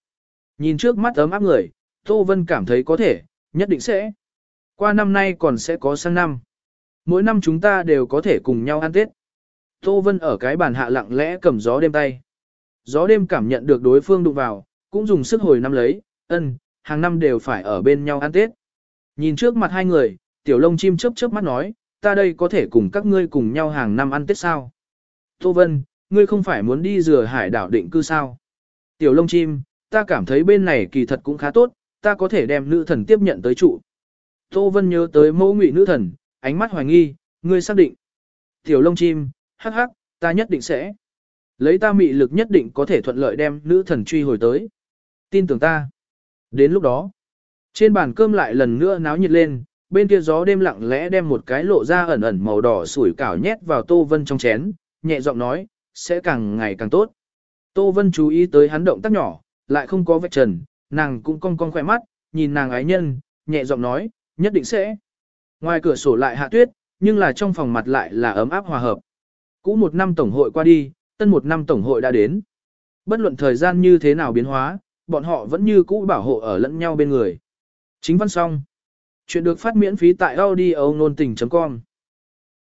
nhìn trước mắt ấm áp người, Tô Vân cảm thấy có thể, nhất định sẽ. Qua năm nay còn sẽ có sang năm. Mỗi năm chúng ta đều có thể cùng nhau ăn Tết. Tô Vân ở cái bàn hạ lặng lẽ cầm gió đêm tay. Gió đêm cảm nhận được đối phương đụng vào, cũng dùng sức hồi năm lấy, ân, hàng năm đều phải ở bên nhau ăn Tết. Nhìn trước mặt hai người, tiểu lông chim chớp chớp mắt nói, ta đây có thể cùng các ngươi cùng nhau hàng năm ăn Tết sao? Tô Vân, ngươi không phải muốn đi rửa hải đảo định cư sao? Tiểu lông chim, ta cảm thấy bên này kỳ thật cũng khá tốt, ta có thể đem nữ thần tiếp nhận tới trụ. Tô Vân nhớ tới mẫu ngụy nữ thần, ánh mắt hoài nghi, ngươi xác định. Tiểu lông chim, hắc hắc, ta nhất định sẽ. Lấy ta mị lực nhất định có thể thuận lợi đem nữ thần truy hồi tới. Tin tưởng ta. Đến lúc đó, trên bàn cơm lại lần nữa náo nhiệt lên, bên kia gió đêm lặng lẽ đem một cái lộ ra ẩn ẩn màu đỏ sủi cảo nhét vào Tô Vân trong chén, nhẹ giọng nói, sẽ càng ngày càng tốt. Tô Vân chú ý tới hắn động tác nhỏ, lại không có vết trần, nàng cũng cong cong khỏe mắt, nhìn nàng ái nhân, nhẹ giọng nói, nhất định sẽ. Ngoài cửa sổ lại hạ tuyết, nhưng là trong phòng mặt lại là ấm áp hòa hợp. Cũ một năm tổng hội qua đi, tân một năm tổng hội đã đến. Bất luận thời gian như thế nào biến hóa, bọn họ vẫn như cũ bảo hộ ở lẫn nhau bên người. Chính văn xong. Chuyện được phát miễn phí tại audio nôn tình.com